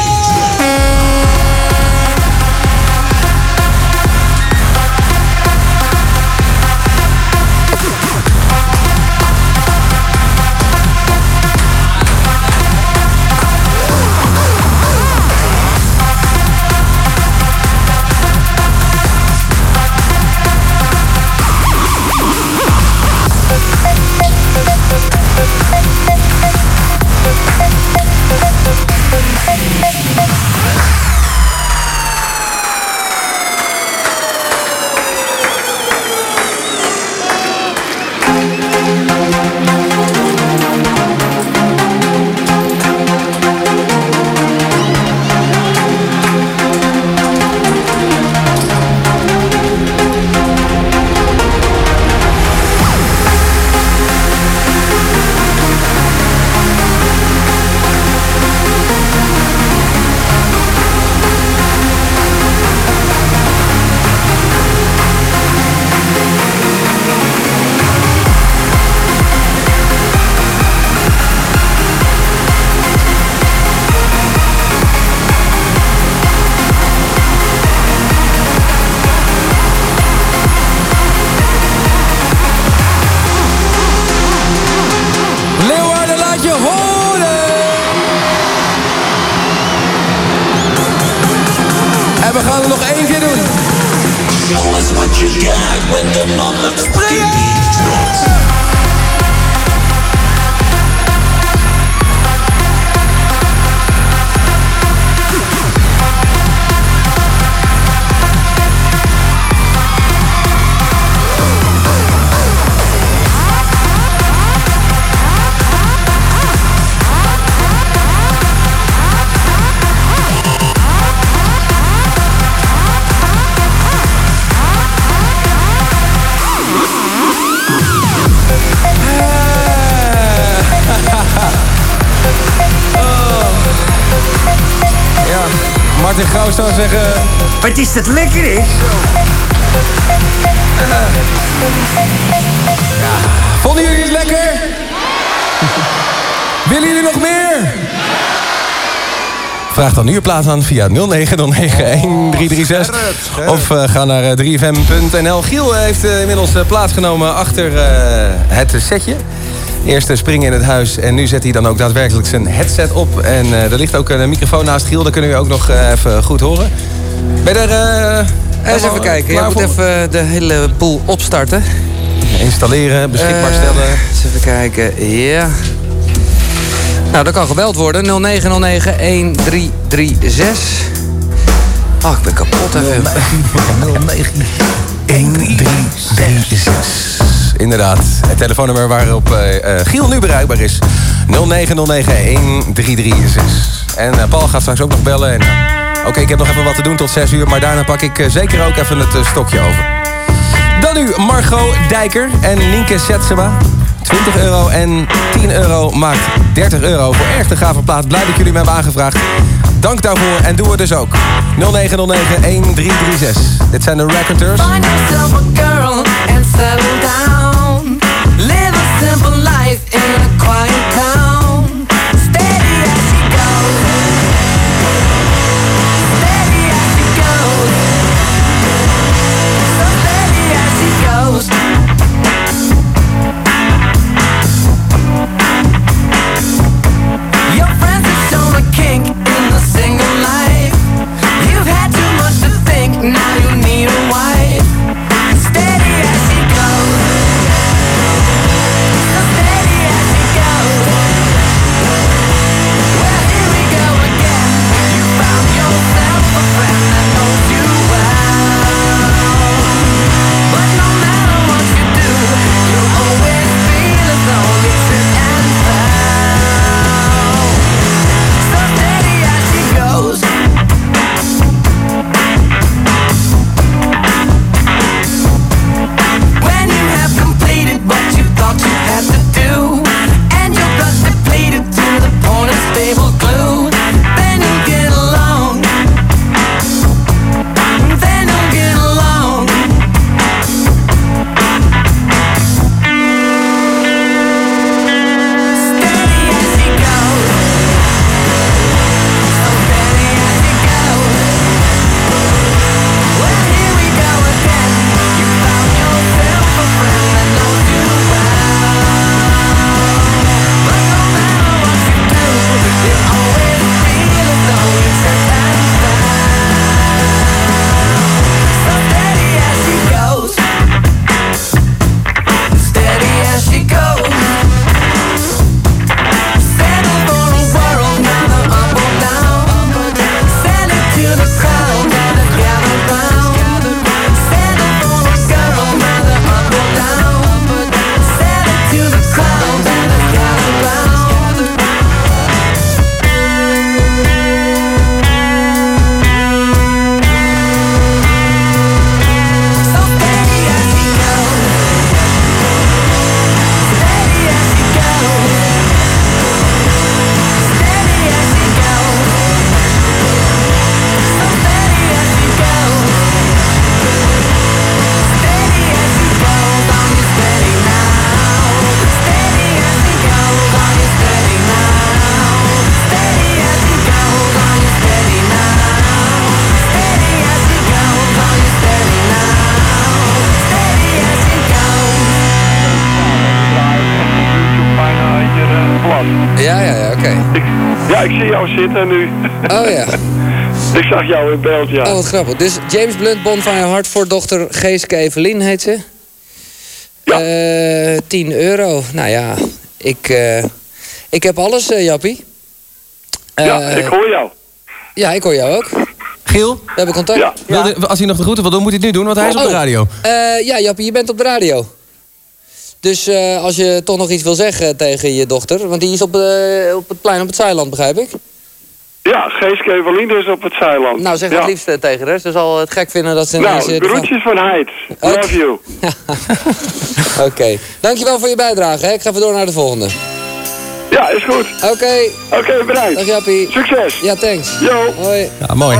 Speaker 57: is dat lekker, hè?
Speaker 24: Vonden jullie het lekker? Willen jullie nog meer? Vraag dan nu je plaats aan via 0909-1336. Of eh, ga naar eh, 3fm.nl. Giel heeft eh, inmiddels eh, plaatsgenomen achter eh, het setje. Eerst eh, springen in het huis en nu zet hij dan ook daadwerkelijk zijn headset op. En eh, er ligt ook een microfoon naast Giel, dat kunnen we ook nog eh, even goed horen. Ben je er... eh,
Speaker 103: Eens even kijken. Je moet
Speaker 24: voor?
Speaker 103: even de hele boel opstarten.
Speaker 24: Installeren, beschikbaar
Speaker 103: Eh,
Speaker 24: stellen.
Speaker 103: eens even kijken. Ja. Nou, dat kan gebeld worden. 0909-1336. Oh, ik ben kapot even.
Speaker 24: 1336. Inderdaad, het telefoonnummer waarop eh, eh, Giel nu bereikbaar is. 0909-1336. En eh, Paul gaat straks ook nog bellen. En, Oké, ik heb nog even wat te doen tot 6 uur, maar daarna pak ik eh, zeker ook even het eh, stokje over. Dan nu Margot Dijker en Nienke Setsema. 20 euro. En 10 euro maakt 30 euro. Voor erg de gave plaat blij dat jullie me hebben aangevraagd. Dank daarvoor en doe het dus ook. 0909 1336. Dit zijn de
Speaker 57: town.
Speaker 103: Ja. Oh, wat grappig. Dus James Blunt, Bonfire Hart voor dochter Geeske Evelien heet ze. Ja. 10 euro. Nou ja, ik, eh, ik heb alles, eh, Jappie.
Speaker 102: ja,
Speaker 103: Eh,
Speaker 102: ik hoor jou.
Speaker 103: Ja, ik hoor jou ook.
Speaker 24: Giel?
Speaker 103: We hebben contact.
Speaker 102: Ja.
Speaker 24: Als hij nog de groeten wil doen, moet hij het nu doen, want hij is op de
Speaker 103: Oh,
Speaker 24: radio.
Speaker 103: eh, ja, Jappie, je bent op de radio. Dus eh, als je toch nog iets wil zeggen tegen je dochter... want die is op, eh, op het plein op het Zeiland, begrijp ik?
Speaker 102: Ja, Geeske Evelien is op het Zeiland.
Speaker 103: Nou, zeg
Speaker 102: ja.
Speaker 103: het liefst eh, tegen haar. Ze zal het gek vinden dat ze ineens...
Speaker 102: Nou,
Speaker 103: de van-
Speaker 102: groetjes van Heid. Love you.
Speaker 103: Oké. Dankjewel voor je bijdrage. Hè. Ik ga even door naar de volgende.
Speaker 102: Ja, is goed.
Speaker 103: Oké.
Speaker 102: Oké, bedankt.
Speaker 103: Dag Jappie.
Speaker 102: Succes.
Speaker 103: Ja, thanks.
Speaker 102: Yo.
Speaker 103: Hoi.
Speaker 24: Ja, mooi.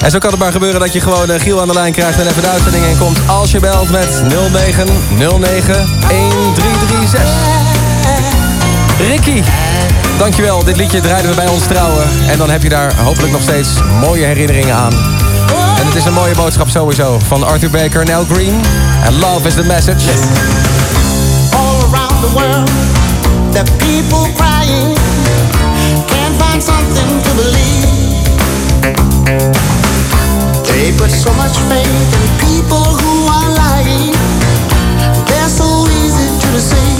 Speaker 24: En zo kan het maar gebeuren dat je gewoon eh, Giel aan de lijn krijgt en even de uitzending in komt. Als je belt met 09 09 1336. Ricky, dankjewel. Dit liedje draaiden we bij ons trouwen. En dan heb je daar hopelijk nog steeds mooie herinneringen aan. En het is een mooie boodschap sowieso van Arthur Baker en Al Green. And love is the message.
Speaker 57: all around the world. The people crying can't find something to believe. They put so much faith in people who are lying. They're so easy to deceive.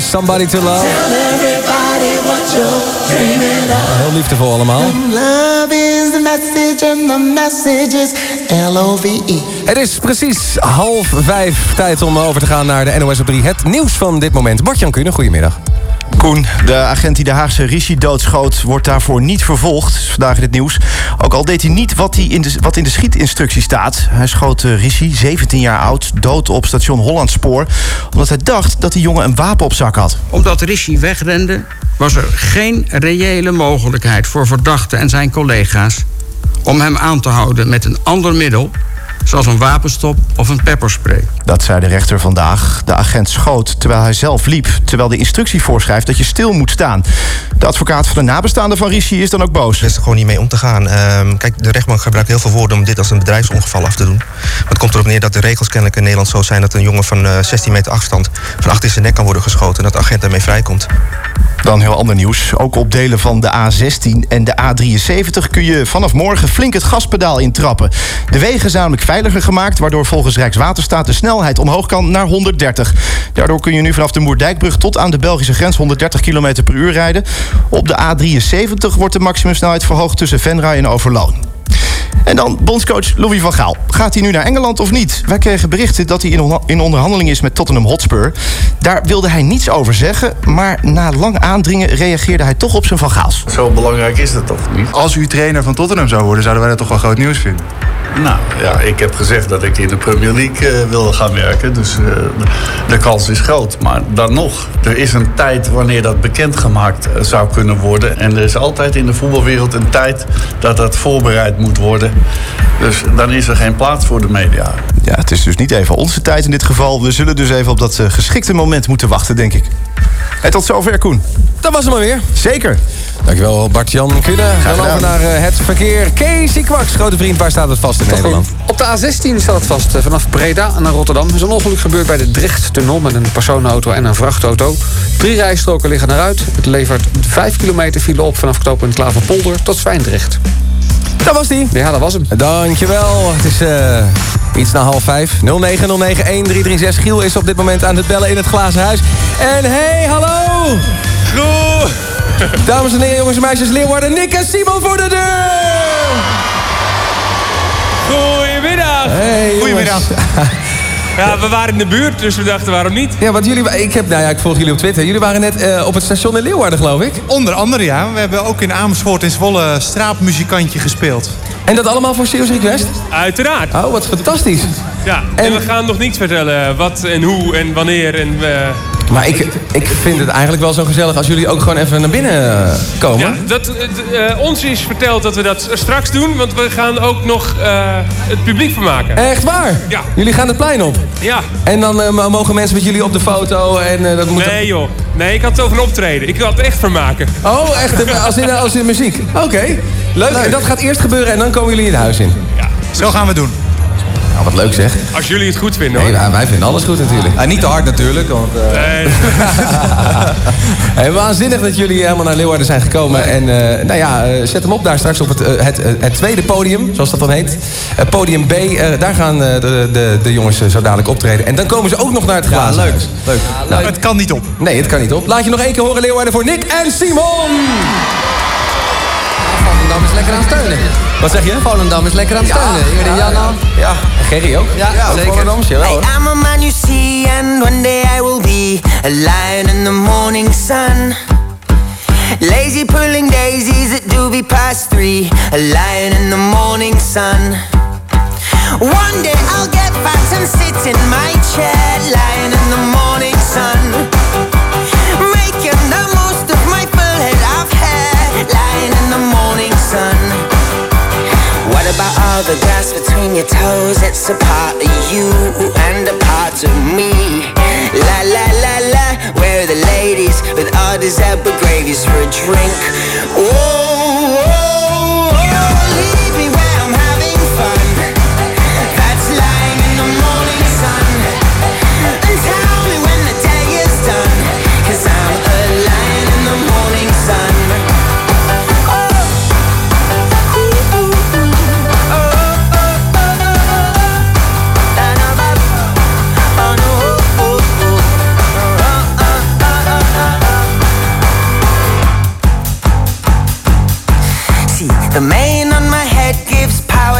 Speaker 24: Somebody to Love.
Speaker 57: Of.
Speaker 24: Heel liefdevol allemaal.
Speaker 57: Love is the message and the message is L-O-V-E.
Speaker 24: Het is precies half vijf. Tijd om over te gaan naar de NOS op 3. Het nieuws van dit moment. Bart-Jan Kuhne, goedemiddag.
Speaker 4: Koen, de agent die de Haagse Rishi doodschoot... wordt daarvoor niet vervolgd. Vandaag in het nieuws. Ook al deed hij niet wat, hij in, de, wat in de schietinstructie staat. Hij schoot uh, Rishi, 17 jaar oud, dood op station Hollandspoor... omdat hij dacht dat die jongen een wapen op zak had.
Speaker 104: Omdat Rishi wegrende, was er geen reële mogelijkheid voor verdachte en zijn collega's om hem aan te houden met een ander middel, zoals een wapenstop of een pepperspray.
Speaker 4: Dat zei de rechter vandaag. De agent schoot terwijl hij zelf liep. Terwijl de instructie voorschrijft dat je stil moet staan. De advocaat van de nabestaande van Rishi is dan ook boos.
Speaker 84: Er is er gewoon niet mee om te gaan. Ehm, kijk, de rechtbank gebruikt heel veel woorden om dit als een bedrijfsongeval af te doen. Maar het komt erop neer dat de regels kennelijk in Nederland zo zijn... dat een jongen van eh, 16 meter afstand van achter in zijn nek kan worden geschoten... en dat de agent daarmee vrijkomt.
Speaker 4: Dan heel ander nieuws. Ook op delen van de A16 en de A73 kun je vanaf morgen flink het gaspedaal intrappen. De wegen zijn namelijk veiliger gemaakt, waardoor volgens Rijkswaterstaat de snelheid omhoog kan naar 130. Daardoor kun je nu vanaf de Moerdijkbrug tot aan de Belgische grens 130 km per uur rijden. Op de A73 wordt de maximumsnelheid verhoogd tussen Venray en Overloon. En dan bondscoach Louis van Gaal. Gaat hij nu naar Engeland of niet? Wij kregen berichten dat hij in on- in onderhandeling is met Tottenham Hotspur. Daar wilde hij niets over zeggen, maar na lang aandringen reageerde hij toch op zijn Van Gaals.
Speaker 8: Zo belangrijk is dat toch niet? Als u trainer van Tottenham zou worden, zouden wij dat toch wel groot nieuws vinden? Nou ja, ik heb gezegd dat ik in de Premier League eh, wil gaan werken. Dus eh, de kans is groot. Maar dan nog, er is een tijd wanneer dat bekendgemaakt eh, zou kunnen worden. En er is altijd in de voetbalwereld een tijd dat dat voorbereid moet worden. Dus dan is er geen plaats voor de media.
Speaker 4: Ja, het is dus niet even onze tijd in dit geval. We zullen dus even op dat geschikte moment moeten wachten, denk ik. En tot zover, Koen.
Speaker 24: Dat was hem alweer.
Speaker 4: Zeker.
Speaker 24: Dankjewel Bart-Jan Kudde. Dan over naar het verkeer. Casey Kwaks, grote vriend, waar staat het vast in Nederland?
Speaker 101: Op de A16 staat het vast eh, vanaf Breda naar Rotterdam. Er is een ongeluk gebeurd bij de Drechttunnel met een personenauto en een vrachtauto. Drie rijstroken liggen eruit. Het levert 5 kilometer file op vanaf knooppunt Klaverpolder tot Zwijndrecht.
Speaker 24: Dat was die.
Speaker 101: Ja, dat was hem.
Speaker 24: Dankjewel. Het is eh, iets na half vijf. 09091336. Giel is op dit moment aan het bellen in het glazen huis. En hey, hallo! Goed! Dames en heren, jongens en meisjes, Leeuwarden, Nick en Simon voor de deur!
Speaker 105: Goedemiddag.
Speaker 24: Hey.
Speaker 105: Goedemiddag. Ja, we waren in de buurt, dus we dachten waarom niet?
Speaker 24: Ja, want jullie, ik, heb, nou ja, ik volg jullie op Twitter. Jullie waren net eh, op het station in Leeuwarden, geloof ik.
Speaker 106: Onder andere, ja. We hebben ook in Amersfoort in Zwolle straatmuzikantje gespeeld.
Speaker 24: En dat allemaal voor Serious Request?
Speaker 105: Uiteraard.
Speaker 24: Oh, wat fantastisch.
Speaker 105: Ja, en, we gaan nog niets vertellen wat en hoe en wanneer en...
Speaker 24: Maar ik, ik vind het eigenlijk wel zo gezellig als jullie ook gewoon even naar binnen komen.
Speaker 105: Ja, dat, eh, eh, ons is verteld dat we dat straks doen, want we gaan ook nog eh, het publiek vermaken.
Speaker 24: Echt waar?
Speaker 105: Ja.
Speaker 24: Jullie gaan het plein op?
Speaker 105: Ja.
Speaker 24: En dan mogen mensen met jullie op de foto en eh, dat moet...
Speaker 105: Nee joh, nee, ik had het over een optreden. Ik had het echt vermaken.
Speaker 24: Oh, echt? Als in, als in muziek? Oké. Leuk. En dat gaat eerst gebeuren en dan komen jullie het huis in?
Speaker 105: Ja.
Speaker 106: Zo gaan we doen.
Speaker 24: Nou, wat leuk zeg.
Speaker 105: Als jullie het goed vinden hoor.
Speaker 24: Nee, wij, vinden alles goed natuurlijk.
Speaker 99: Ah, niet te hard natuurlijk, want... eh,
Speaker 105: Nee.
Speaker 24: Hey, waanzinnig dat jullie helemaal naar Leeuwarden zijn gekomen. En eh, nou ja, eh, zet hem op daar straks op het, eh, het, eh, het tweede podium, zoals dat dan heet. Eh, podium B, eh, daar gaan eh, de, de, de jongens eh, zo dadelijk optreden. En dan komen ze ook nog naar het
Speaker 99: Ja,
Speaker 24: glazen
Speaker 99: leuk.
Speaker 24: huis.
Speaker 99: leuk.
Speaker 24: Nou,
Speaker 106: Het kan niet op.
Speaker 24: nee, het kan niet op. Laat je nog één keer horen, Leeuwarden, voor Nick en Simon.
Speaker 103: Volendam is lekker aan het steunen.
Speaker 24: Wat zeg je?
Speaker 103: Volendam is lekker aan het steunen. Hier de Jan al.
Speaker 24: Ja, Gerry ook.
Speaker 103: Ja, zeker.
Speaker 24: Volendams, jawel hoor.
Speaker 57: I'm a man you see, and one day I will be a lion in the morning sun. Lazy pulling daisies at doobie past three, a lion in the morning sun. One day I'll get fat and sit in my chair, lying in the morning sun. What about all the grass between your toes? It's a part of you and a part of me. La la la la, where are the ladies with all these apple gravies for a drink? Oh,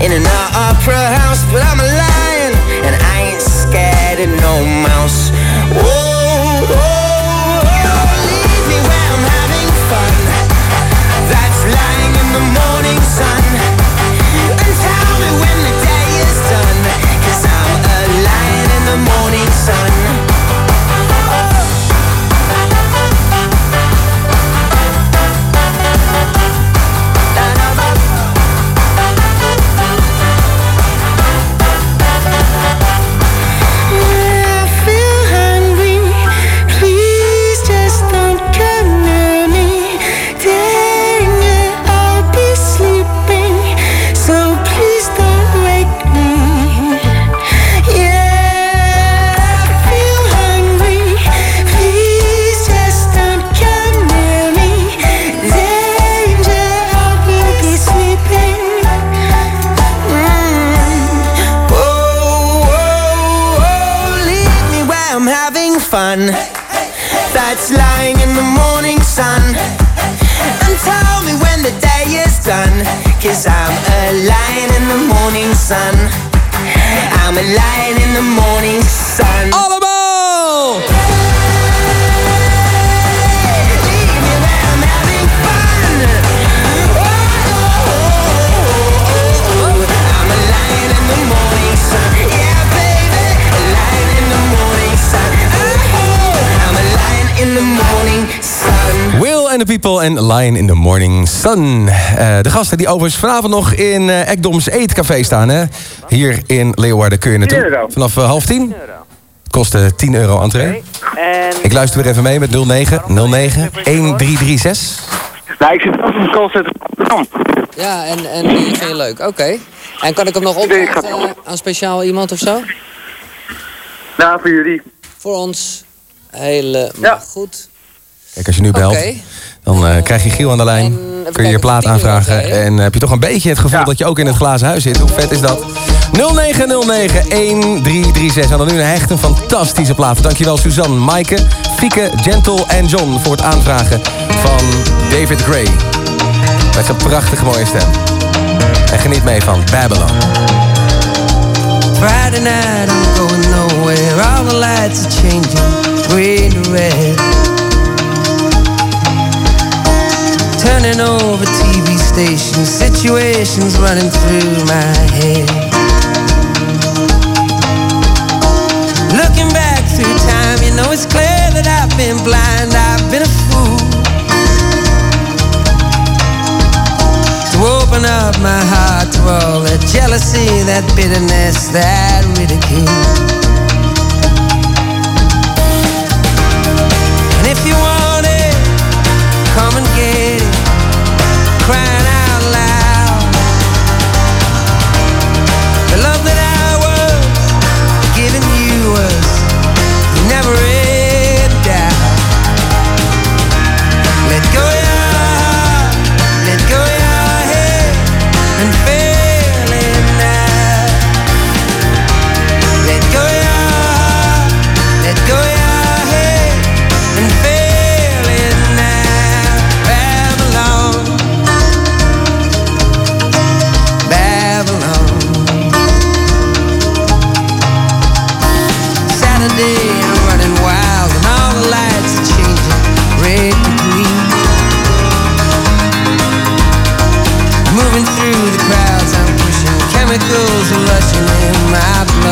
Speaker 57: in an opera house, but I'm a lion and I ain't scared of no mouse. Whoa, whoa, whoa, leave me where I'm having fun. That's lying in the morning sun. sun.
Speaker 107: I'm a lion in the morning sun.
Speaker 24: And the People en Lion in the Morning Sun. Eh, de gasten die overigens vanavond nog in eh Ekdoms Eetcafé staan. Hè? Hier in Leeuwarden kun je
Speaker 108: 10
Speaker 24: naartoe. Vanaf eh, half tien. Kostte 10 euro entree.
Speaker 108: En...
Speaker 24: Ik luister weer even mee met 09 09 1336.
Speaker 108: Nou, ik zit vast op de callcenter.
Speaker 109: Ja, en, en die vind je leuk. Oké. En kan ik hem nog opdragen aan speciaal iemand of zo?
Speaker 108: Nou, voor jullie.
Speaker 109: Voor ons helemaal goed.
Speaker 24: Kijk, als je nu belt,
Speaker 109: Oké.
Speaker 24: Dan eh, krijg je Giel aan de lijn. Kun je je plaat aanvragen. En heb je toch een beetje het gevoel dat je ook in het glazen huis zit. Hoe vet is dat? 0909 1336. En dan nu echt een fantastische plaat. Dankjewel Suzanne, Maaike, Fieke, Gentle en John voor het aanvragen van David Gray. Met zijn prachtige mooie stem. En geniet mee van Babylon.
Speaker 107: Friday night, I'm going nowhere. All the lights are changing, green to red. Turning over TV stations, situations running through my head. Looking back through time, you know it's clear that I've been blind, I've been a fool. To open up my heart to all that jealousy, that bitterness, that ridicule.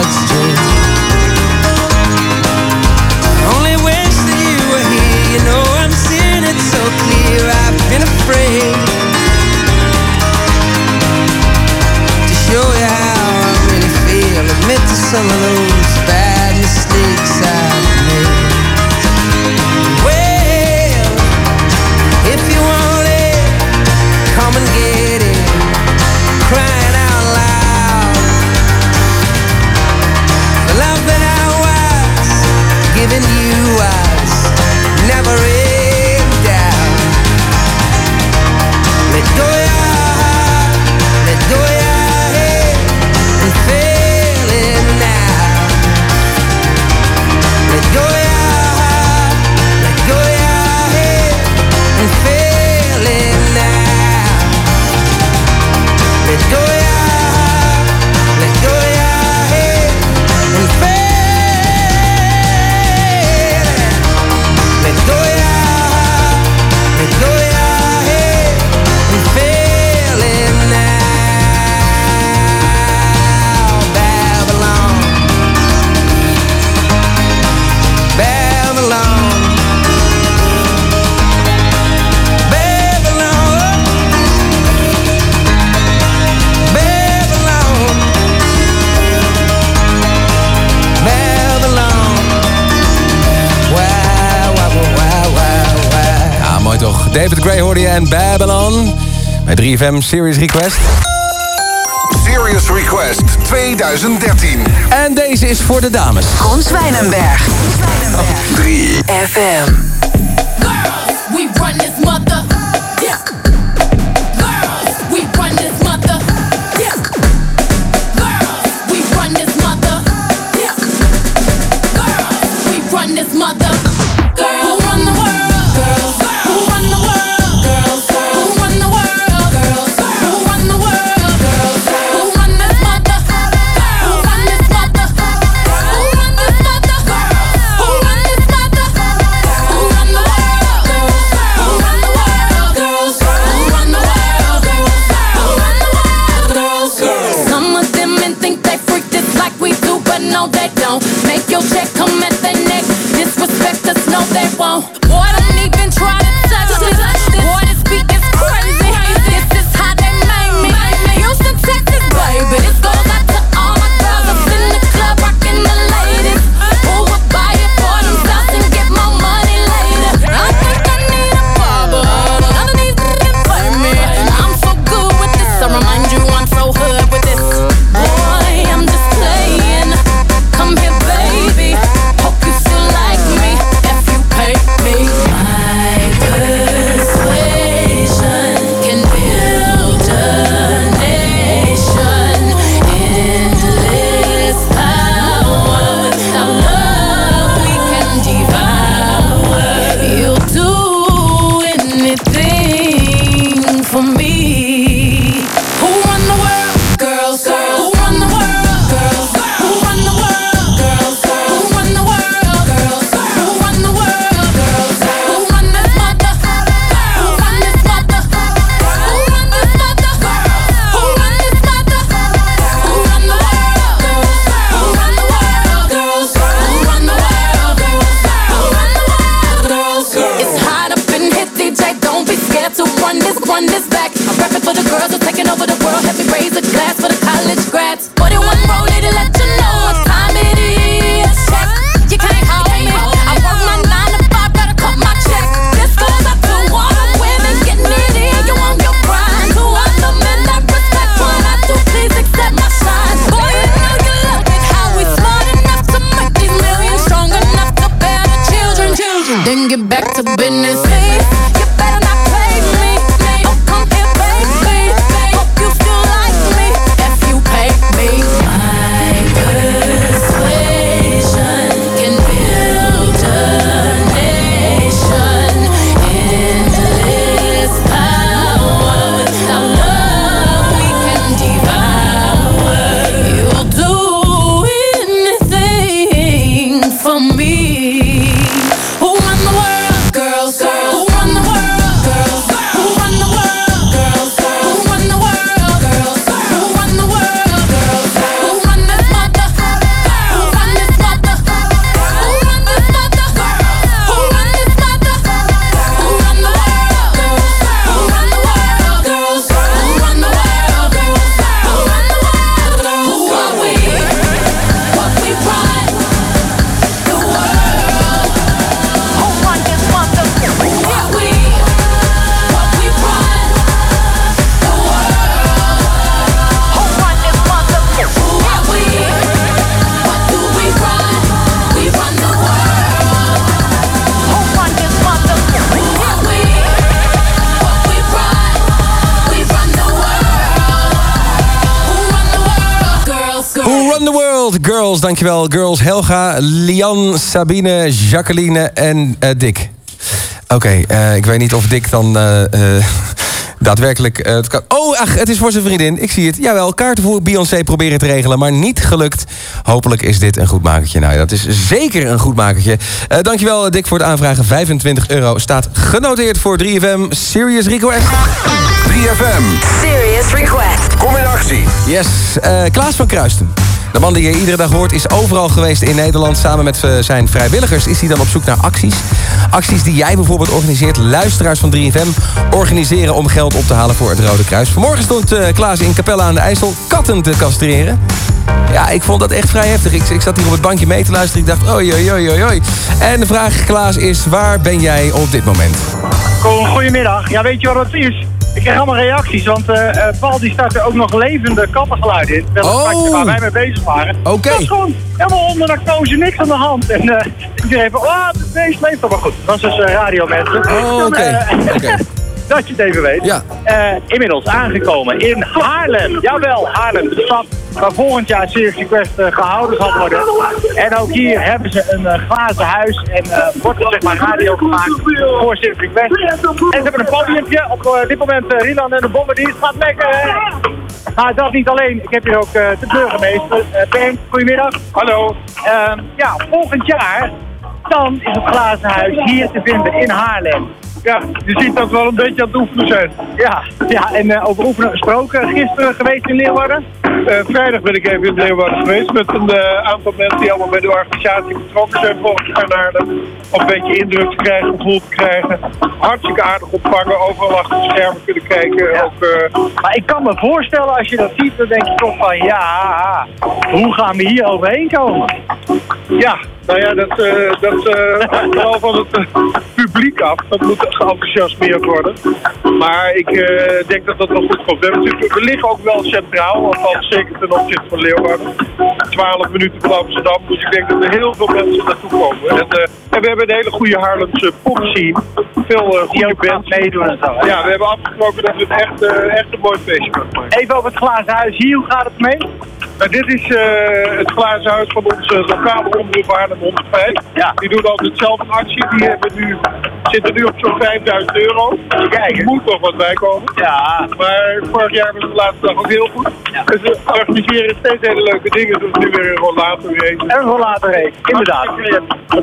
Speaker 107: My bloodstream.
Speaker 24: Gray hoorde je en Babylon. Bij 3FM Series Request.
Speaker 57: Serious Request 2013.
Speaker 24: En deze is voor de dames.
Speaker 110: Ron Zwijnenberg.
Speaker 57: 3
Speaker 24: dankjewel. Girls Helga, Lian, Sabine, Jacqueline en eh, Dick. Oké, eh, ik weet niet of Dick dan eh, eh, daadwerkelijk... het kan... Oh, ach, het is voor zijn vriendin. Ik zie het. Jawel, kaarten voor Beyoncé proberen te regelen, maar niet gelukt. Hopelijk is dit een goed makertje. Nou ja, dat is zeker een goed makertje. Eh dankjewel, Dick, voor het aanvragen. 25 euro staat genoteerd voor 3FM Serious Request.
Speaker 111: 3FM.
Speaker 112: Serious request.
Speaker 111: Kom in actie.
Speaker 24: Yes, eh, Klaas van Kruisten. De man die je iedere dag hoort is overal geweest in Nederland. Samen met eh, zijn vrijwilligers is hij dan op zoek naar acties. Acties die jij bijvoorbeeld organiseert. Luisteraars van 3FM organiseren om geld op te halen voor het Rode Kruis. Vanmorgen stond eh, Klaas in Capelle aan de IJssel katten te castreren. Ja, ik vond dat echt vrij heftig. Ik, ik zat hier op het bankje mee te luisteren. Ik dacht, oei, oei, oei, oei, oei. En de vraag, Klaas, is waar ben jij op dit moment?
Speaker 113: Goedemiddag. Ja, weet je wat het is? Ik krijg allemaal reacties, want eh, Paul die staat er ook nog levende kattengeluiden in. Terwijl het
Speaker 24: Oh.
Speaker 113: waar wij mee bezig waren.
Speaker 24: Oké.
Speaker 113: Dat is gewoon helemaal onder narcose, niks aan de hand. En eh iedereen van, ah, het beest leeft maar goed. Dat is dus eh, radiomensen.
Speaker 24: Oh,
Speaker 113: Dan,
Speaker 24: oké.
Speaker 113: eh,
Speaker 24: Oké.
Speaker 113: dat je het even weet.
Speaker 24: Ja.
Speaker 113: Inmiddels aangekomen in Haarlem. Jawel, Haarlem, de stad waar volgend jaar Serious Request eh, gehouden zal worden. En ook hier hebben ze een glazen huis en wordt er zeg maar radio gemaakt voor Serious Request. En ze hebben een podiumpje. Op dit moment uh, Rieland en de Bombardier. Het gaat lekker, hè? Maar dat niet alleen. Ik heb hier ook eh, de burgemeester. Ben, goedemiddag. Hallo. ja, volgend jaar dan is het glazen huis hier te vinden in Haarlem. Ja, je ziet dat we wel een beetje aan het oefenen zijn. Ja, ja en eh, over oefenen gesproken. Gisteren geweest in Leeuwarden? vrijdag ben ik even in Leeuwarden geweest met een eh, aantal mensen die allemaal bij de organisatie betrokken zijn volgens mij naar om een beetje indruk te krijgen, gevoel te krijgen. Hartstikke aardig ontvangen, overal achter de schermen kunnen kijken. Ook, eh, Maar ik kan me voorstellen, als je dat ziet, dan denk je toch van ja, hoe gaan we hier overheen komen? Ja, nou ja, dat, eh dat eh, hangt vooral van het eh, publiek af. Dat moet geenthousiasmeerd worden. Maar ik denk dat dat wel goed komt. We, hebben natuurlijk- we liggen ook wel centraal, althans zeker ten opzichte van Leeuwarden. 12 minuten van Amsterdam, dus ik denk dat er heel veel mensen naartoe komen. En, en we hebben een hele goede Haarlemse popscene. Veel eh, goede bands. meedoen en zo. Ja, we hebben afgesproken dat we het echt, echt een mooi feestje gaan maken. Even over het glazen huis hier, hoe gaat het mee? Nou, dit is het glazen huis van onze lokale omroep Haarlem 105. Ja. Die doen altijd zelf een actie. Die hebben nu, zitten nu op zo'n 5000 euro. Kijk, er moet nog wat bij komen. Ja. Maar vorig jaar was de laatste dag ook heel goed. Dus we organiseren steeds hele leuke dingen. Dus nu weer een rollator race. Een rollator race, inderdaad.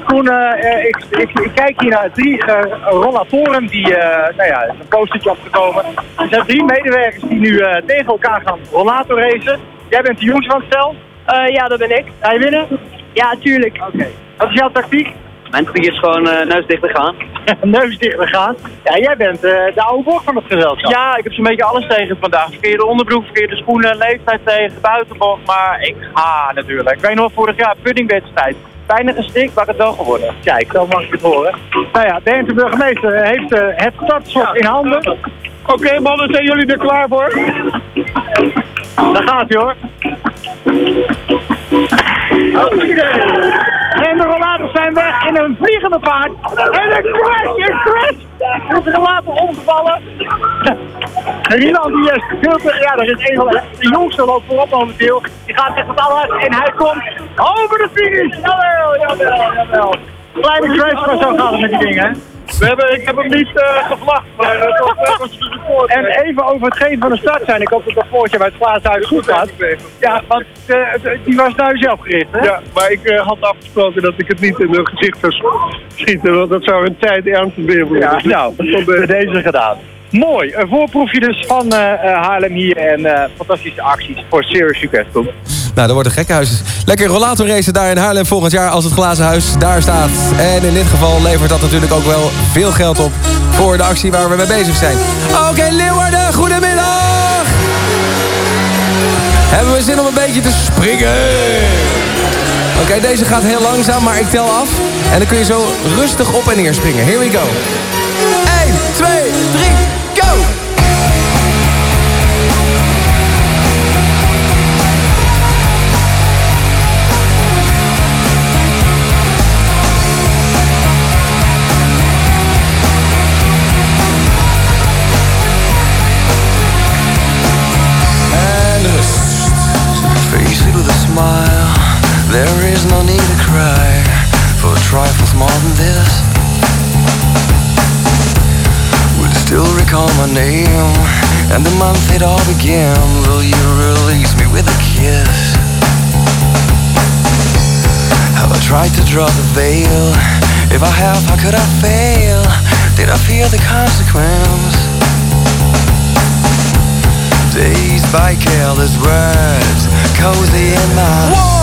Speaker 113: Koen, eh, ik, ik, ik kijk hier naar drie eh, rollatoren die, eh, nou ja, een postertje opgekomen. Er zijn drie medewerkers die nu eh, tegen elkaar gaan rollator racen. Jij bent de jongste van het stel? ja, dat ben ik. Ga je winnen? Ja, tuurlijk. Oké. Wat is jouw tactiek?
Speaker 108: Mijn trucje is gewoon eh neus dicht te gaan.
Speaker 113: Neus dicht te gaan. Ja, jij bent eh, de oude bok van het gezelschap.
Speaker 108: Ja, ik heb zo'n beetje alles tegen vandaag. Verkeerde onderbroek, verkeerde schoenen, leeftijd tegen, buitenbocht. Maar ik ga natuurlijk. Ik weet nog vorig jaar, puddingwedstrijd. Bijna gestikt, maar het wel geworden.
Speaker 113: Kijk, zo mag ik het horen. Nou ja, de de burgemeester heeft eh, het startschot in handen. Oké mannen, zijn jullie er klaar voor? Daar gaat hij hoor. En de rollators zijn weg in een vliegende vaart. En een crash, een crash! Is een rollator omgevallen. Rieland die is veel te... Ja, er is een de, de jongste loopt voorop momenteel. Die gaat echt het allerhardst en hij komt over de finish. Jawel, jawel, jawel. Kleine crash, maar zo gaat het met die dingen, hè? We hebben, ik heb hem niet uh, gevlacht, maar dat was, dat was de record. En even over het geven van de start zijn. Ik hoop dat dat voortje bij het glazen huis goed gaat. Ja, want eh, die was naar jezelf gericht, hè?
Speaker 111: Ja, maar ik eh, had afgesproken dat ik het niet in hun gezicht zou schieten, want dat zou een tijd ernstig weer worden.
Speaker 113: Ja, nou, bij deze gedaan. Mooi, een voorproefje dus van eh, eh, Haarlem hier en eh, fantastische acties voor Serious. Tom.
Speaker 24: Nou, dat wordt een gekke huis. Lekker rollator racen daar in Haarlem volgend jaar als het glazen huis daar staat. En in dit geval levert dat natuurlijk ook wel veel geld op voor de actie waar we mee bezig zijn. Oké, Leeuwarden, goedemiddag! Hebben we zin om een beetje te springen? Oké, deze gaat heel langzaam, maar ik tel af. En dan kun je zo rustig op en neer springen. Here we go.
Speaker 57: Cry for trifles more than this. Will still recall my name and the month it all began. Will you release me with a kiss? Have I tried to draw the veil? If I have, how could I fail? Did I fear the consequence? Dazed by careless words, cozy in my
Speaker 24: One,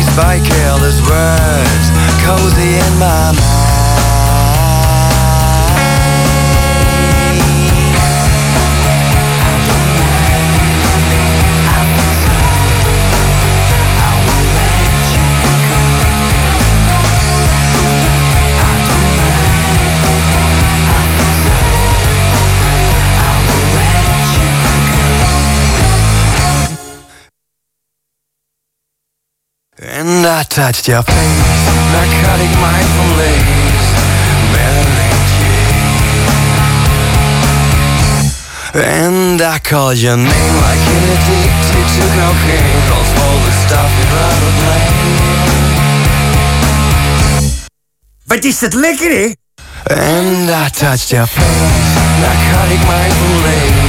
Speaker 57: by careless words, cozy in my mind. I touched your face, narcotic mindful lace, Mary Jane. And I called your name like an addicted to cocaine, calls all the stuff you'd rather play.
Speaker 114: Wat is dat lekker, hè?
Speaker 57: And I touched your face, narcotic mindful lace,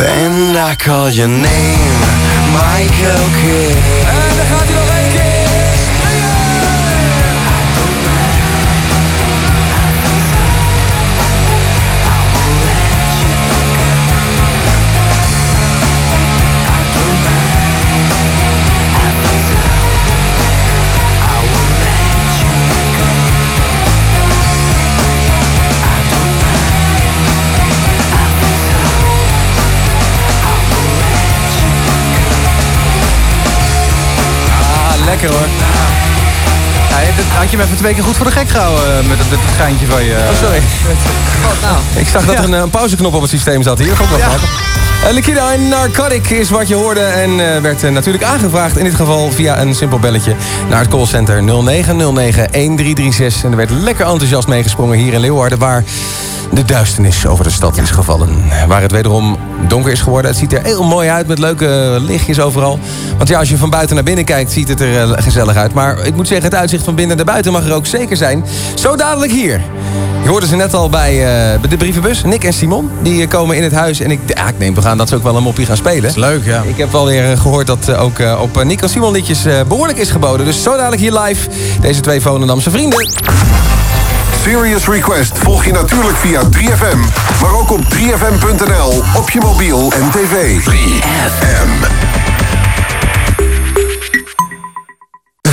Speaker 57: And I call your name, Michael Kidd.
Speaker 24: Lekker hoor.
Speaker 29: dat had je me even twee keer goed voor de gek gehouden eh, met het, geintje van je.
Speaker 24: Oh, sorry. Ik zag dat er een, een pauzeknop op het systeem zat hier. Wel. Eh, Liquida en Narcotic is wat je hoorde en eh, werd eh, natuurlijk aangevraagd in dit geval via een simpel belletje naar het callcenter 0909-1336. En er werd lekker enthousiast meegesprongen hier in Leeuwarden waar de duisternis over de stad is gevallen. Waar het wederom donker is geworden. Het ziet er heel mooi uit met leuke lichtjes overal. Want ja, als je van buiten naar binnen kijkt, ziet het er eh, gezellig uit. Maar ik moet zeggen, het uitzicht van binnen naar buiten mag er ook zeker zijn. Zo dadelijk hier. Je hoorde ze net al bij eh, de brievenbus. Nick en Simon. Die eh, komen in het huis. En ik, ja, ik neem we gaan dat ze ook wel een moppie gaan spelen.
Speaker 29: leuk, ja.
Speaker 24: Ik heb alweer eh, gehoord dat ook op Nick en Simon liedjes eh, behoorlijk is geboden. Dus zo dadelijk hier live. Deze twee Volendamse vrienden.
Speaker 5: Serious Request volg je natuurlijk via 3FM. Maar ook op 3FM.nl, op je mobiel en tv. 3FM.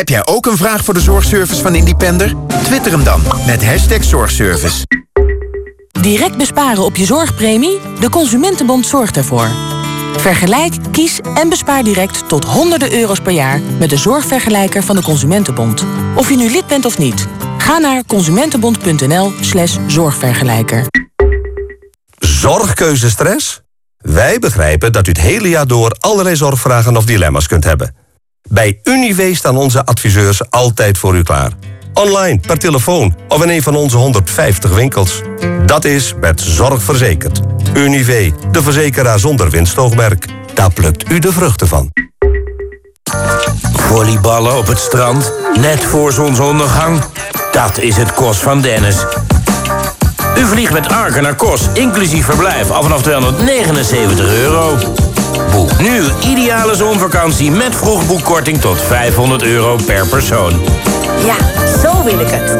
Speaker 115: Heb jij ook een vraag voor de zorgservice van Independer? Twitter hem dan met hashtag zorgservice.
Speaker 87: Direct besparen op je zorgpremie? De Consumentenbond zorgt ervoor. Vergelijk, kies en bespaar direct tot honderden euro's per jaar... met de zorgvergelijker van de Consumentenbond. Of je nu lid bent of niet. Ga naar consumentenbond.nl slash zorgvergelijker.
Speaker 116: Zorgkeuzestress? Wij begrijpen dat u het hele jaar door allerlei zorgvragen of dilemma's kunt hebben. Bij Unive staan onze adviseurs altijd voor u klaar. Online, per telefoon of in een van onze 150 winkels. Dat is met zorg verzekerd. Unive, de verzekeraar zonder winstoogmerk. Daar plukt u de vruchten van.
Speaker 117: Volleyballen op het strand, net voor zonsondergang. Dat is het Kos van Dennis. U vliegt met Arken naar Kos, inclusief verblijf, al vanaf 279 euro. Boek nu uw ideale zonvakantie met vroegboekkorting tot 500 euro per persoon.
Speaker 118: Ja, zo wil ik het.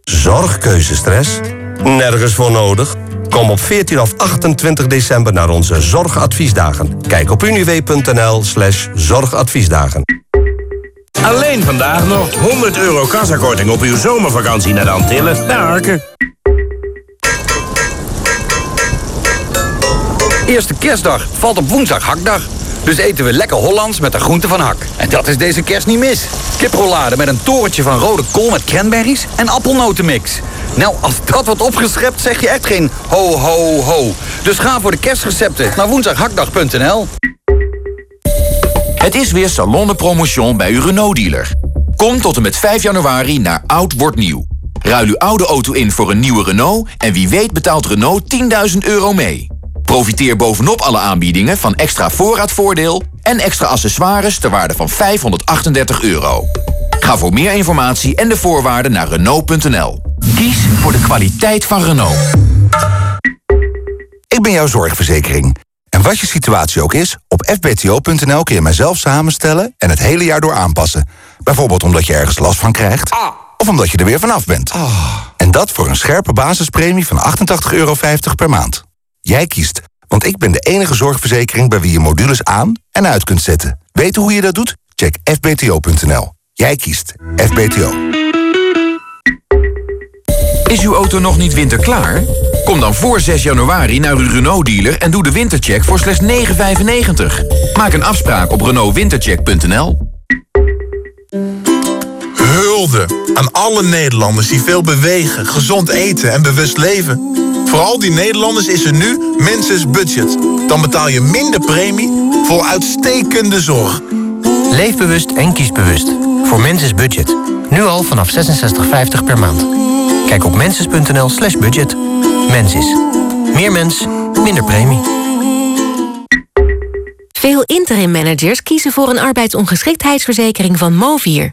Speaker 116: Zorgkeuzestress? Nergens voor nodig. Kom op 14 of 28 december naar onze zorgadviesdagen. Kijk op univ.nl slash zorgadviesdagen.
Speaker 117: Alleen vandaag nog 100 euro kassakorting op uw zomervakantie naar de Antillen Arken.
Speaker 88: Eerste kerstdag valt op woensdag hakdag. Dus eten we lekker Hollands met de groente van hak. En dat is deze kerst niet mis. Kiprollade met een torentje van rode kool met cranberries en appelnotenmix. Nou, als dat wordt opgeschept, zeg je echt geen ho, ho, ho. Dus ga voor de kerstrecepten naar woensdaghakdag.nl.
Speaker 119: Het is weer Salon de bij uw Renault-dealer. Kom tot en met 5 januari naar Oud Wordt Nieuw. Ruil uw oude auto in voor een nieuwe Renault... en wie weet betaalt Renault 10.000 euro mee. Profiteer bovenop alle aanbiedingen van extra voorraadvoordeel... en extra accessoires ter waarde van 538 euro. Ga voor meer informatie en de voorwaarden naar Renault.nl. Kies voor de kwaliteit van Renault.
Speaker 120: Ik ben jouw zorgverzekering. En wat je situatie ook is, op fbto.nl kun je mijzelf samenstellen en het hele jaar door aanpassen. Bijvoorbeeld omdat je ergens last van krijgt, of omdat je er weer vanaf bent. En dat voor een scherpe basispremie van 88,50 euro per maand. Jij kiest, want ik ben de enige zorgverzekering bij wie je modules aan en uit kunt zetten. Weet hoe je dat doet? Check fbto.nl. Jij kiest FBTO.
Speaker 119: Is uw auto nog niet winterklaar? Kom dan voor 6 januari naar uw Renault-dealer en doe de wintercheck voor slechts 9,95. Maak een afspraak op renaultwintercheck.nl.
Speaker 121: Hulde aan alle Nederlanders die veel bewegen, gezond eten en bewust leven. Voor al die Nederlanders is er nu Menses Budget. Dan betaal je minder premie voor uitstekende zorg.
Speaker 112: Leef bewust en kies bewust. Voor Menses Budget. Nu al vanaf 66,50 per maand. Kijk op menses.nl slash budget. Mensis. Meer mens, minder premie. Veel interim managers kiezen voor een arbeidsongeschiktheidsverzekering van Movier.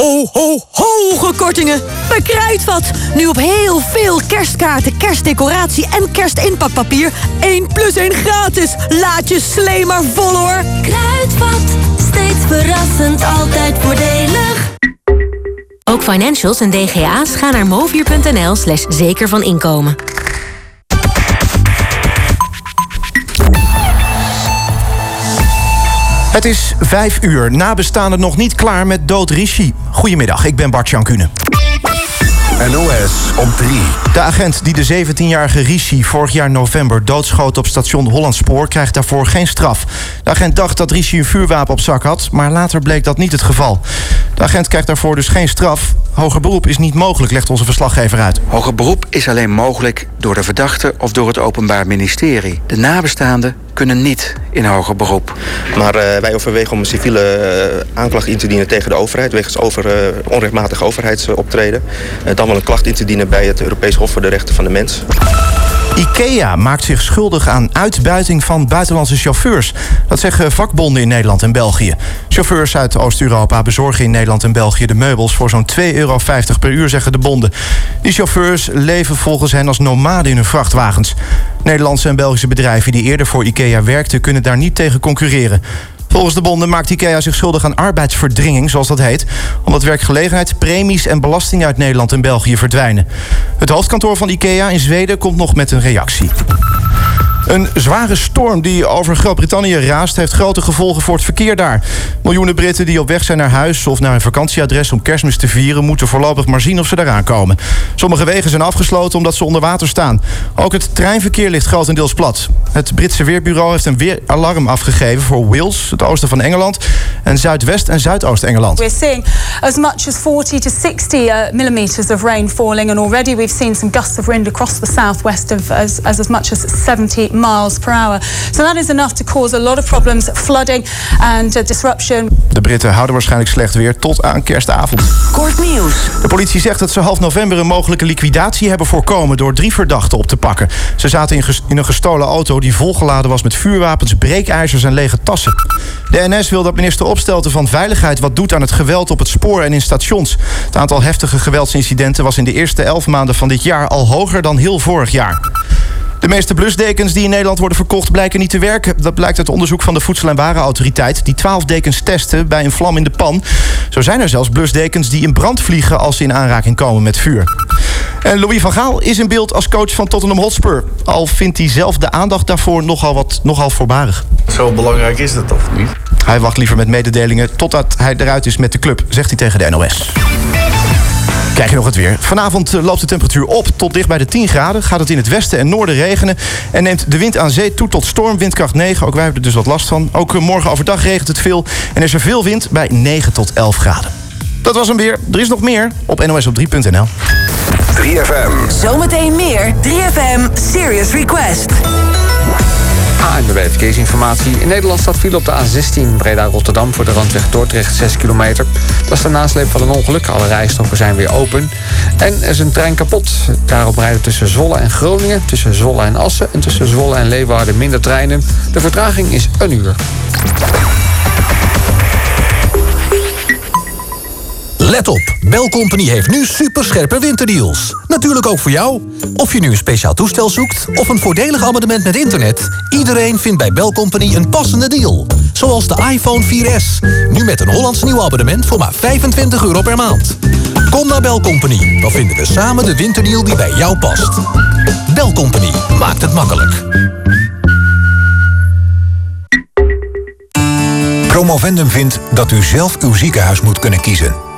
Speaker 87: Ho, ho, hoge kortingen! Bij Kruidvat. Nu op heel veel kerstkaarten, kerstdecoratie en kerstinpakpapier. 1 plus 1 gratis. Laat je slee maar vol hoor.
Speaker 122: Kruidvat, steeds verrassend, altijd voordelig.
Speaker 112: Ook financials en DGA's gaan naar movier.nl slash zeker van inkomen.
Speaker 4: Het is vijf uur. Nabestaanden nog niet klaar met dood Rishi. Goedemiddag, ik ben Bart Jankune.
Speaker 5: NOS op 3.
Speaker 4: De agent die de 17-jarige Rishi vorig jaar november doodschoot op station Hollandspoor krijgt daarvoor geen straf. De agent dacht dat Rishi een vuurwapen op zak had, maar later bleek dat niet het geval. De agent krijgt daarvoor dus geen straf. Hoger beroep is niet mogelijk, legt onze verslaggever uit.
Speaker 29: Hoger beroep is alleen mogelijk door de verdachte of door het Openbaar Ministerie. De nabestaanden kunnen niet in hoger beroep.
Speaker 116: Maar eh, wij overwegen om een civiele eh, aanklacht in te dienen tegen de overheid... wegens over, eh, onrechtmatig overheidsoptreden. Dan wel een klacht in te dienen bij het Europees Hof voor de Rechten van de Mens.
Speaker 4: IKEA maakt zich schuldig aan uitbuiting van buitenlandse chauffeurs. Dat zeggen vakbonden in Nederland en België. Chauffeurs uit Oost-Europa bezorgen in Nederland en België de meubels voor zo'n 2,50 euro per uur, zeggen de bonden. Die chauffeurs leven volgens hen als nomaden in hun vrachtwagens. Nederlandse en Belgische bedrijven die eerder voor IKEA werkten, kunnen daar niet tegen concurreren. Volgens de bonden maakt IKEA zich schuldig aan arbeidsverdringing, zoals dat heet, omdat werkgelegenheid, premies en belastingen uit Nederland en België verdwijnen. Het hoofdkantoor van IKEA in Zweden komt nog met een reactie. Een zware storm die over Groot-Brittannië raast... heeft grote gevolgen voor het verkeer daar. Miljoenen Britten die op weg zijn naar huis of naar een vakantieadres... om kerstmis te vieren, moeten voorlopig maar zien of ze daaraan komen. Sommige wegen zijn afgesloten omdat ze onder water staan. Ook het treinverkeer ligt grotendeels plat. Het Britse Weerbureau heeft een weeralarm afgegeven... voor Wales, het oosten van Engeland... en Zuidwest- en Zuidoost-Engeland.
Speaker 119: We're seeing as much as 40 to 60 uh, millimeters of rain falling, and already we've seen some gusts of wind across the southwest of as, as, as much as 70 miles per hour. So that is enough to cause a lot of problems, flooding and uh, disruption.
Speaker 4: De Britten houden waarschijnlijk slecht weer tot aan kerstavond.
Speaker 57: Kort nieuws.
Speaker 4: De politie zegt dat ze half november een mogelijke liquidatie hebben voorkomen... door drie verdachten op te pakken. Ze zaten in, ges- in een gestolen auto die volgeladen was met vuurwapens, breekijzers en lege tassen. De NS wil dat minister Opstelten van Veiligheid wat doet aan het geweld op het spoor en in stations. Het aantal heftige geweldsincidenten was in de eerste elf maanden van dit jaar al hoger dan heel vorig jaar. De meeste blusdekens die in Nederland worden verkocht blijken niet te werken. Dat blijkt uit onderzoek van de Voedsel- en Warenautoriteit... die 12 dekens testen bij een vlam in de pan. Zo zijn er zelfs blusdekens die in brand vliegen... als ze in aanraking komen met vuur. En Louis van Gaal is in beeld als coach van Tottenham Hotspur. Al vindt hij zelf de aandacht daarvoor nogal, wat, nogal voorbarig.
Speaker 8: Zo belangrijk is dat toch niet?
Speaker 4: Hij wacht liever met mededelingen totdat hij eruit is met de club, zegt hij tegen de NOS. Krijg je nog het weer. Vanavond eh, loopt de temperatuur op tot dicht bij de 10 graden. Gaat het in het westen en noorden regenen. En neemt de wind aan zee toe tot storm, windkracht 9. Ook wij hebben er dus wat last van. Ook eh, morgen overdag regent het veel. En is er veel wind bij 9 tot 11 graden. Dat was hem weer. Er is nog meer op nosop3.nl.
Speaker 5: 3FM.
Speaker 57: Zometeen meer 3FM Serious Request.
Speaker 34: ANWB Verkeersinformatie. In Nederland staat file op de A16 Breda-Rotterdam... voor de randweg Dordrecht 6 kilometer. Dat is de nasleep van een ongeluk. Alle rijstroken zijn weer open. En er is een trein kapot. Daarop rijden tussen Zwolle en Groningen... tussen Zwolle en Assen en tussen Zwolle en Leeuwarden minder treinen. De vertraging is een uur.
Speaker 123: Let op, Belcompany heeft nu superscherpe winterdeals. Natuurlijk ook voor jou. Of je nu een speciaal toestel zoekt of een voordelig abonnement met internet... iedereen vindt bij Belcompany een passende deal. Zoals de iPhone 4S. Nu met een Hollands nieuw abonnement voor maar 25 euro per maand. Kom naar Belcompany, dan vinden we samen de winterdeal die bij jou past. Belcompany maakt het makkelijk.
Speaker 61: Promovendum vindt dat u zelf uw ziekenhuis moet kunnen kiezen.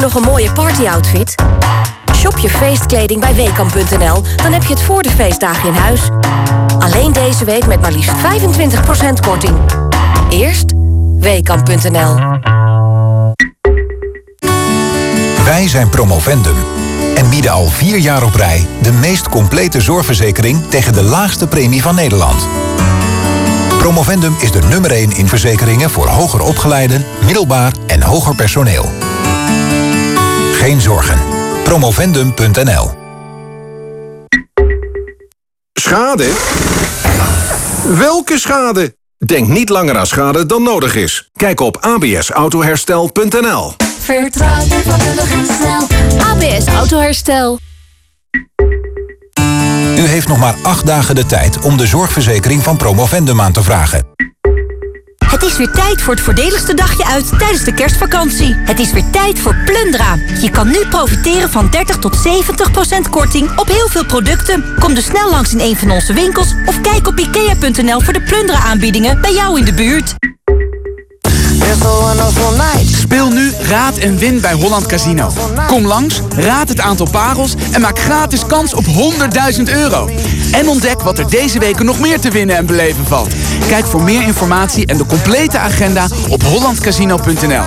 Speaker 57: Nog een mooie partyoutfit? Shop je feestkleding bij Weekamp.nl, dan heb je het voor de feestdagen in huis. Alleen deze week met maar liefst 25% korting. Eerst Weekamp.nl.
Speaker 61: Wij Wij zijn Promovendum en bieden al vier jaar op rij de meest complete zorgverzekering tegen de laagste premie van Nederland. Promovendum is de nummer 1 in verzekeringen voor hoger opgeleiden, middelbaar en hoger personeel. Geen zorgen. Promovendum.nl
Speaker 5: Schade? Welke schade? Denk niet langer aan schade dan nodig is. Kijk op absautoherstel.nl
Speaker 57: Vertrouw je vakkundig en snel. ABS Autoherstel.
Speaker 61: U heeft nog maar acht dagen de tijd om de zorgverzekering van Promovendum aan te vragen.
Speaker 87: Het is weer tijd voor het voordeligste dagje uit tijdens de kerstvakantie. Het is weer tijd voor Plundra. Je kan nu profiteren van 30 tot 70 procent korting op heel veel producten. Kom dus snel langs in een van onze winkels of kijk op ikea.nl voor de Plundra aanbiedingen bij jou in de buurt.
Speaker 113: Speel nu Raad en Win bij Holland Casino. Kom langs, raad het aantal parels en maak gratis kans op 100.000 euro. En ontdek wat er deze weken nog meer te winnen en beleven valt. Kijk voor meer informatie en de complete agenda op hollandcasino.nl.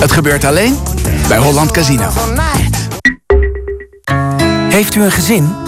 Speaker 113: Het gebeurt alleen bij Holland Casino.
Speaker 119: Heeft u een gezin?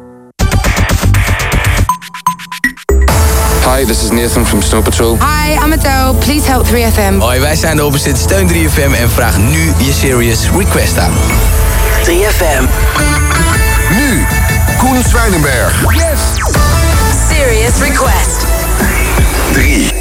Speaker 124: Hi, this is Nathan from Snow Patrol.
Speaker 125: Hi, I'm Adele. Please help 3FM.
Speaker 126: Hoi, wij zijn de Overzit Steun 3FM en vraag nu je Serious Request aan.
Speaker 74: 3FM. Nu, Koen Zwijnenberg.
Speaker 57: Yes. Serious Request.
Speaker 74: 3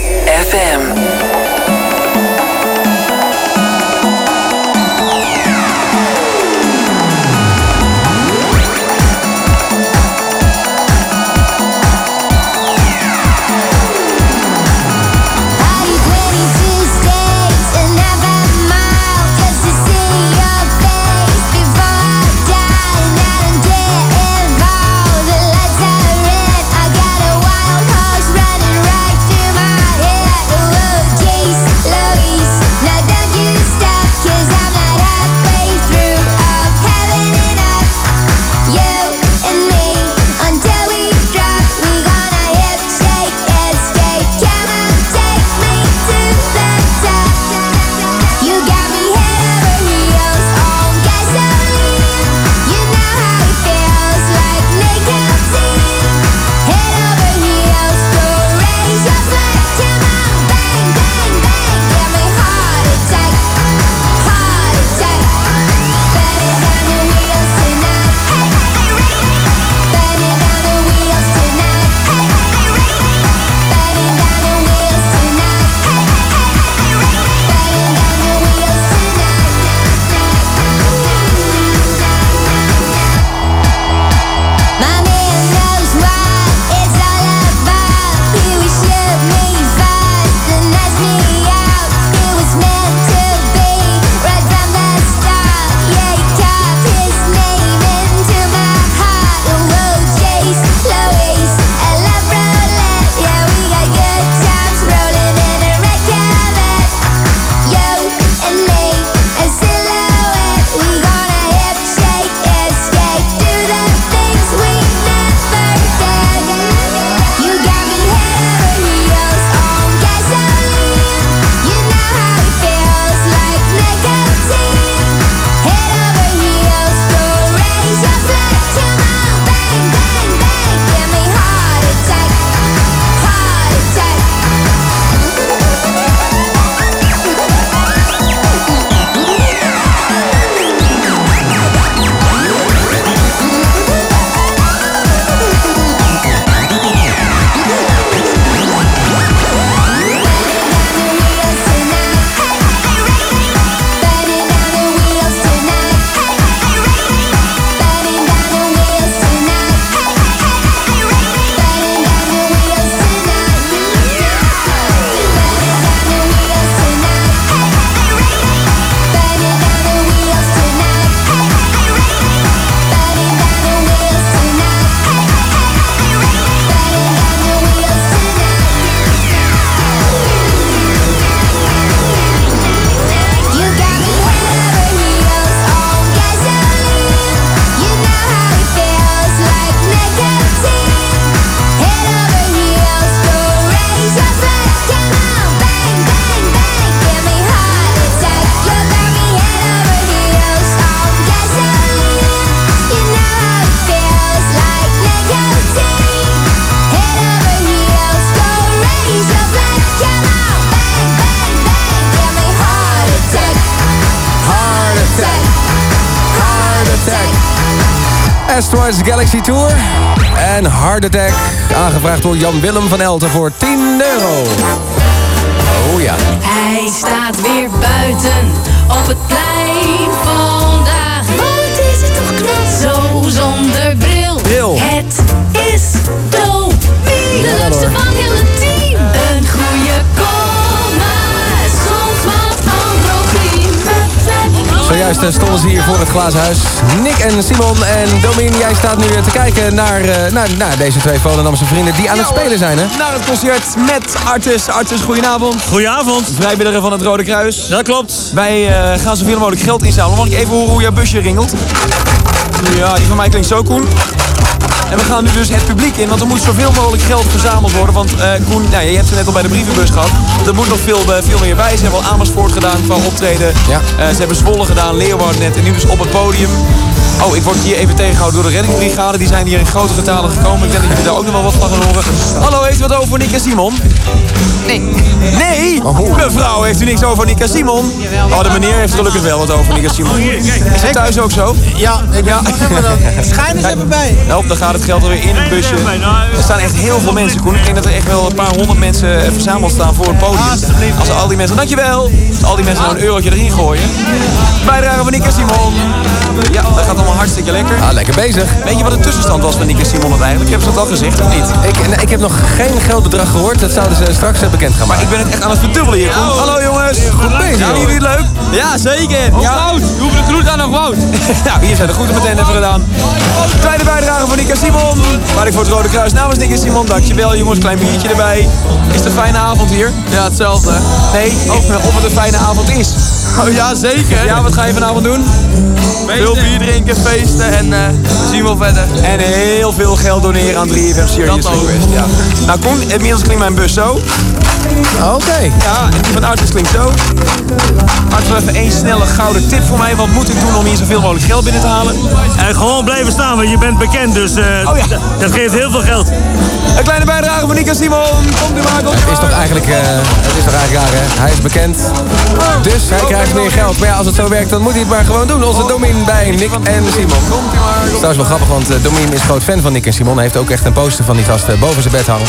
Speaker 24: Galaxy Tour. En Hard Attack, aangevraagd door Jan Willem van Elten voor 10 eh, stonden ze hier voor het glazen huis. Nick en Simon en Domien, jij staat nu te kijken naar, eh, naar, naar deze twee Volendamse vrienden die aan het spelen zijn, hè?
Speaker 119: Naar het concert met Artus. Artus, goedenavond.
Speaker 127: Goedenavond.
Speaker 119: Vrijwilliger van het Rode Kruis.
Speaker 127: Dat klopt.
Speaker 119: Wij eh, gaan zoveel mogelijk geld inzamelen. Mag ik even horen hoe jouw busje ringelt? Ja, die van mij klinkt zo, Koen. En we gaan nu dus het publiek in, want er moet zoveel mogelijk geld verzameld worden. Want eh, Koen, nou, je hebt ze net al bij de brievenbus gehad. Er moet nog veel, eh, veel meer bij. Ze hebben al Amersfoort gedaan qua optreden. Eh, ze hebben Zwolle gedaan, Leeuwarden net en nu dus op het podium. Oh, ik word hier even tegengehouden door de reddingsbrigade. Die zijn hier in grote getalen gekomen. Ik denk dat jullie daar ook nog wel wat van gaan horen. Hallo, heeft u wat over Nick en Simon? Nee. Nee? Mevrouw, heeft u niks over Nick en Simon? Oh, de meneer heeft gelukkig wel wat over Nick en Simon. Is het thuis ook zo?
Speaker 29: Ja, ik
Speaker 119: ja.
Speaker 29: Schijn eens even bij.
Speaker 119: Nou, dan gaat het geld alweer in het busje. Er staan echt heel veel mensen, Koen. Ik denk dat er echt wel een paar honderd mensen eh, verzameld staan voor het podium. Als al die mensen, dankjewel, als al die mensen nou een eurotje erin gooien. Bijdrage van Nick en Simon. Ja, dat gaat allemaal hartstikke lekker.
Speaker 24: Ah, lekker bezig.
Speaker 119: Weet je wat de tussenstand was van Nick en Simon uiteindelijk? Heb je dat al gezegd of niet?
Speaker 24: Ik, nee, ik heb nog geen geldbedrag gehoord. Dat zouden ze straks eh, bekend gaan
Speaker 119: Maar ik ben het echt aan het verdubbelen hier, Koen. Hallo jongens.
Speaker 24: Goed bezig, joh.
Speaker 119: jullie het leuk?
Speaker 127: Ja, zeker.
Speaker 119: Ja.
Speaker 127: Wout, je hoeft de groet aan nog Wout.
Speaker 119: nou, hier zijn de groeten meteen even gedaan. Kleine bijdrage van Nick en Simon. Waar ik voor het Rode Kruis namens Nick en Simon. Dankjewel jongens, klein biertje erbij. Is het een fijne avond hier?
Speaker 127: Ja, hetzelfde.
Speaker 119: Nee, of, of het een fijne avond is.
Speaker 127: Oh ja, zeker.
Speaker 119: Ja, wat ga je vanavond doen?
Speaker 127: Veel bier drinken, feesten en eh, we zien wel verder.
Speaker 119: En heel veel geld doneren aan 3FM Serious
Speaker 127: Dat ook.
Speaker 119: Request. Ja. Nou Koen, inmiddels klinkt mijn bus zo.
Speaker 24: Oké.
Speaker 119: Ja, en die van Artis klinkt zo. Artis, even één snelle gouden tip voor mij. Wat moet ik doen om hier zoveel mogelijk geld binnen te halen?
Speaker 127: En gewoon blijven staan, want je bent bekend, dus eh,
Speaker 119: Oh ja.
Speaker 127: dat geeft heel veel geld.
Speaker 119: Een kleine bijdrage van Nick en Simon. Komt u maar, komt u
Speaker 24: Het is toch eigenlijk, eh, het is toch eigenlijk raar, hè? Hij is bekend, dus hij krijgt meer geld. Maar ja, als het zo werkt, dan moet hij het maar gewoon doen. Onze Domien bij Nick en Simon. Het is trouwens wel grappig, want eh, Domien is groot fan van Nick en Simon. Hij heeft ook echt een poster van die gasten boven zijn bed hangen.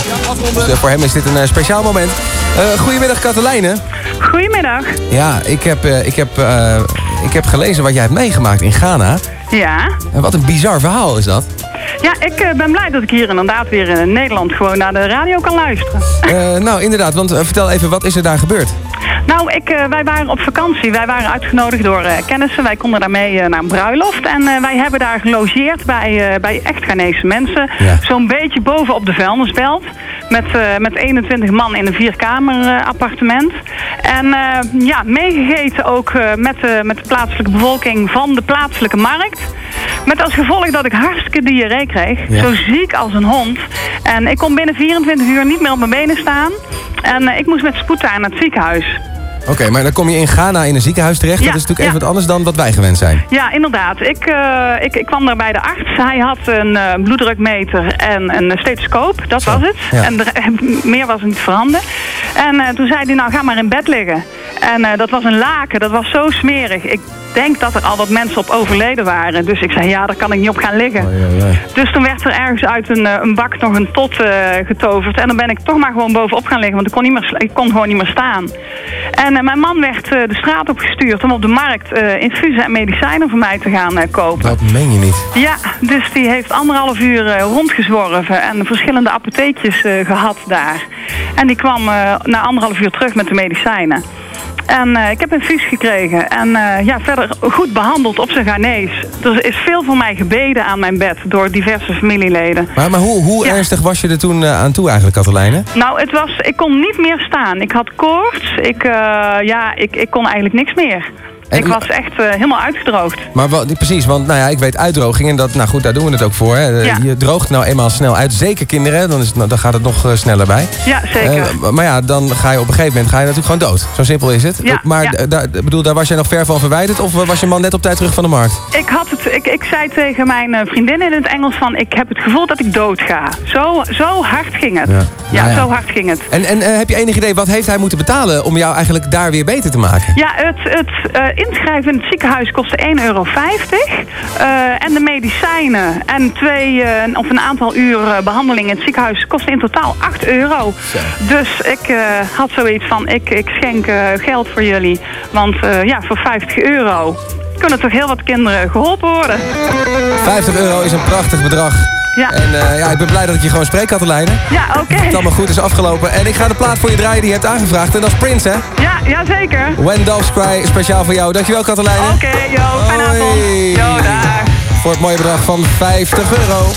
Speaker 24: Dus eh, voor hem is dit een eh, speciaal moment. Eh, goedemiddag, Katelijne.
Speaker 128: Goedemiddag.
Speaker 24: Ja, ik heb, eh, ik, heb, eh, ik heb gelezen wat jij hebt meegemaakt in Ghana.
Speaker 128: Ja.
Speaker 24: En wat een bizar verhaal is dat.
Speaker 128: Ja, ik eh, ben blij dat ik hier inderdaad weer in Nederland gewoon naar de radio kan luisteren.
Speaker 24: Eh, nou, inderdaad, want eh, vertel even, wat is er daar gebeurd?
Speaker 128: Nou, ik, eh, wij waren op vakantie. Wij waren uitgenodigd door eh, kennissen. Wij konden daarmee eh, naar een bruiloft. En wij hebben daar gelogeerd bij, bij echt Ghanese mensen. Zo'n beetje boven op de vuilnisbelt. Met, met 21 man in een vierkamer appartement. En ja, meegegeten ook met, de, met de plaatselijke bevolking van de plaatselijke markt. Met als gevolg dat ik hartstikke diarree kreeg.
Speaker 24: Ja.
Speaker 128: Zo ziek als een hond. En ik kon binnen 24 uur niet meer op mijn benen staan. En ik moest met spoed daar naar het ziekenhuis.
Speaker 24: Oké, maar dan kom je in Ghana in een ziekenhuis terecht.
Speaker 128: Ja,
Speaker 24: dat is natuurlijk
Speaker 128: ja.
Speaker 24: even wat anders dan wat wij gewend zijn.
Speaker 128: Ja, inderdaad. Ik, eh, ik, ik kwam daar bij de arts. Hij had een eh, bloeddrukmeter en een stethoscoop. Dat was het.
Speaker 24: ja.
Speaker 128: En er, meer was er niet voorhanden. En eh, toen zei hij, nou ga maar in bed liggen. En dat was een laken. Dat was zo smerig. Ik denk dat er al wat mensen op overleden waren. Dus ik zei, ja, daar kan ik niet op gaan liggen. Dus toen werd er ergens uit een, eh, een bak nog een tot eh, getoverd. En dan ben ik toch maar gewoon bovenop gaan liggen. Want ik kon, niet meer, ik kon gewoon niet meer staan. En eh, mijn man werd de straat opgestuurd om op de markt infusen en medicijnen voor mij te gaan kopen.
Speaker 24: Dat meen je niet.
Speaker 128: Ja, dus die heeft anderhalf uur rondgezworven en verschillende apotheekjes eh, gehad daar. En die kwam na anderhalf uur terug met de medicijnen. En eh, ik heb infuus gekregen en eh, ja, verder goed behandeld op zijn Ghanese. Er is veel voor mij gebeden aan mijn bed door diverse familieleden.
Speaker 24: Maar, maar hoe, hoe ernstig was je er toen eh, aan toe eigenlijk, Katelijne?
Speaker 128: Nou, het was, ik kon niet meer staan. Ik had koorts. Ik, ja, ik, ik kon eigenlijk niks meer. Ik was echt eh, helemaal uitgedroogd.
Speaker 24: Maar wat, precies, want nou ja, ik weet uitdroging en dat, nou goed, daar doen we het ook voor. Hè. Eh,
Speaker 128: Ja.
Speaker 24: Je droogt nou eenmaal snel uit, zeker kinderen, dan, is het, nou, dan gaat het nog eh, sneller bij.
Speaker 128: Ja, zeker.
Speaker 24: Maar ja, dan ga je op een gegeven moment ga je natuurlijk gewoon dood. Zo simpel is het.
Speaker 128: Ja,
Speaker 24: maar
Speaker 128: ja.
Speaker 24: daar, bedoel, daar was jij nog ver van verwijderd of was je man net op tijd terug van de markt?
Speaker 128: Ik, had het, ik, ik zei tegen mijn vriendin in het Engels van... ik heb het gevoel dat ik dood ga. Zo, zo hard ging het. Ja,
Speaker 24: Nou
Speaker 128: zo hard ging het.
Speaker 24: En, en heb je enig idee, wat heeft hij moeten betalen om jou eigenlijk daar weer beter te maken?
Speaker 128: Ja, het, het, inschrijven in het ziekenhuis kostte 1,50 euro. Eh, en de medicijnen en twee, eh, of een aantal uur eh, behandeling in het ziekenhuis kostte in totaal 8 euro. Dus ik eh, had zoiets van, ik, ik schenk geld voor jullie. Want ja, voor 50 euro kunnen toch heel wat kinderen geholpen worden.
Speaker 129: 50 euro is een prachtig bedrag.
Speaker 128: Ja.
Speaker 129: En eh, ja, ik ben blij dat ik je gewoon spreek, Katelijne.
Speaker 128: Ja, oké.
Speaker 129: Dat het allemaal goed is afgelopen. En ik ga de plaat voor je draaien die je hebt aangevraagd. En dat is Prince, hè?
Speaker 128: Ja, ja zeker.
Speaker 129: When Doves Cry, speciaal voor jou. Dankjewel, Katelijne.
Speaker 128: Oké, yo, fijne avond. Yo, dag.
Speaker 129: Voor het mooie bedrag van 50 euro.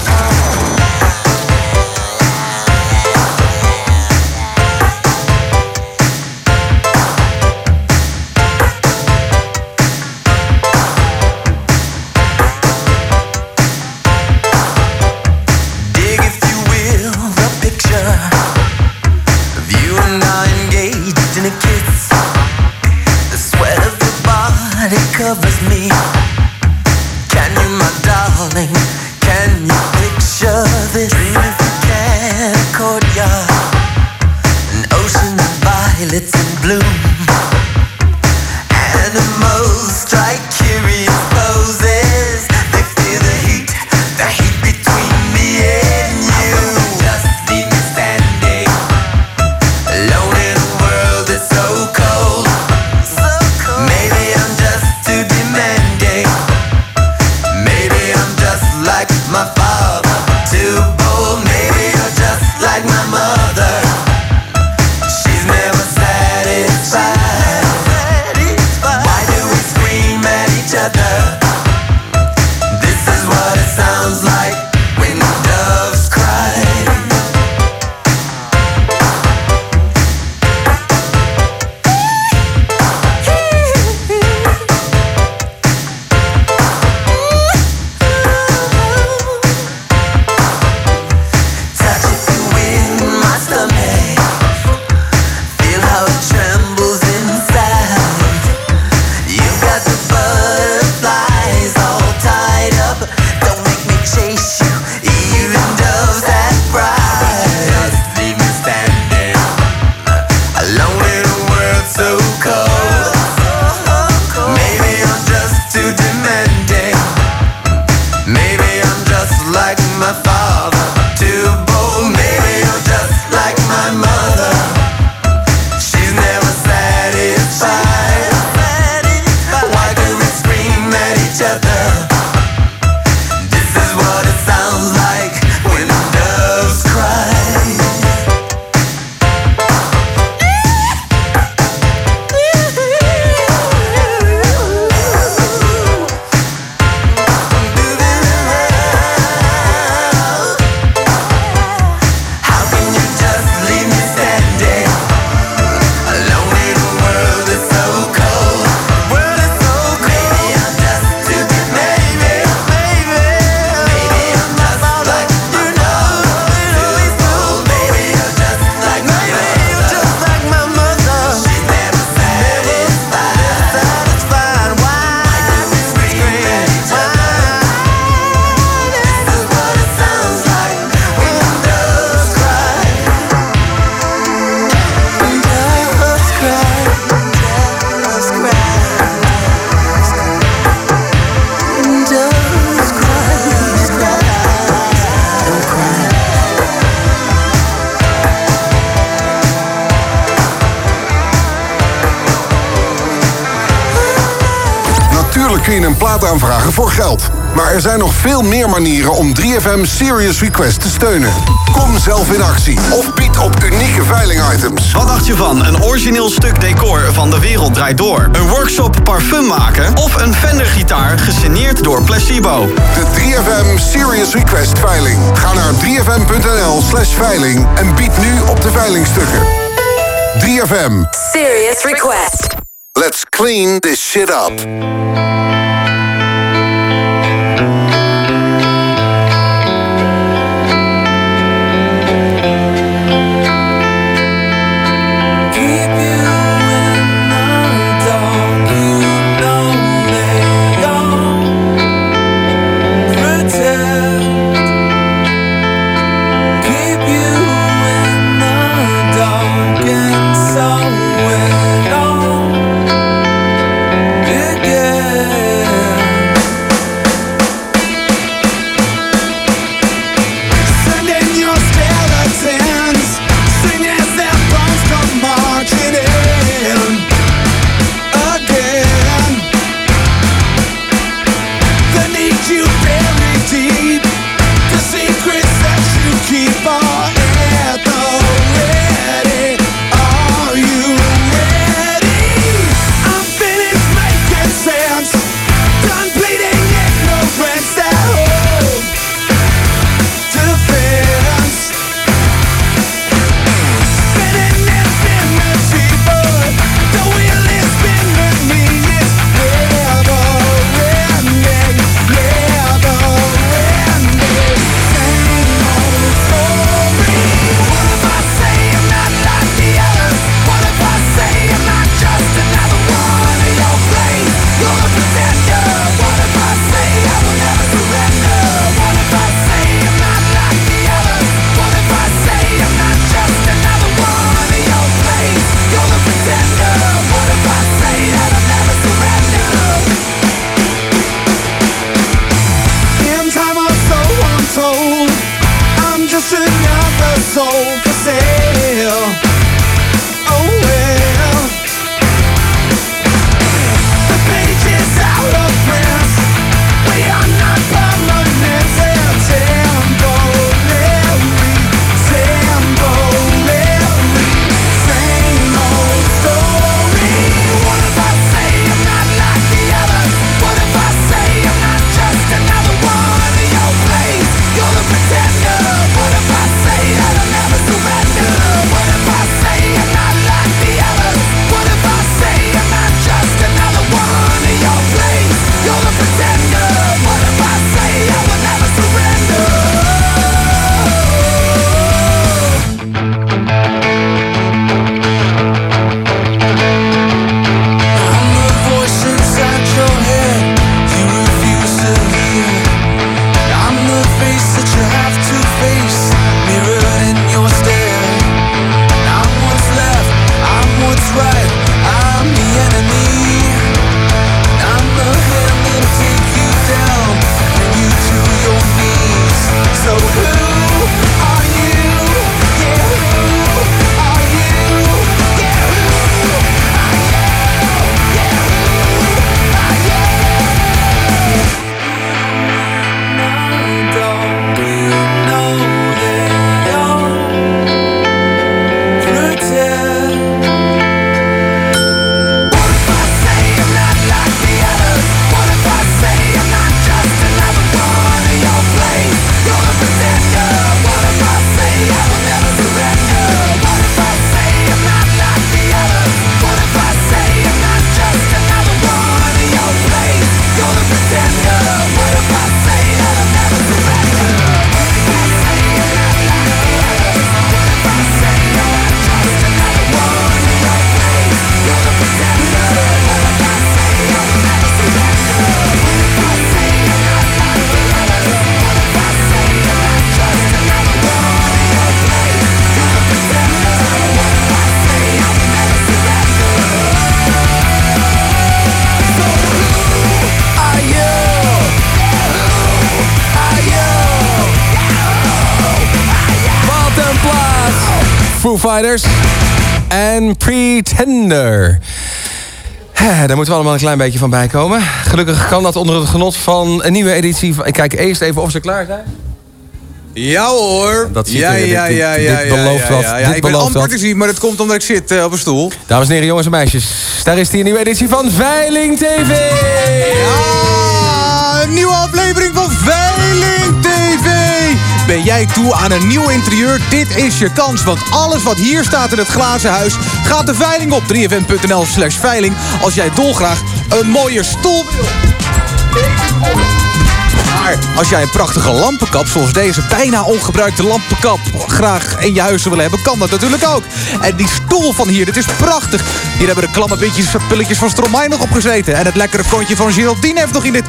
Speaker 74: Manieren om 3FM Serious Request te steunen. Kom zelf in actie of bied op unieke veilingitems.
Speaker 130: Wat dacht je van een origineel stuk decor van De Wereld Draait Door? Een workshop parfum maken? Of een Fender-gitaar gesigneerd door Placebo?
Speaker 74: De 3FM Serious Request veiling. Ga naar 3fm.nl slash veiling en bied nu op de veilingstukken. 3FM.
Speaker 112: Serious request.
Speaker 74: Let's clean this shit up.
Speaker 24: En Pretender. Daar moeten we allemaal een klein beetje van bijkomen. Gelukkig kan dat onder het genot van een nieuwe editie. Van... Ik kijk eerst even of ze klaar zijn.
Speaker 29: Ja hoor.
Speaker 24: Dat ziet
Speaker 29: ja,
Speaker 24: er- dit-
Speaker 29: ja,
Speaker 24: dit-
Speaker 29: ja,
Speaker 24: dit
Speaker 29: ja, ja,
Speaker 24: belooft
Speaker 29: ja,
Speaker 24: wat.
Speaker 29: ja,
Speaker 24: Dit
Speaker 29: ik ben amper te zien, maar dat komt omdat ik zit eh, op een stoel.
Speaker 24: Dames en heren, jongens en meisjes. Daar is die nieuwe editie van Veiling TV.
Speaker 29: Ja, een nieuwe Ben jij toe aan een nieuw interieur? Dit is je kans, want alles wat hier staat in het glazen huis... gaat de veiling op 3fm.nl slash veiling... als jij dolgraag een mooie stoel wil. Maar als jij een prachtige lampenkap, zoals deze bijna ongebruikte lampenkap, graag in je huis wil hebben, kan dat natuurlijk ook. En die stoel van hier, dit is prachtig. Hier hebben de klamme pilletjes van Stromae nog op gezeten. En het lekkere kontje van Geraldine heeft nog in dit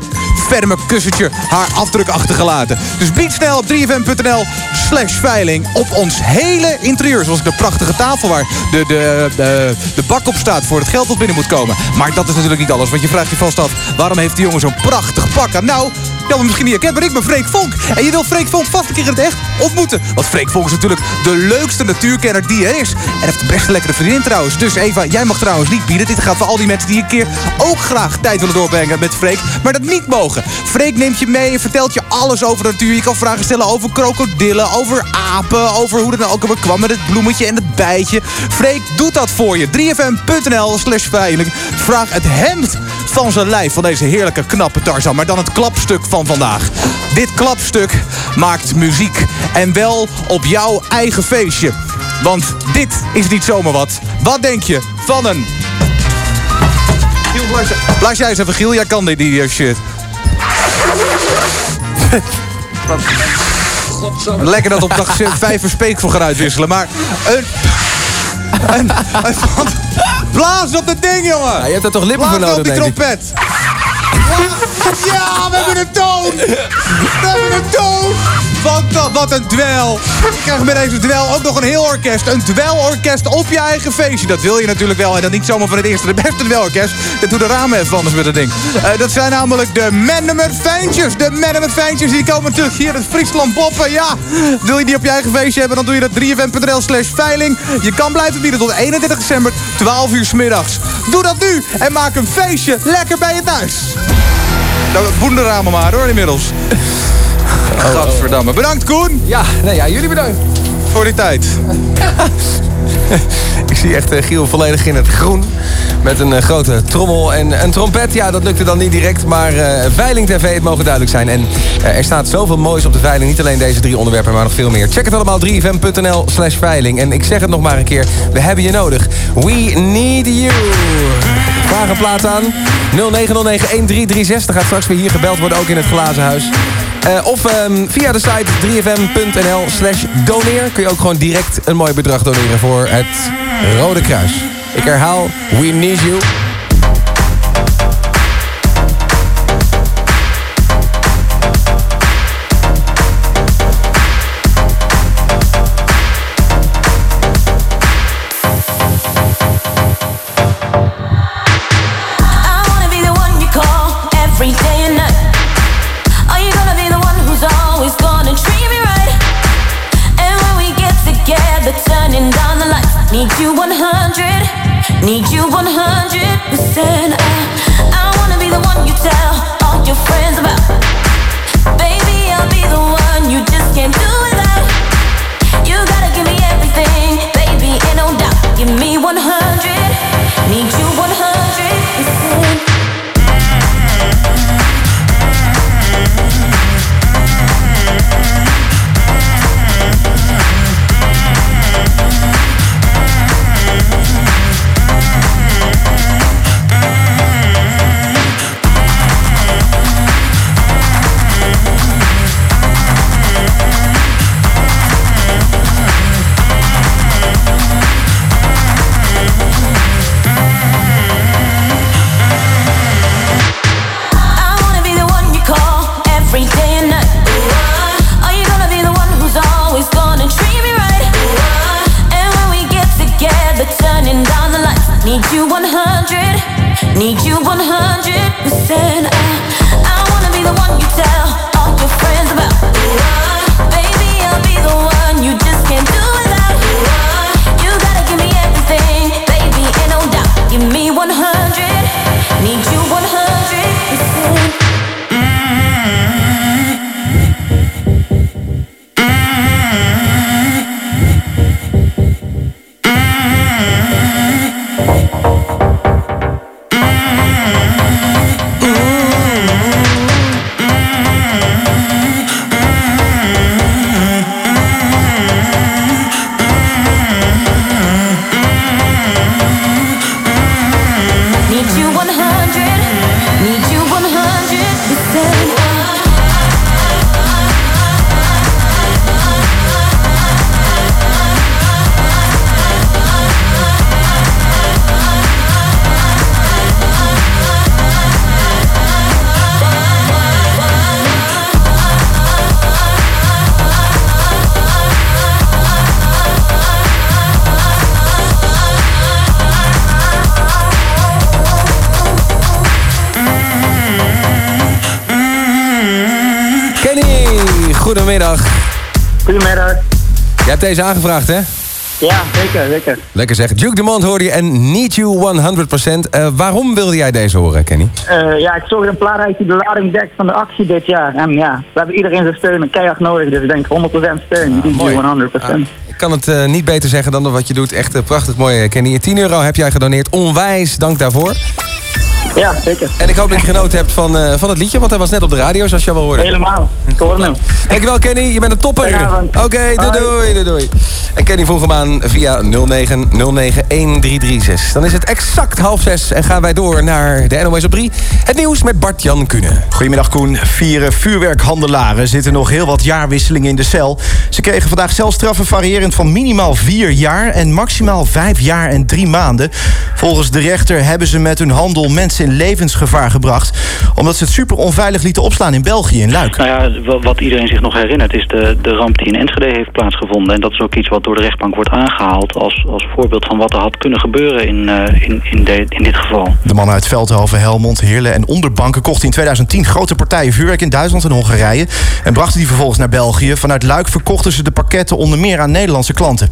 Speaker 29: ferme kussentje haar afdruk achtergelaten. Dus bied snel op 3fm.nl slash veiling op ons hele interieur. Zoals de prachtige tafel waar de, de, de, de bak op staat voor het geld dat binnen moet komen. Maar dat is natuurlijk niet alles, want je vraagt je vast af... waarom heeft die jongen zo'n prachtig pak aan? Nou, had hem misschien niet herkend, maar ik ben Freek Vonk. En je wil Freek Vonk vast een keer in het echt ontmoeten. Want Freek Vonk is natuurlijk de leukste natuurkenner die er is. En heeft de beste lekkere vriendin trouwens. Dus Eva, jij mag trouwens niet bieden. Dit gaat voor al die mensen die een keer ook graag tijd willen doorbrengen met Freek. Maar dat niet mogen. Freek neemt je mee en vertelt je alles over de natuur. Je kan vragen stellen over krokodillen, over apen. Over hoe het nou ook alweer kwam met het bloemetje en het bijtje. Freek doet dat voor je. 3fm.nl slash veiling. Vraag het hemd van zijn lijf van deze heerlijke knappe Tarzan. Maar dan het klapstuk van vandaag. Dit klapstuk maakt muziek. En wel op jouw eigen feestje. Want dit is niet zomaar wat. Wat denk je van een... Giel, blaas, jij eens even, Giel. Jij kan dit, die shit. Lekker dat op dag 5 een speeksel gaan uitwisselen. Maar een... een, een blaas op dat ding, jongen!
Speaker 24: je hebt er toch lippen
Speaker 29: Blaas
Speaker 24: voor nodig,
Speaker 29: op die trompet. Ja, ja, we hebben een toon! We hebben een toon! Wat, wat een dwel! Je krijgt met deze dwel ook nog een heel orkest. Een dwelorkest op je eigen feestje. Dat wil je natuurlijk wel. En dan niet zomaar van het eerste de beste dwelorkest. Dat doet de ramen even anders met dat ding. Eh, dat zijn namelijk de Mennemer Fijntjes. De Mennemer Fijntjes die komen natuurlijk hier uit Friesland boppen. Ja, wil je die op je eigen feestje hebben, dan doe je dat 3fm.nl slash veiling. Je kan blijven bieden tot 31 december, 12 uur 's middags. Doe dat nu en maak een feestje lekker bij je thuis. Nou, boenderamen maar hoor, inmiddels. Gadverdamme. Bedankt, Koen.
Speaker 24: Ja, nee, ja, jullie bedankt.
Speaker 29: Voor die tijd.
Speaker 24: Ik zie echt eh, Giel volledig in het groen. Met een eh, grote trommel en een trompet. Ja, dat lukte dan niet direct. Maar eh, Veiling TV, het mogen duidelijk zijn. En er staat zoveel moois op de veiling. Niet alleen deze drie onderwerpen, maar nog veel meer. Check het allemaal 3fm.nl slash veiling. En ik zeg het nog maar een keer. We hebben je nodig. We need you. Vraag aan. 0909-1336. Er gaat straks weer hier gebeld worden, ook in het glazen huis. Eh, of ehm, via de site 3fm.nl slash doneer... kun je ook gewoon direct een mooi bedrag doneren voor het Rode Kruis. Ik herhaal, we need you.
Speaker 131: Need you 100 percent. I,
Speaker 24: deze aangevraagd, hè?
Speaker 132: Ja, zeker, zeker.
Speaker 24: Lekker zeg. Duke Dumont hoorde je en Need You 100%. Eh, waarom wilde jij deze horen, Kenny?
Speaker 132: Eh, ja, ik zorg een plaat uit die de lading dekt van de actie dit jaar. En ja, we hebben iedereen zijn steun en keihard nodig. Dus ik denk 100% steun. Need
Speaker 24: mooi.
Speaker 132: You 100%.
Speaker 24: Ik kan het eh, niet beter zeggen dan wat je doet. Echt prachtig mooi, Kenny. 10 euro heb jij gedoneerd. Onwijs dank daarvoor.
Speaker 132: Ja, zeker.
Speaker 24: En ik hoop dat je genoten hebt van, eh, van het liedje, want hij was net op de radio, zoals je al wel hoorde.
Speaker 132: Helemaal. Ik hoor hem.
Speaker 24: Dankjewel, Kenny. Je bent een topper. Oké, doei, doei, doei, doei. En Kenny vroeg hem aan via 09091336. Dan is het exact half zes en gaan wij door naar de NOS op 3. Het nieuws met Bart-Jan Kunen.
Speaker 4: Goedemiddag Koen. Vier vuurwerkhandelaren zitten nog heel wat jaarwisselingen in de cel. Ze kregen vandaag celstraffen variërend van minimaal vier jaar... en maximaal vijf jaar en drie maanden. Volgens de rechter hebben ze met hun handel mensen in levensgevaar gebracht... omdat ze het super onveilig lieten opslaan in België, in Luik.
Speaker 133: Nou ja, wa- wat iedereen zich nog herinnert is de, de ramp die in Enschede heeft plaatsgevonden. En dat is ook iets wat door de rechtbank wordt aangehaald als, als voorbeeld van wat er had kunnen gebeuren in, eh, in, in, de, in dit geval.
Speaker 4: De man uit Veldhoven, Helmond, Heerlen en Onderbanken kochten in 2010 grote partijen vuurwerk in Duitsland en Hongarije en brachten die vervolgens naar België. Vanuit Luik verkochten ze de pakketten onder meer aan Nederlandse klanten.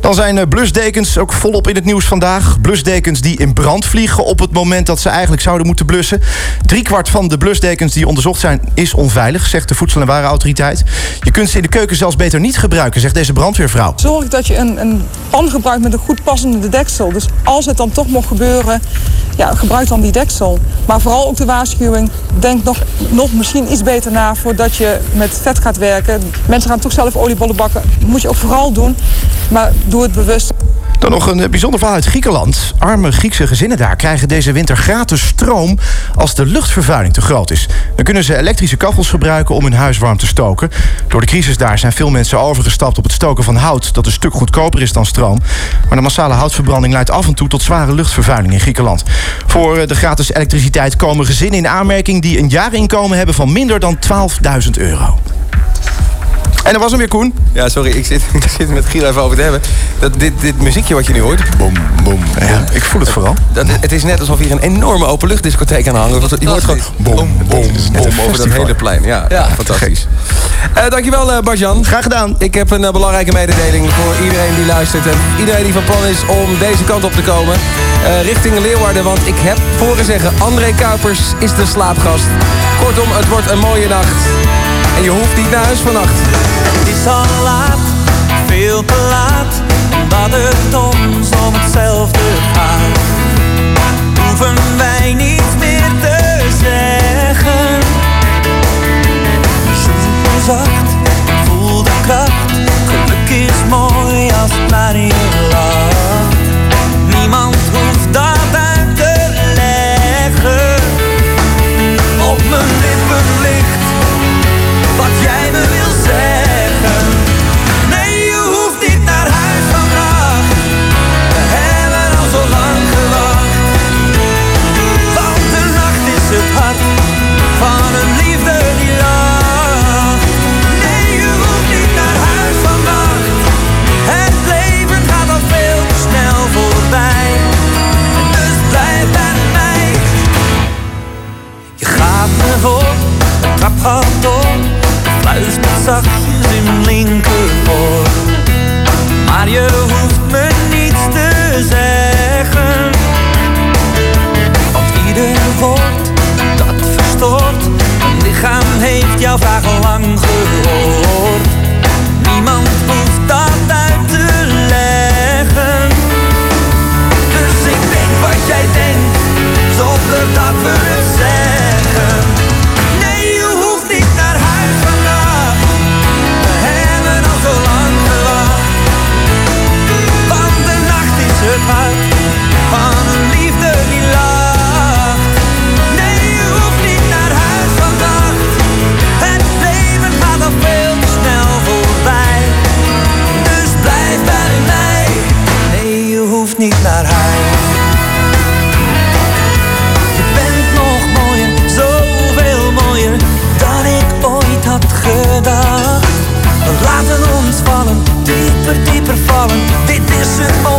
Speaker 4: Dan zijn eh, blusdekens ook volop in het nieuws vandaag. Blusdekens die in brand vliegen op het moment dat ze eigenlijk zouden moeten blussen. Driekwart van de blusdekens die onderzocht zijn is onveilig, zegt de Voedsel- en Warenautoriteit. Je kunt ze in de keuken zelfs beter niet gebruiken, zegt deze
Speaker 131: Zorg dat je een, een pan gebruikt met een goed passende deksel. Dus als het dan toch mocht gebeuren, ja, gebruik dan die deksel. Maar vooral ook de waarschuwing. Denk nog, nog misschien iets beter na voordat je met vet gaat werken. Mensen gaan toch zelf oliebollen bakken. Dat moet je ook vooral doen. Maar doe het bewust.
Speaker 4: Dan nog een eh, bijzonder verhaal uit Griekenland. Arme Griekse gezinnen daar krijgen deze winter gratis stroom als de luchtvervuiling te groot is. Dan kunnen ze elektrische kachels gebruiken om hun huis warm te stoken. Door de crisis daar zijn veel mensen overgestapt op het stoken van hout, dat een stuk goedkoper is dan stroom. Maar de massale houtverbranding leidt af en toe tot zware luchtvervuiling in Griekenland. Voor eh, de gratis elektriciteit komen gezinnen in aanmerking die een jaarinkomen hebben van minder dan 12.000 euro. En dat was hem weer, Koen.
Speaker 24: Ja, sorry, ik zit, ik zit met Giel even over te hebben. Dat dit, dit muziekje wat je nu hoort... Boom, boom,
Speaker 4: Ja, ik voel het vooral.
Speaker 24: Dat, het is net alsof hier een enorme openluchtdiscotheek aan hangt. Want Je hoort gewoon boom, boom, boom over dat hele plein. Ja,
Speaker 4: Ja,
Speaker 24: fantastisch. Eh dankjewel eh Bartjan.
Speaker 4: Graag gedaan.
Speaker 24: Ik heb een eh, belangrijke mededeling voor iedereen die luistert. En iedereen die van plan is om deze kant op te komen. richting Leeuwarden. Want ik heb horen zeggen, André Kuipers is de slaapgast. Kortom, het wordt een mooie nacht. En je hoeft niet naar huis vannacht.
Speaker 43: Het is al laat, veel te laat, omdat het ons om hetzelfde gaat. Hoeven wij niets meer te zeggen. Zoek zacht, voel de kracht. Geluk is mooi als het naar je Fluistert zachtjes in mijn linkeroor. Maar je hoeft me niets te zeggen. Want ieder woord dat verstoort. Mijn lichaam heeft jouw vraag al lang gehoord. Dit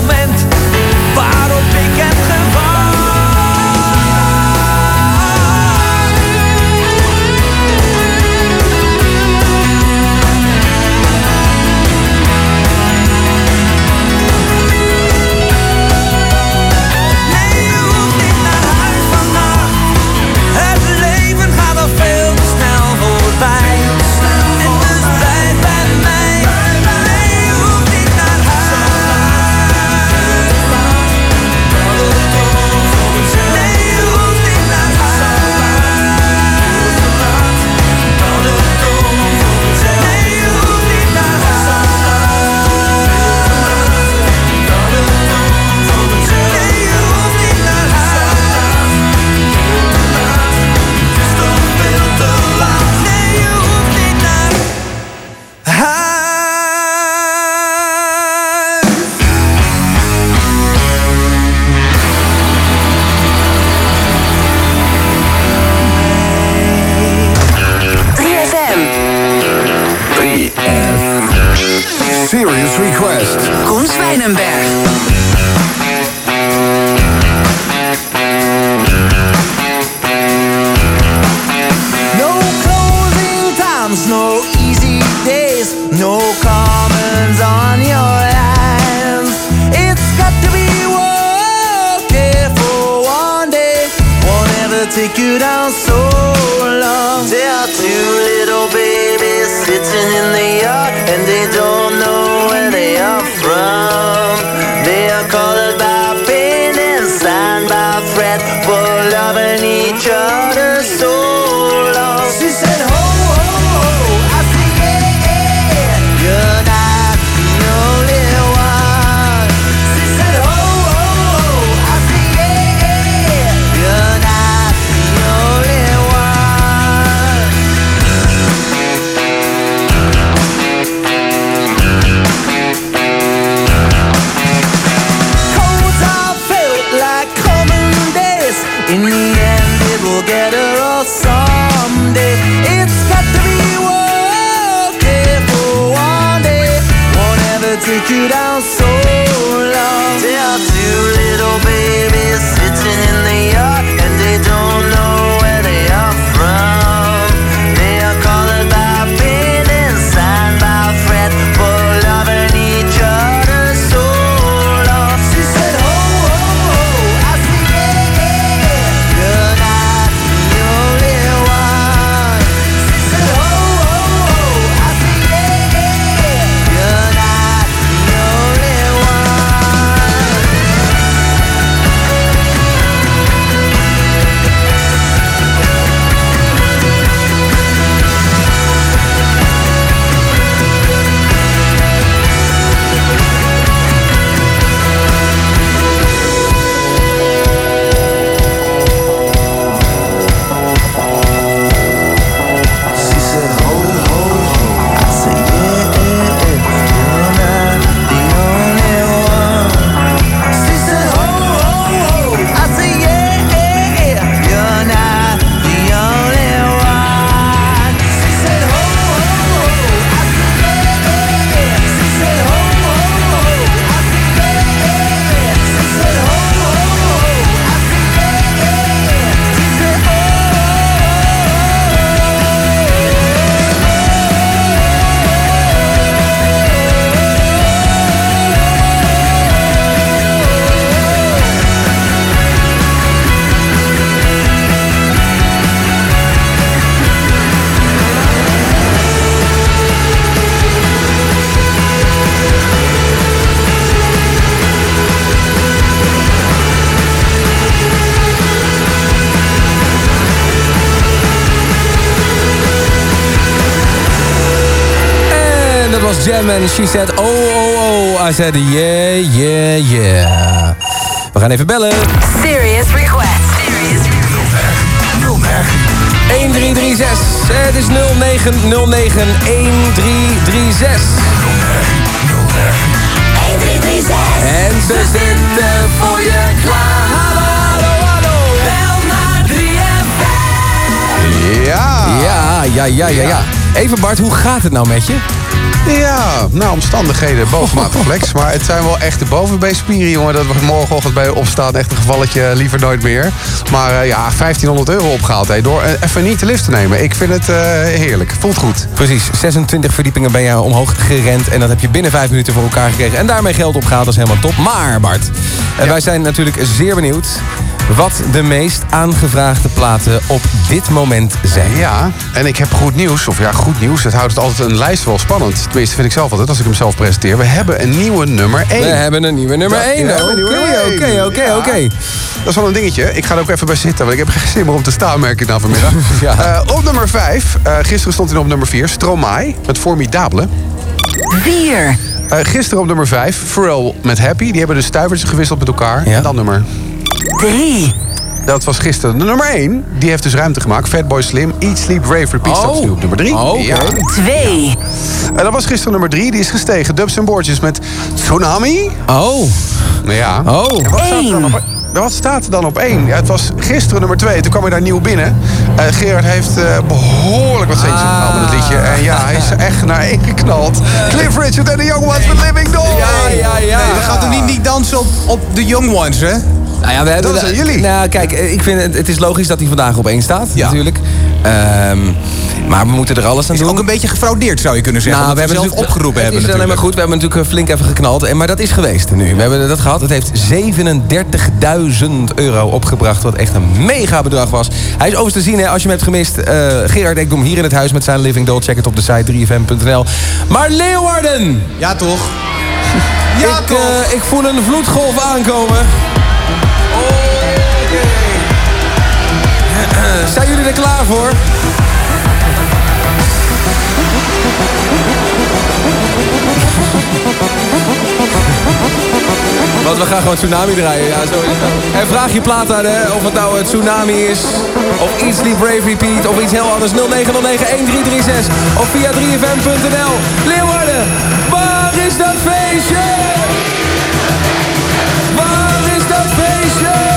Speaker 134: oh.
Speaker 24: I said, yeah, yeah, yeah. We gaan even bellen.
Speaker 57: Serious Request.
Speaker 24: 1336. Het is 0909 1336. En ze zitten voor je klaar. Hallo, hallo, hallo. Bel naar 3FM.
Speaker 135: Ja.
Speaker 24: Ja, ja, ja, ja, ja. Even Bart, hoe gaat het nou met je?
Speaker 87: Ja, nou, omstandigheden bovenmatig flex. Maar het zijn wel echte bovenbeespieren, jongen. Dat we morgenochtend bij je opstaan. Echt een gevalletje liever nooit meer. Maar eh, ja, 1500 euro opgehaald. Hè, door eh, even niet de lift te nemen. Ik vind het eh, heerlijk. Voelt goed.
Speaker 24: Precies, 26 verdiepingen ben je omhoog gerend. En dat heb je binnen 5 minuten voor elkaar gekregen. En daarmee geld opgehaald, dat is helemaal top. Maar Bart, wij zijn natuurlijk zeer benieuwd... wat de meest aangevraagde platen op dit moment zijn.
Speaker 87: Ja, en ik heb goed nieuws. Of ja, goed nieuws. Het houdt het altijd een lijst wel spannend. Tenminste, vind ik zelf altijd als ik hem zelf presenteer. We hebben een nieuwe nummer 1.
Speaker 24: We hebben een nieuwe nummer 1. Oké, oké, oké, oké.
Speaker 87: Dat is wel een dingetje. Ik ga er ook even bij zitten, want ik heb geen zin meer om te staan, merk ik nou vanmiddag.
Speaker 24: Ja.
Speaker 87: Eh, op nummer 5. gisteren stond hij op nummer 4. Stromae met Formidable.
Speaker 57: 4.
Speaker 87: gisteren op nummer 5. Pharrell met Happy. Die hebben de stuivertjes gewisseld met elkaar. En dan nummer
Speaker 57: 3.
Speaker 87: Dat was gisteren de nummer 1. Die heeft dus ruimte gemaakt. Fatboy Slim, Eat, Sleep, Rave, Repeat. Dat is nu op nummer 3.
Speaker 57: Oh, oké. Twee.
Speaker 87: En dat was gisteren nummer 3. Die is gestegen. Dubs en boordjes met Tsunami.
Speaker 24: Oh.
Speaker 87: Nou ja.
Speaker 24: Oh.
Speaker 87: Wat staat er dan op-
Speaker 136: wat staat er dan op één? Ja, het was gisteren nummer twee. Toen kwam hij daar nieuw binnen. Eh, Gerard heeft eh, behoorlijk wat centjes gehaald met het liedje. En ja, hij is echt naar één geknald. Cliff Richard en de Young Ones met Living Doll.
Speaker 29: Ja, ja, ja. We gaan toch niet, niet dansen op, op de Young Ones, hè?
Speaker 24: Nou ja, we hebben
Speaker 29: Dat zijn jullie.
Speaker 24: Nou, kijk, ik vind het, het is logisch dat hij vandaag op één staat, natuurlijk. Ehm, maar we moeten er alles aan
Speaker 29: Is
Speaker 24: doen.
Speaker 29: ook een beetje gefraudeerd, zou je kunnen zeggen.
Speaker 24: Nou,
Speaker 29: we, zelf
Speaker 24: natuurlijk-
Speaker 29: opgeroepen
Speaker 24: het
Speaker 29: hebben
Speaker 24: is alleen maar goed. We hebben natuurlijk eh, flink even geknald. En, maar dat is geweest nu. We hebben dat gehad. Het heeft 37.000 euro opgebracht. Wat echt een mega bedrag was. Hij is overigens te zien hè, als je hem hebt gemist. eh, Gerard Ekdom hier in het huis met zijn Living Doll. Check het op de site 3fm.nl. Maar Leeuwarden!
Speaker 29: Ja, toch?
Speaker 24: Ja, ik, eh, ik voel een vloedgolf aankomen. Zijn jullie er klaar voor? Want we gaan gewoon tsunami draaien, ja, zo is het. En vraag je plaat aan, hè, of het nou een tsunami is, of iets Sleep Brave Repeat, of iets heel anders. 0909-1336 of via 3fm.nl. Leeuwarden, waar is dat feestje? Waar is dat feestje?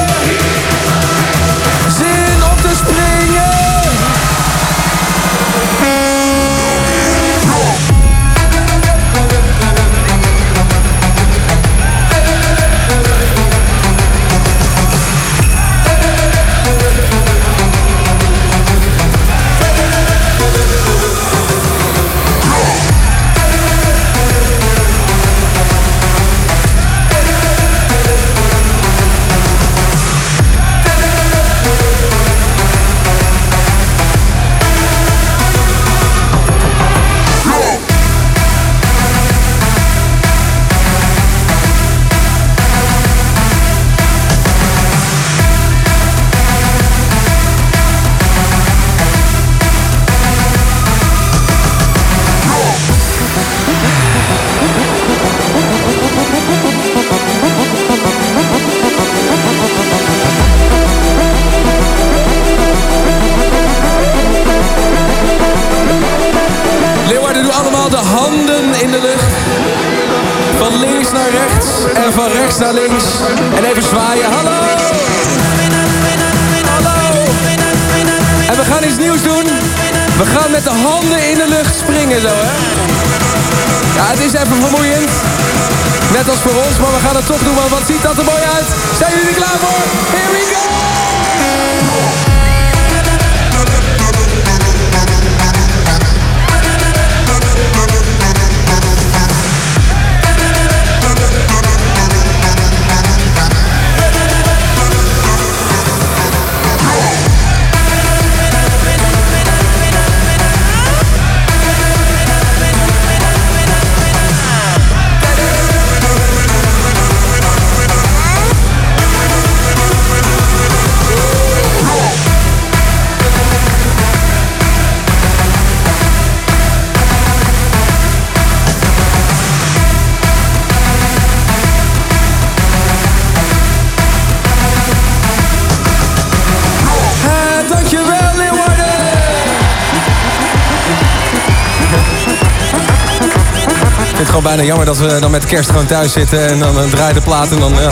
Speaker 24: Jammer dat we dan met kerst gewoon thuis zitten en dan uh, draait de plaat en dan ja,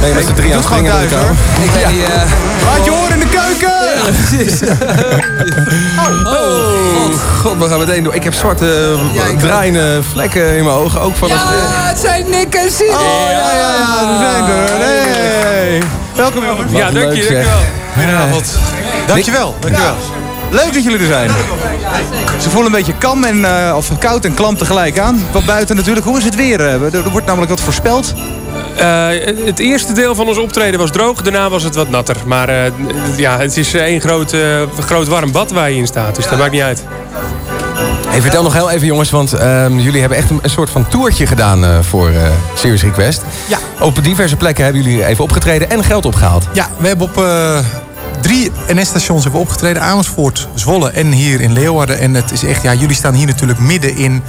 Speaker 24: ben je met z'n drie aan het springen.
Speaker 29: thuis.
Speaker 24: Ik weet niet, eh,
Speaker 29: Laat je horen in de keuken!
Speaker 24: precies. Oh, god, we gaan meteen door. Ik heb zwarte uh, draaiende vlekken in mijn ogen, ook van het...
Speaker 137: het zijn Nick en.
Speaker 29: Oh, ja, ja, ja, we zijn er. Welkom jongens.
Speaker 24: Wat leuk, zeg.
Speaker 29: Goedenavond. Dankjewel, dankjewel. Leuk dat jullie er zijn. Ze voelen een beetje kam en, eh, of koud en klam tegelijk aan. Wat buiten natuurlijk. Hoe is het weer? Eh, Er, er wordt namelijk wat voorspeld.
Speaker 138: Eh, het eerste deel van ons optreden was droog, daarna was het wat natter. Maar eh, ja, het is één groot, groot warm bad waar je in staat, dus dat maakt niet uit.
Speaker 24: Hey, vertel nog heel even jongens, want ehm, jullie hebben echt een, een soort van toertje gedaan eh, voor eh Serious Request.
Speaker 139: Ja.
Speaker 24: Op diverse plekken hebben jullie even opgetreden en geld opgehaald.
Speaker 139: Ja, we hebben op eh, drie NS-stations hebben opgetreden. Amersfoort, Zwolle en hier in Leeuwarden. En het is echt, ja, jullie staan hier natuurlijk midden in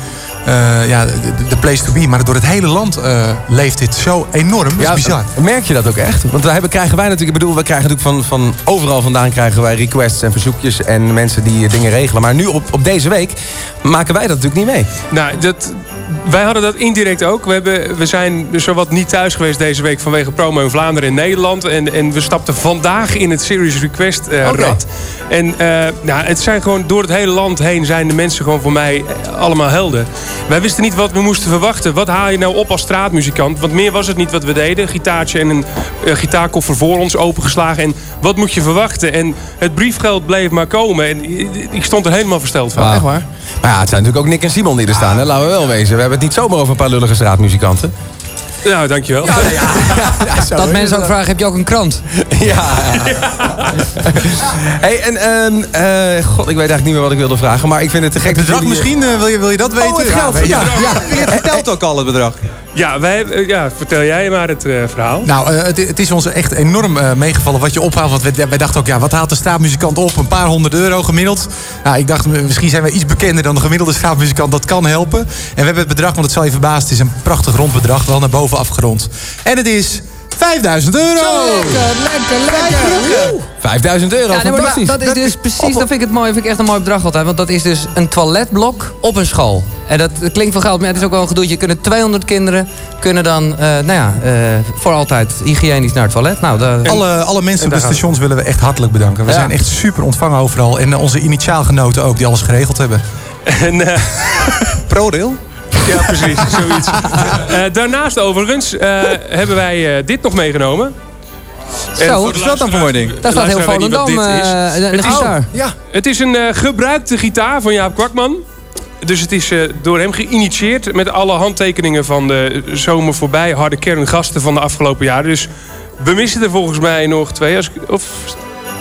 Speaker 139: eh, ja, de, de place to be. Maar door het hele land eh, leeft dit zo enorm. Dat is bizar.
Speaker 24: Merk je dat ook echt? Want wij hebben, krijgen wij natuurlijk, ik bedoel, we krijgen natuurlijk van, van overal vandaan krijgen wij requests en verzoekjes en mensen die dingen regelen. Maar nu op, op deze week maken wij dat natuurlijk niet mee.
Speaker 138: Nou, dat, wij hadden dat indirect ook. We, hebben, we zijn zowat niet thuis geweest deze week vanwege promo in Vlaanderen en Nederland. En, en we stapten vandaag in het Serious Request eh,
Speaker 24: Oké.
Speaker 138: rad. En eh, nou, het zijn gewoon door het hele land heen zijn de mensen gewoon voor mij allemaal helden. Wij wisten niet wat we moesten verwachten. Wat haal je nou op als straatmuzikant? Want meer was het niet wat we deden. Gitaartje en een eh, gitaarkoffer voor ons opengeslagen. En wat moet je verwachten? En het briefgeld bleef maar komen. En ik stond er helemaal versteld van.
Speaker 24: Echt waar? Maar ja, het zijn natuurlijk ook Nick en Simon die er staan, laten we wel wezen. We hebben het niet zomaar over een paar lullige straatmuzikanten.
Speaker 138: Nou, dankjewel.
Speaker 137: Dat mensen ook vragen, heb je ook een krant?
Speaker 24: Ja. hey, en ehm, eh, god, ik weet eigenlijk niet meer wat ik wilde vragen, maar ik vind het te gek.
Speaker 139: Het bedrag misschien, eh, wil, je, wil je dat weten?
Speaker 24: Oh, het geld.
Speaker 139: Ja,
Speaker 24: Ja,
Speaker 139: ja.
Speaker 24: ja.
Speaker 29: Je vertelt ook al het bedrag.
Speaker 138: Ja, wij, eh, ja, vertel jij maar het eh, verhaal.
Speaker 139: Nou, eh, het, het is ons echt enorm eh, meegevallen wat je ophaalt. Want wij, wij dachten ook, ja, wat haalt de straatmuzikant op? Een paar honderd euro gemiddeld. Nou, ik dacht, misschien zijn we iets bekender dan de gemiddelde straatmuzikant. Dat kan helpen. En we hebben het bedrag, want het zal je verbazen, het is een prachtig rond bedrag. Wel naar boven afgerond. En het is 5000 euro!
Speaker 137: lekker, lekker.
Speaker 24: 5000 euro,
Speaker 137: Ja,
Speaker 24: fantastisch.
Speaker 137: dat, dat is dus precies, dat vind ik het mooi, vind ik echt een mooi bedrag altijd. Want dat is dus een toiletblok op een school. En dat klinkt veel geld, maar het is ook wel een gedoetje. Kunnen 200 kinderen kunnen dan, eh, nou ja, eh, voor altijd hygiënisch naar het toilet. Nou, daar-
Speaker 139: Alle, alle mensen op de stations willen we echt hartelijk bedanken. We
Speaker 137: Ja.
Speaker 139: zijn echt super ontvangen overal. En onze initiaalgenoten ook, die alles geregeld hebben.
Speaker 138: En, eh,
Speaker 29: ProRail?
Speaker 138: Ja, precies, zoiets. Eh, daarnaast overigens eh, hebben wij eh, dit nog meegenomen. En
Speaker 137: Zo,
Speaker 138: voor
Speaker 137: wat is dat dan voor mooi ding? Daar staat heel
Speaker 138: luisteraar weet niet wat
Speaker 137: Volendam,
Speaker 138: dit is.
Speaker 137: eh, een
Speaker 138: Het is-
Speaker 137: gitaar.
Speaker 138: ja. Het is een eh, gebruikte gitaar van Jaap Kwakman. Dus het is eh, door hem geïnitieerd met alle handtekeningen van de zomer voorbij harde kerngasten van de afgelopen jaren. Dus we missen er volgens mij nog twee. Als, ik- of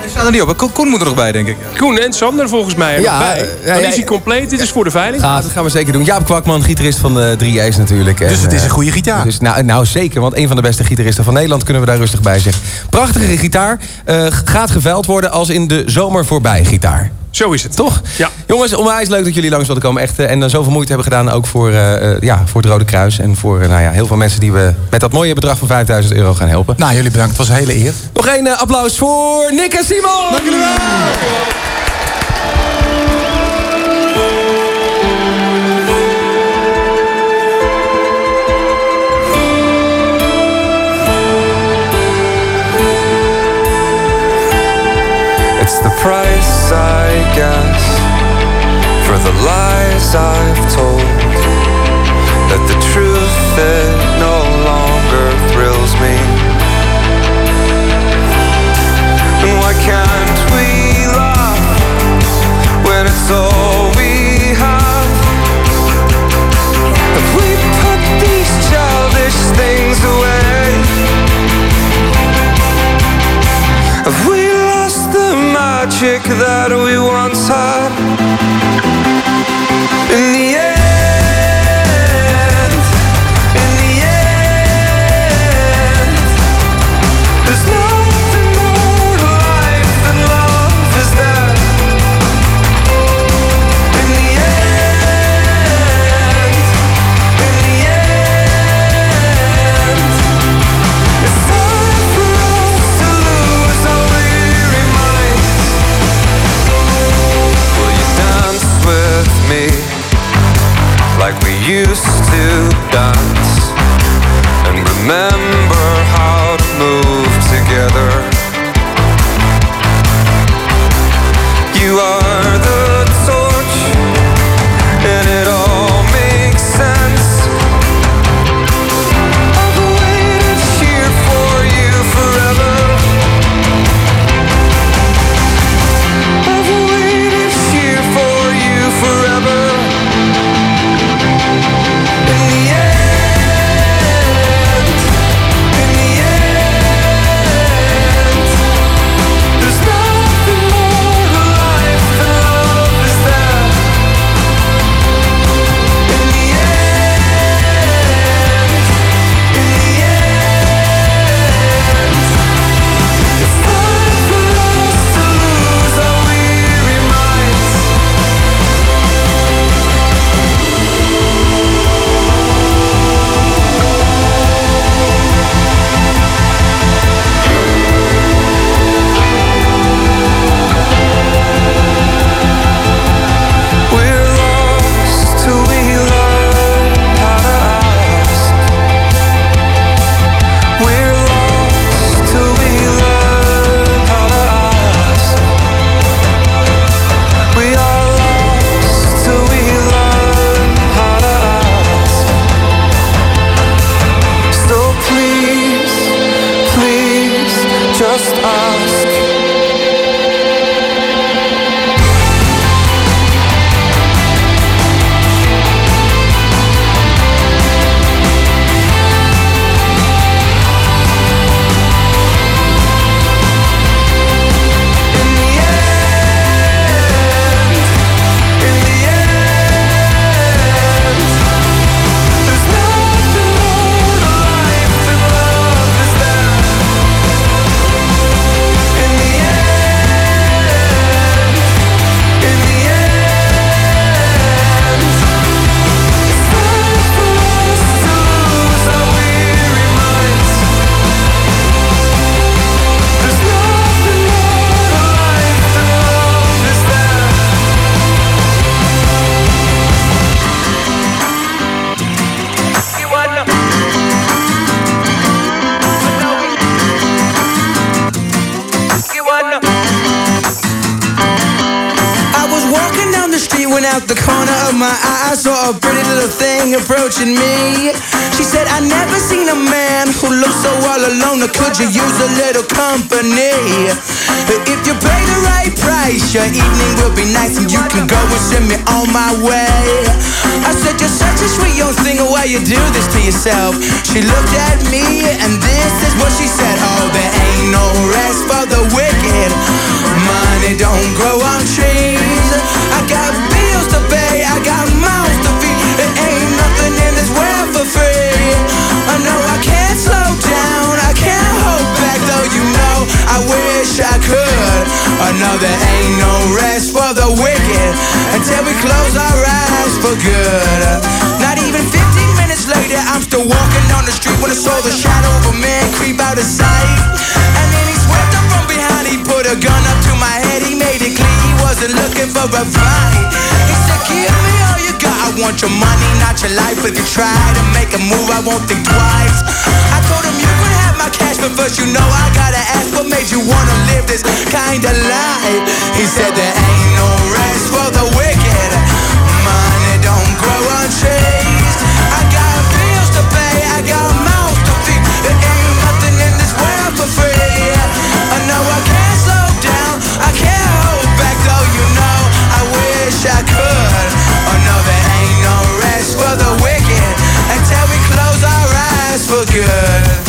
Speaker 29: Hij staat er niet op. Koen, moet er nog bij, denk ik.
Speaker 138: Koen en Sander volgens mij er
Speaker 24: Ja,
Speaker 138: nog bij.
Speaker 24: eh, ja,
Speaker 138: Dan
Speaker 24: ja,
Speaker 138: is hij compleet. Dit is voor de veiling.
Speaker 24: Ja, dat gaan we zeker doen. Jaap Kwakman, gitarist van de 3A's natuurlijk.
Speaker 139: Dus het is een goede gitaar.
Speaker 24: Dus, nou, nou zeker, want een van de beste gitaristen van Nederland kunnen we daar rustig bij zeggen. Prachtige gitaar. eh, gaat geveild worden als in de zomer voorbij gitaar.
Speaker 138: Zo is het.
Speaker 24: Toch?
Speaker 138: Ja.
Speaker 24: Jongens, onwijs leuk dat jullie langs wilden komen. Echt, eh, en dan zoveel moeite hebben gedaan ook voor, eh, eh, ja, voor het Rode Kruis. En voor nou ja, heel veel mensen die we met dat mooie bedrag van 5000 euro gaan helpen.
Speaker 139: Nou, jullie bedankt. Het was een hele eer.
Speaker 24: Nog één applaus voor Nick en Simon! Dank jullie wel!
Speaker 57: It's the price, I guess, for the lies I've told. That the truth it no longer thrills me. Why can't we laugh when it's all magic that we once had? Dance? And remember how to move together. For.
Speaker 140: He said, Give me all you got, I want your money, not your life. If you try to make a move, I won't think twice. I told him you could have my cash, but first you know I gotta ask what made you wanna live this kind of life. He said there ain't no rest for the wicked. Money don't grow on trees. I got bills to pay, I got mouths to feed. There ain't nothing in this world for free. Good.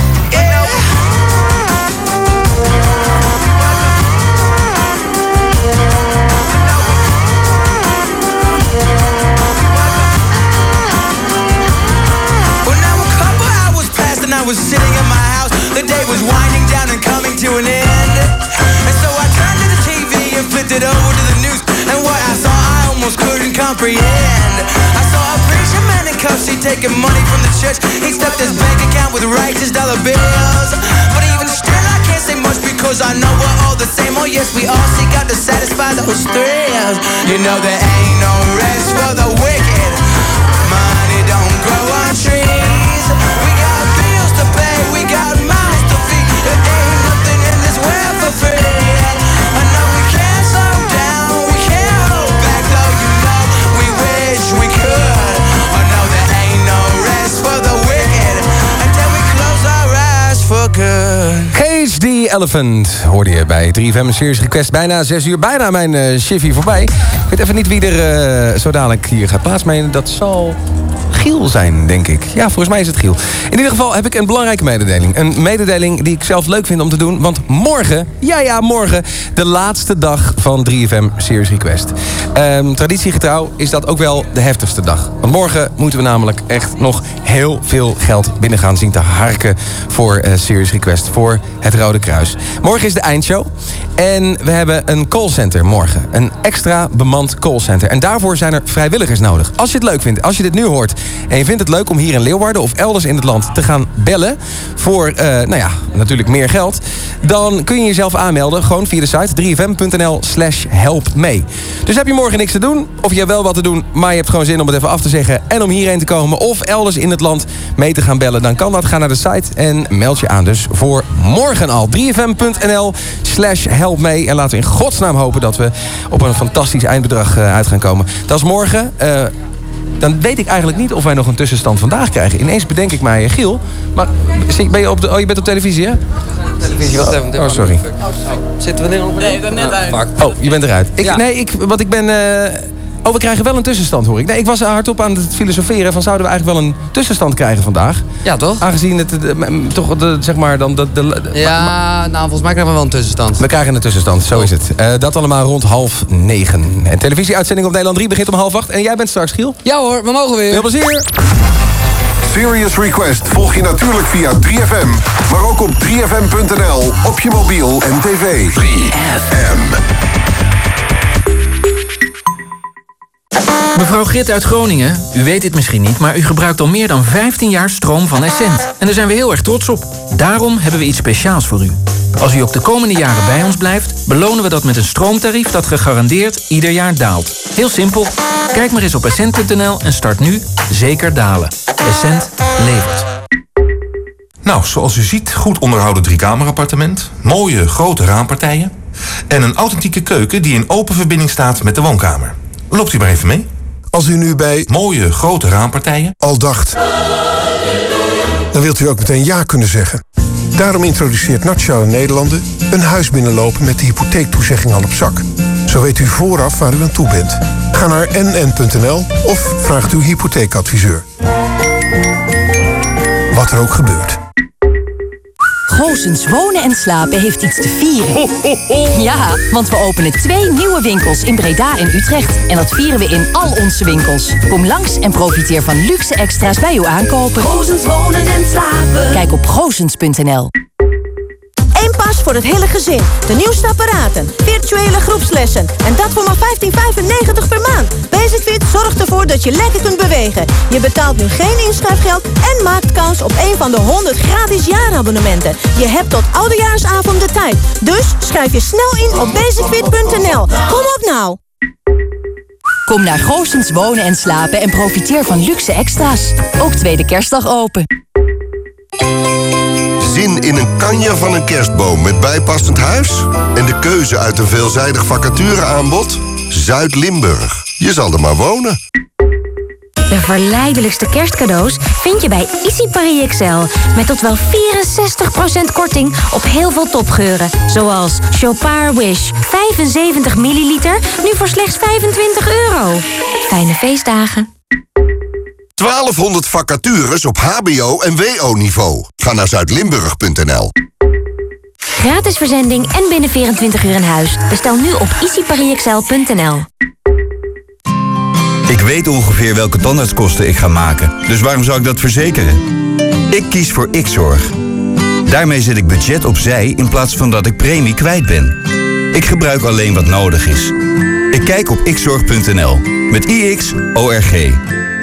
Speaker 140: Now a couple hours passed and I was sitting in my house. The day was winding down and coming to an end. And so I turned to the TV and flipped it over to the news. And what I saw, I almost couldn't comprehend. Saw a preacher man in cuffs, he taking money from the church. He stuffed his bank account with righteous dollar bills. But even still, I can't say much because I know we're all the same. Oh, yes, we all seek out to satisfy those thrills. You know, there ain't no rest for the wicked. Money don't grow on trees. We got bills to pay, we got mouths to feed. There ain't nothing in this world for free.
Speaker 24: Cage the Elephant hoorde je bij 3FM Series Request. Bijna 6 uur, bijna mijn eh shiffy voorbij. Ik weet even niet wie er eh, zo dadelijk hier gaat plaatsnemen. Dat zal Giel zijn, denk ik. Ja, volgens mij is het Giel. In ieder geval heb ik een belangrijke mededeling. Een mededeling die ik zelf leuk vind om te doen. Want morgen, ja ja, morgen, de laatste dag van 3FM Series Request. Ehm, traditiegetrouw is dat ook wel de heftigste dag. Want morgen moeten we namelijk echt nog heel veel geld binnen gaan zien te harken voor eh Series Request, voor het Rode Kruis. Morgen is de eindshow en we hebben een callcenter morgen. Een extra bemand callcenter. En daarvoor zijn er vrijwilligers nodig. Als je het leuk vindt, als je dit nu hoort en je vindt het leuk om hier in Leeuwarden of elders in het land te gaan bellen voor, eh, nou ja, natuurlijk meer geld, dan kun je jezelf aanmelden gewoon via de site 3fm.nl slash help mee. Dus heb je morgen niks te doen, of je hebt wel wat te doen, maar je hebt gewoon zin om het even af te zeggen en om hierheen te komen of elders in het land mee te gaan bellen, dan kan dat. Ga naar de site en meld je aan dus voor morgen al. 3fm.nl slash help mee. En laten we in godsnaam hopen dat we op een fantastisch eindbedrag eh, uit gaan komen. Dat is morgen. Eh, dan weet ik eigenlijk niet of wij nog een tussenstand vandaag krijgen. Ineens bedenk ik mij, eh, Giel, maar ben je op de, oh, je bent op televisie, hè?
Speaker 141: Televisie, even.
Speaker 24: Oh, sorry.
Speaker 141: Zitten we er nog Nee, dat net uit.
Speaker 24: Oh, je bent eruit. Ik, Nee, ik, want ik ben... eh, Oh, we krijgen wel een tussenstand, hoor ik. Nee, ik was hardop aan het filosoferen van... zouden we eigenlijk wel een tussenstand krijgen vandaag?
Speaker 141: Ja, toch?
Speaker 24: Aangezien het eh, toch, de, zeg maar, dan... De, de,
Speaker 141: Ja, nou, volgens mij krijgen we wel een tussenstand.
Speaker 24: We krijgen een tussenstand, zo is het. Eh, dat allemaal rond half negen. En televisieuitzending op Nederland 3 begint om half acht. En jij bent straks, Giel?
Speaker 141: Ja hoor, we mogen weer.
Speaker 24: Veel plezier.
Speaker 5: Serious Request volg je natuurlijk via 3FM. Maar ook op 3FM.nl, op je mobiel en tv. 3FM.
Speaker 142: Mevrouw Grit uit Groningen, u weet dit misschien niet... maar u gebruikt al meer dan 15 jaar stroom van Essent. En daar zijn we heel erg trots op. Daarom hebben we iets speciaals voor u. Als u ook de komende jaren bij ons blijft... belonen we dat met een stroomtarief dat gegarandeerd ieder jaar daalt. Heel simpel. Kijk maar eens op essent.nl en start nu Zeker Dalen. Essent levert.
Speaker 143: Nou, zoals u ziet, goed onderhouden driekamerappartement, mooie grote raampartijen en een authentieke keuken die in open verbinding staat met de woonkamer.
Speaker 144: Loopt u maar even mee.
Speaker 145: Als u nu bij
Speaker 144: Mooie grote raampartijen.
Speaker 145: al dacht, dan wilt u ook meteen ja kunnen zeggen. Daarom introduceert Nationale Nederlanden een huis binnenlopen met de hypotheektoezegging al op zak. Zo weet u vooraf waar u aan toe bent. Ga naar nn.nl of vraag uw hypotheekadviseur. Wat er ook gebeurt.
Speaker 87: Goosens Wonen en Slapen heeft iets te vieren. Ja, want we openen twee nieuwe winkels in Breda en Utrecht. En dat vieren we in al onze winkels. Kom langs en profiteer van luxe extra's bij uw aankopen.
Speaker 57: Goosens Wonen en Slapen.
Speaker 87: Kijk op goosens.nl.
Speaker 83: Eén pas voor het hele gezin. De nieuwste apparaten, virtuele groepslessen. En dat voor maar 15,95 per maand. Basicfit zorgt ervoor dat je lekker kunt bewegen. Je betaalt nu geen inschrijfgeld en maakt kans op een van de 100 gratis jaarabonnementen. Je hebt tot oudejaarsavond de tijd. Dus schrijf je snel in op basicfit.nl. Kom op nou!
Speaker 87: Kom naar Goosens Wonen en Slapen en profiteer van luxe extra's. Ook tweede kerstdag open.
Speaker 146: Zin in een kanje van een kerstboom met bijpassend huis? En de keuze uit een veelzijdig vacatureaanbod? Zuid-Limburg. Je zal er maar wonen.
Speaker 141: De verleidelijkste kerstcadeaus vind je bij Easy Paris Excel. Met tot wel 64% korting op heel veel topgeuren. Zoals Chopard Wish 75 milliliter, nu voor slechts 25 euro. Fijne feestdagen.
Speaker 146: 1200 vacatures op hbo- en wo-niveau. Ga naar zuidlimburg.nl.
Speaker 141: Gratis verzending en binnen 24 uur in huis. Bestel nu op easyparisexcel.nl.
Speaker 142: Ik weet ongeveer welke tandartskosten ik ga maken, dus waarom zou ik dat verzekeren? Ik kies voor Xzorg. Daarmee zet ik budget opzij in plaats van dat ik premie kwijt ben. Ik gebruik alleen wat nodig is. Ik kijk op xzorg.nl met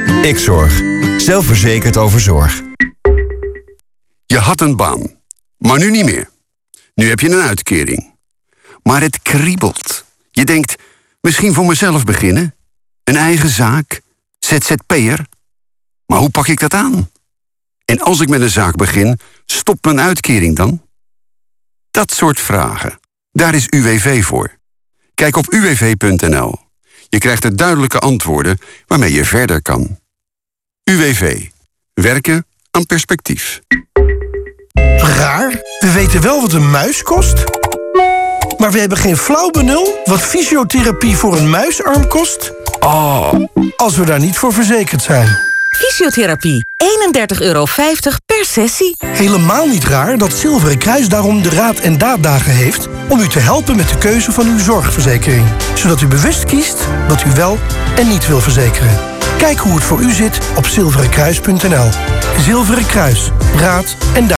Speaker 142: IX-ORG. Xzorg. Zelfverzekerd over zorg.
Speaker 137: Je had een baan, maar nu niet meer. Nu heb je een uitkering. Maar het kriebelt. Je denkt, misschien voor mezelf beginnen? Een eigen zaak? ZZP'er? Maar hoe pak ik dat aan? En als ik met een zaak begin, stopt mijn uitkering dan? Dat soort vragen. Daar is UWV voor. Kijk op uwv.nl. Je krijgt er duidelijke antwoorden waarmee je verder kan. UWV. Werken aan perspectief.
Speaker 147: Raar, we weten wel wat een muis kost. Maar we hebben geen flauw benul wat fysiotherapie voor een muisarm kost. Oh, als we daar niet voor verzekerd zijn.
Speaker 83: Fysiotherapie, 31,50 euro per sessie.
Speaker 147: Helemaal niet raar dat Zilveren Kruis daarom de Raad en Daaddagen heeft... om u te helpen met de keuze van uw zorgverzekering. Zodat u bewust kiest wat u wel en niet wil verzekeren. Kijk hoe het voor u zit op zilverenkruis.nl. Zilveren Kruis, Raad en Daad.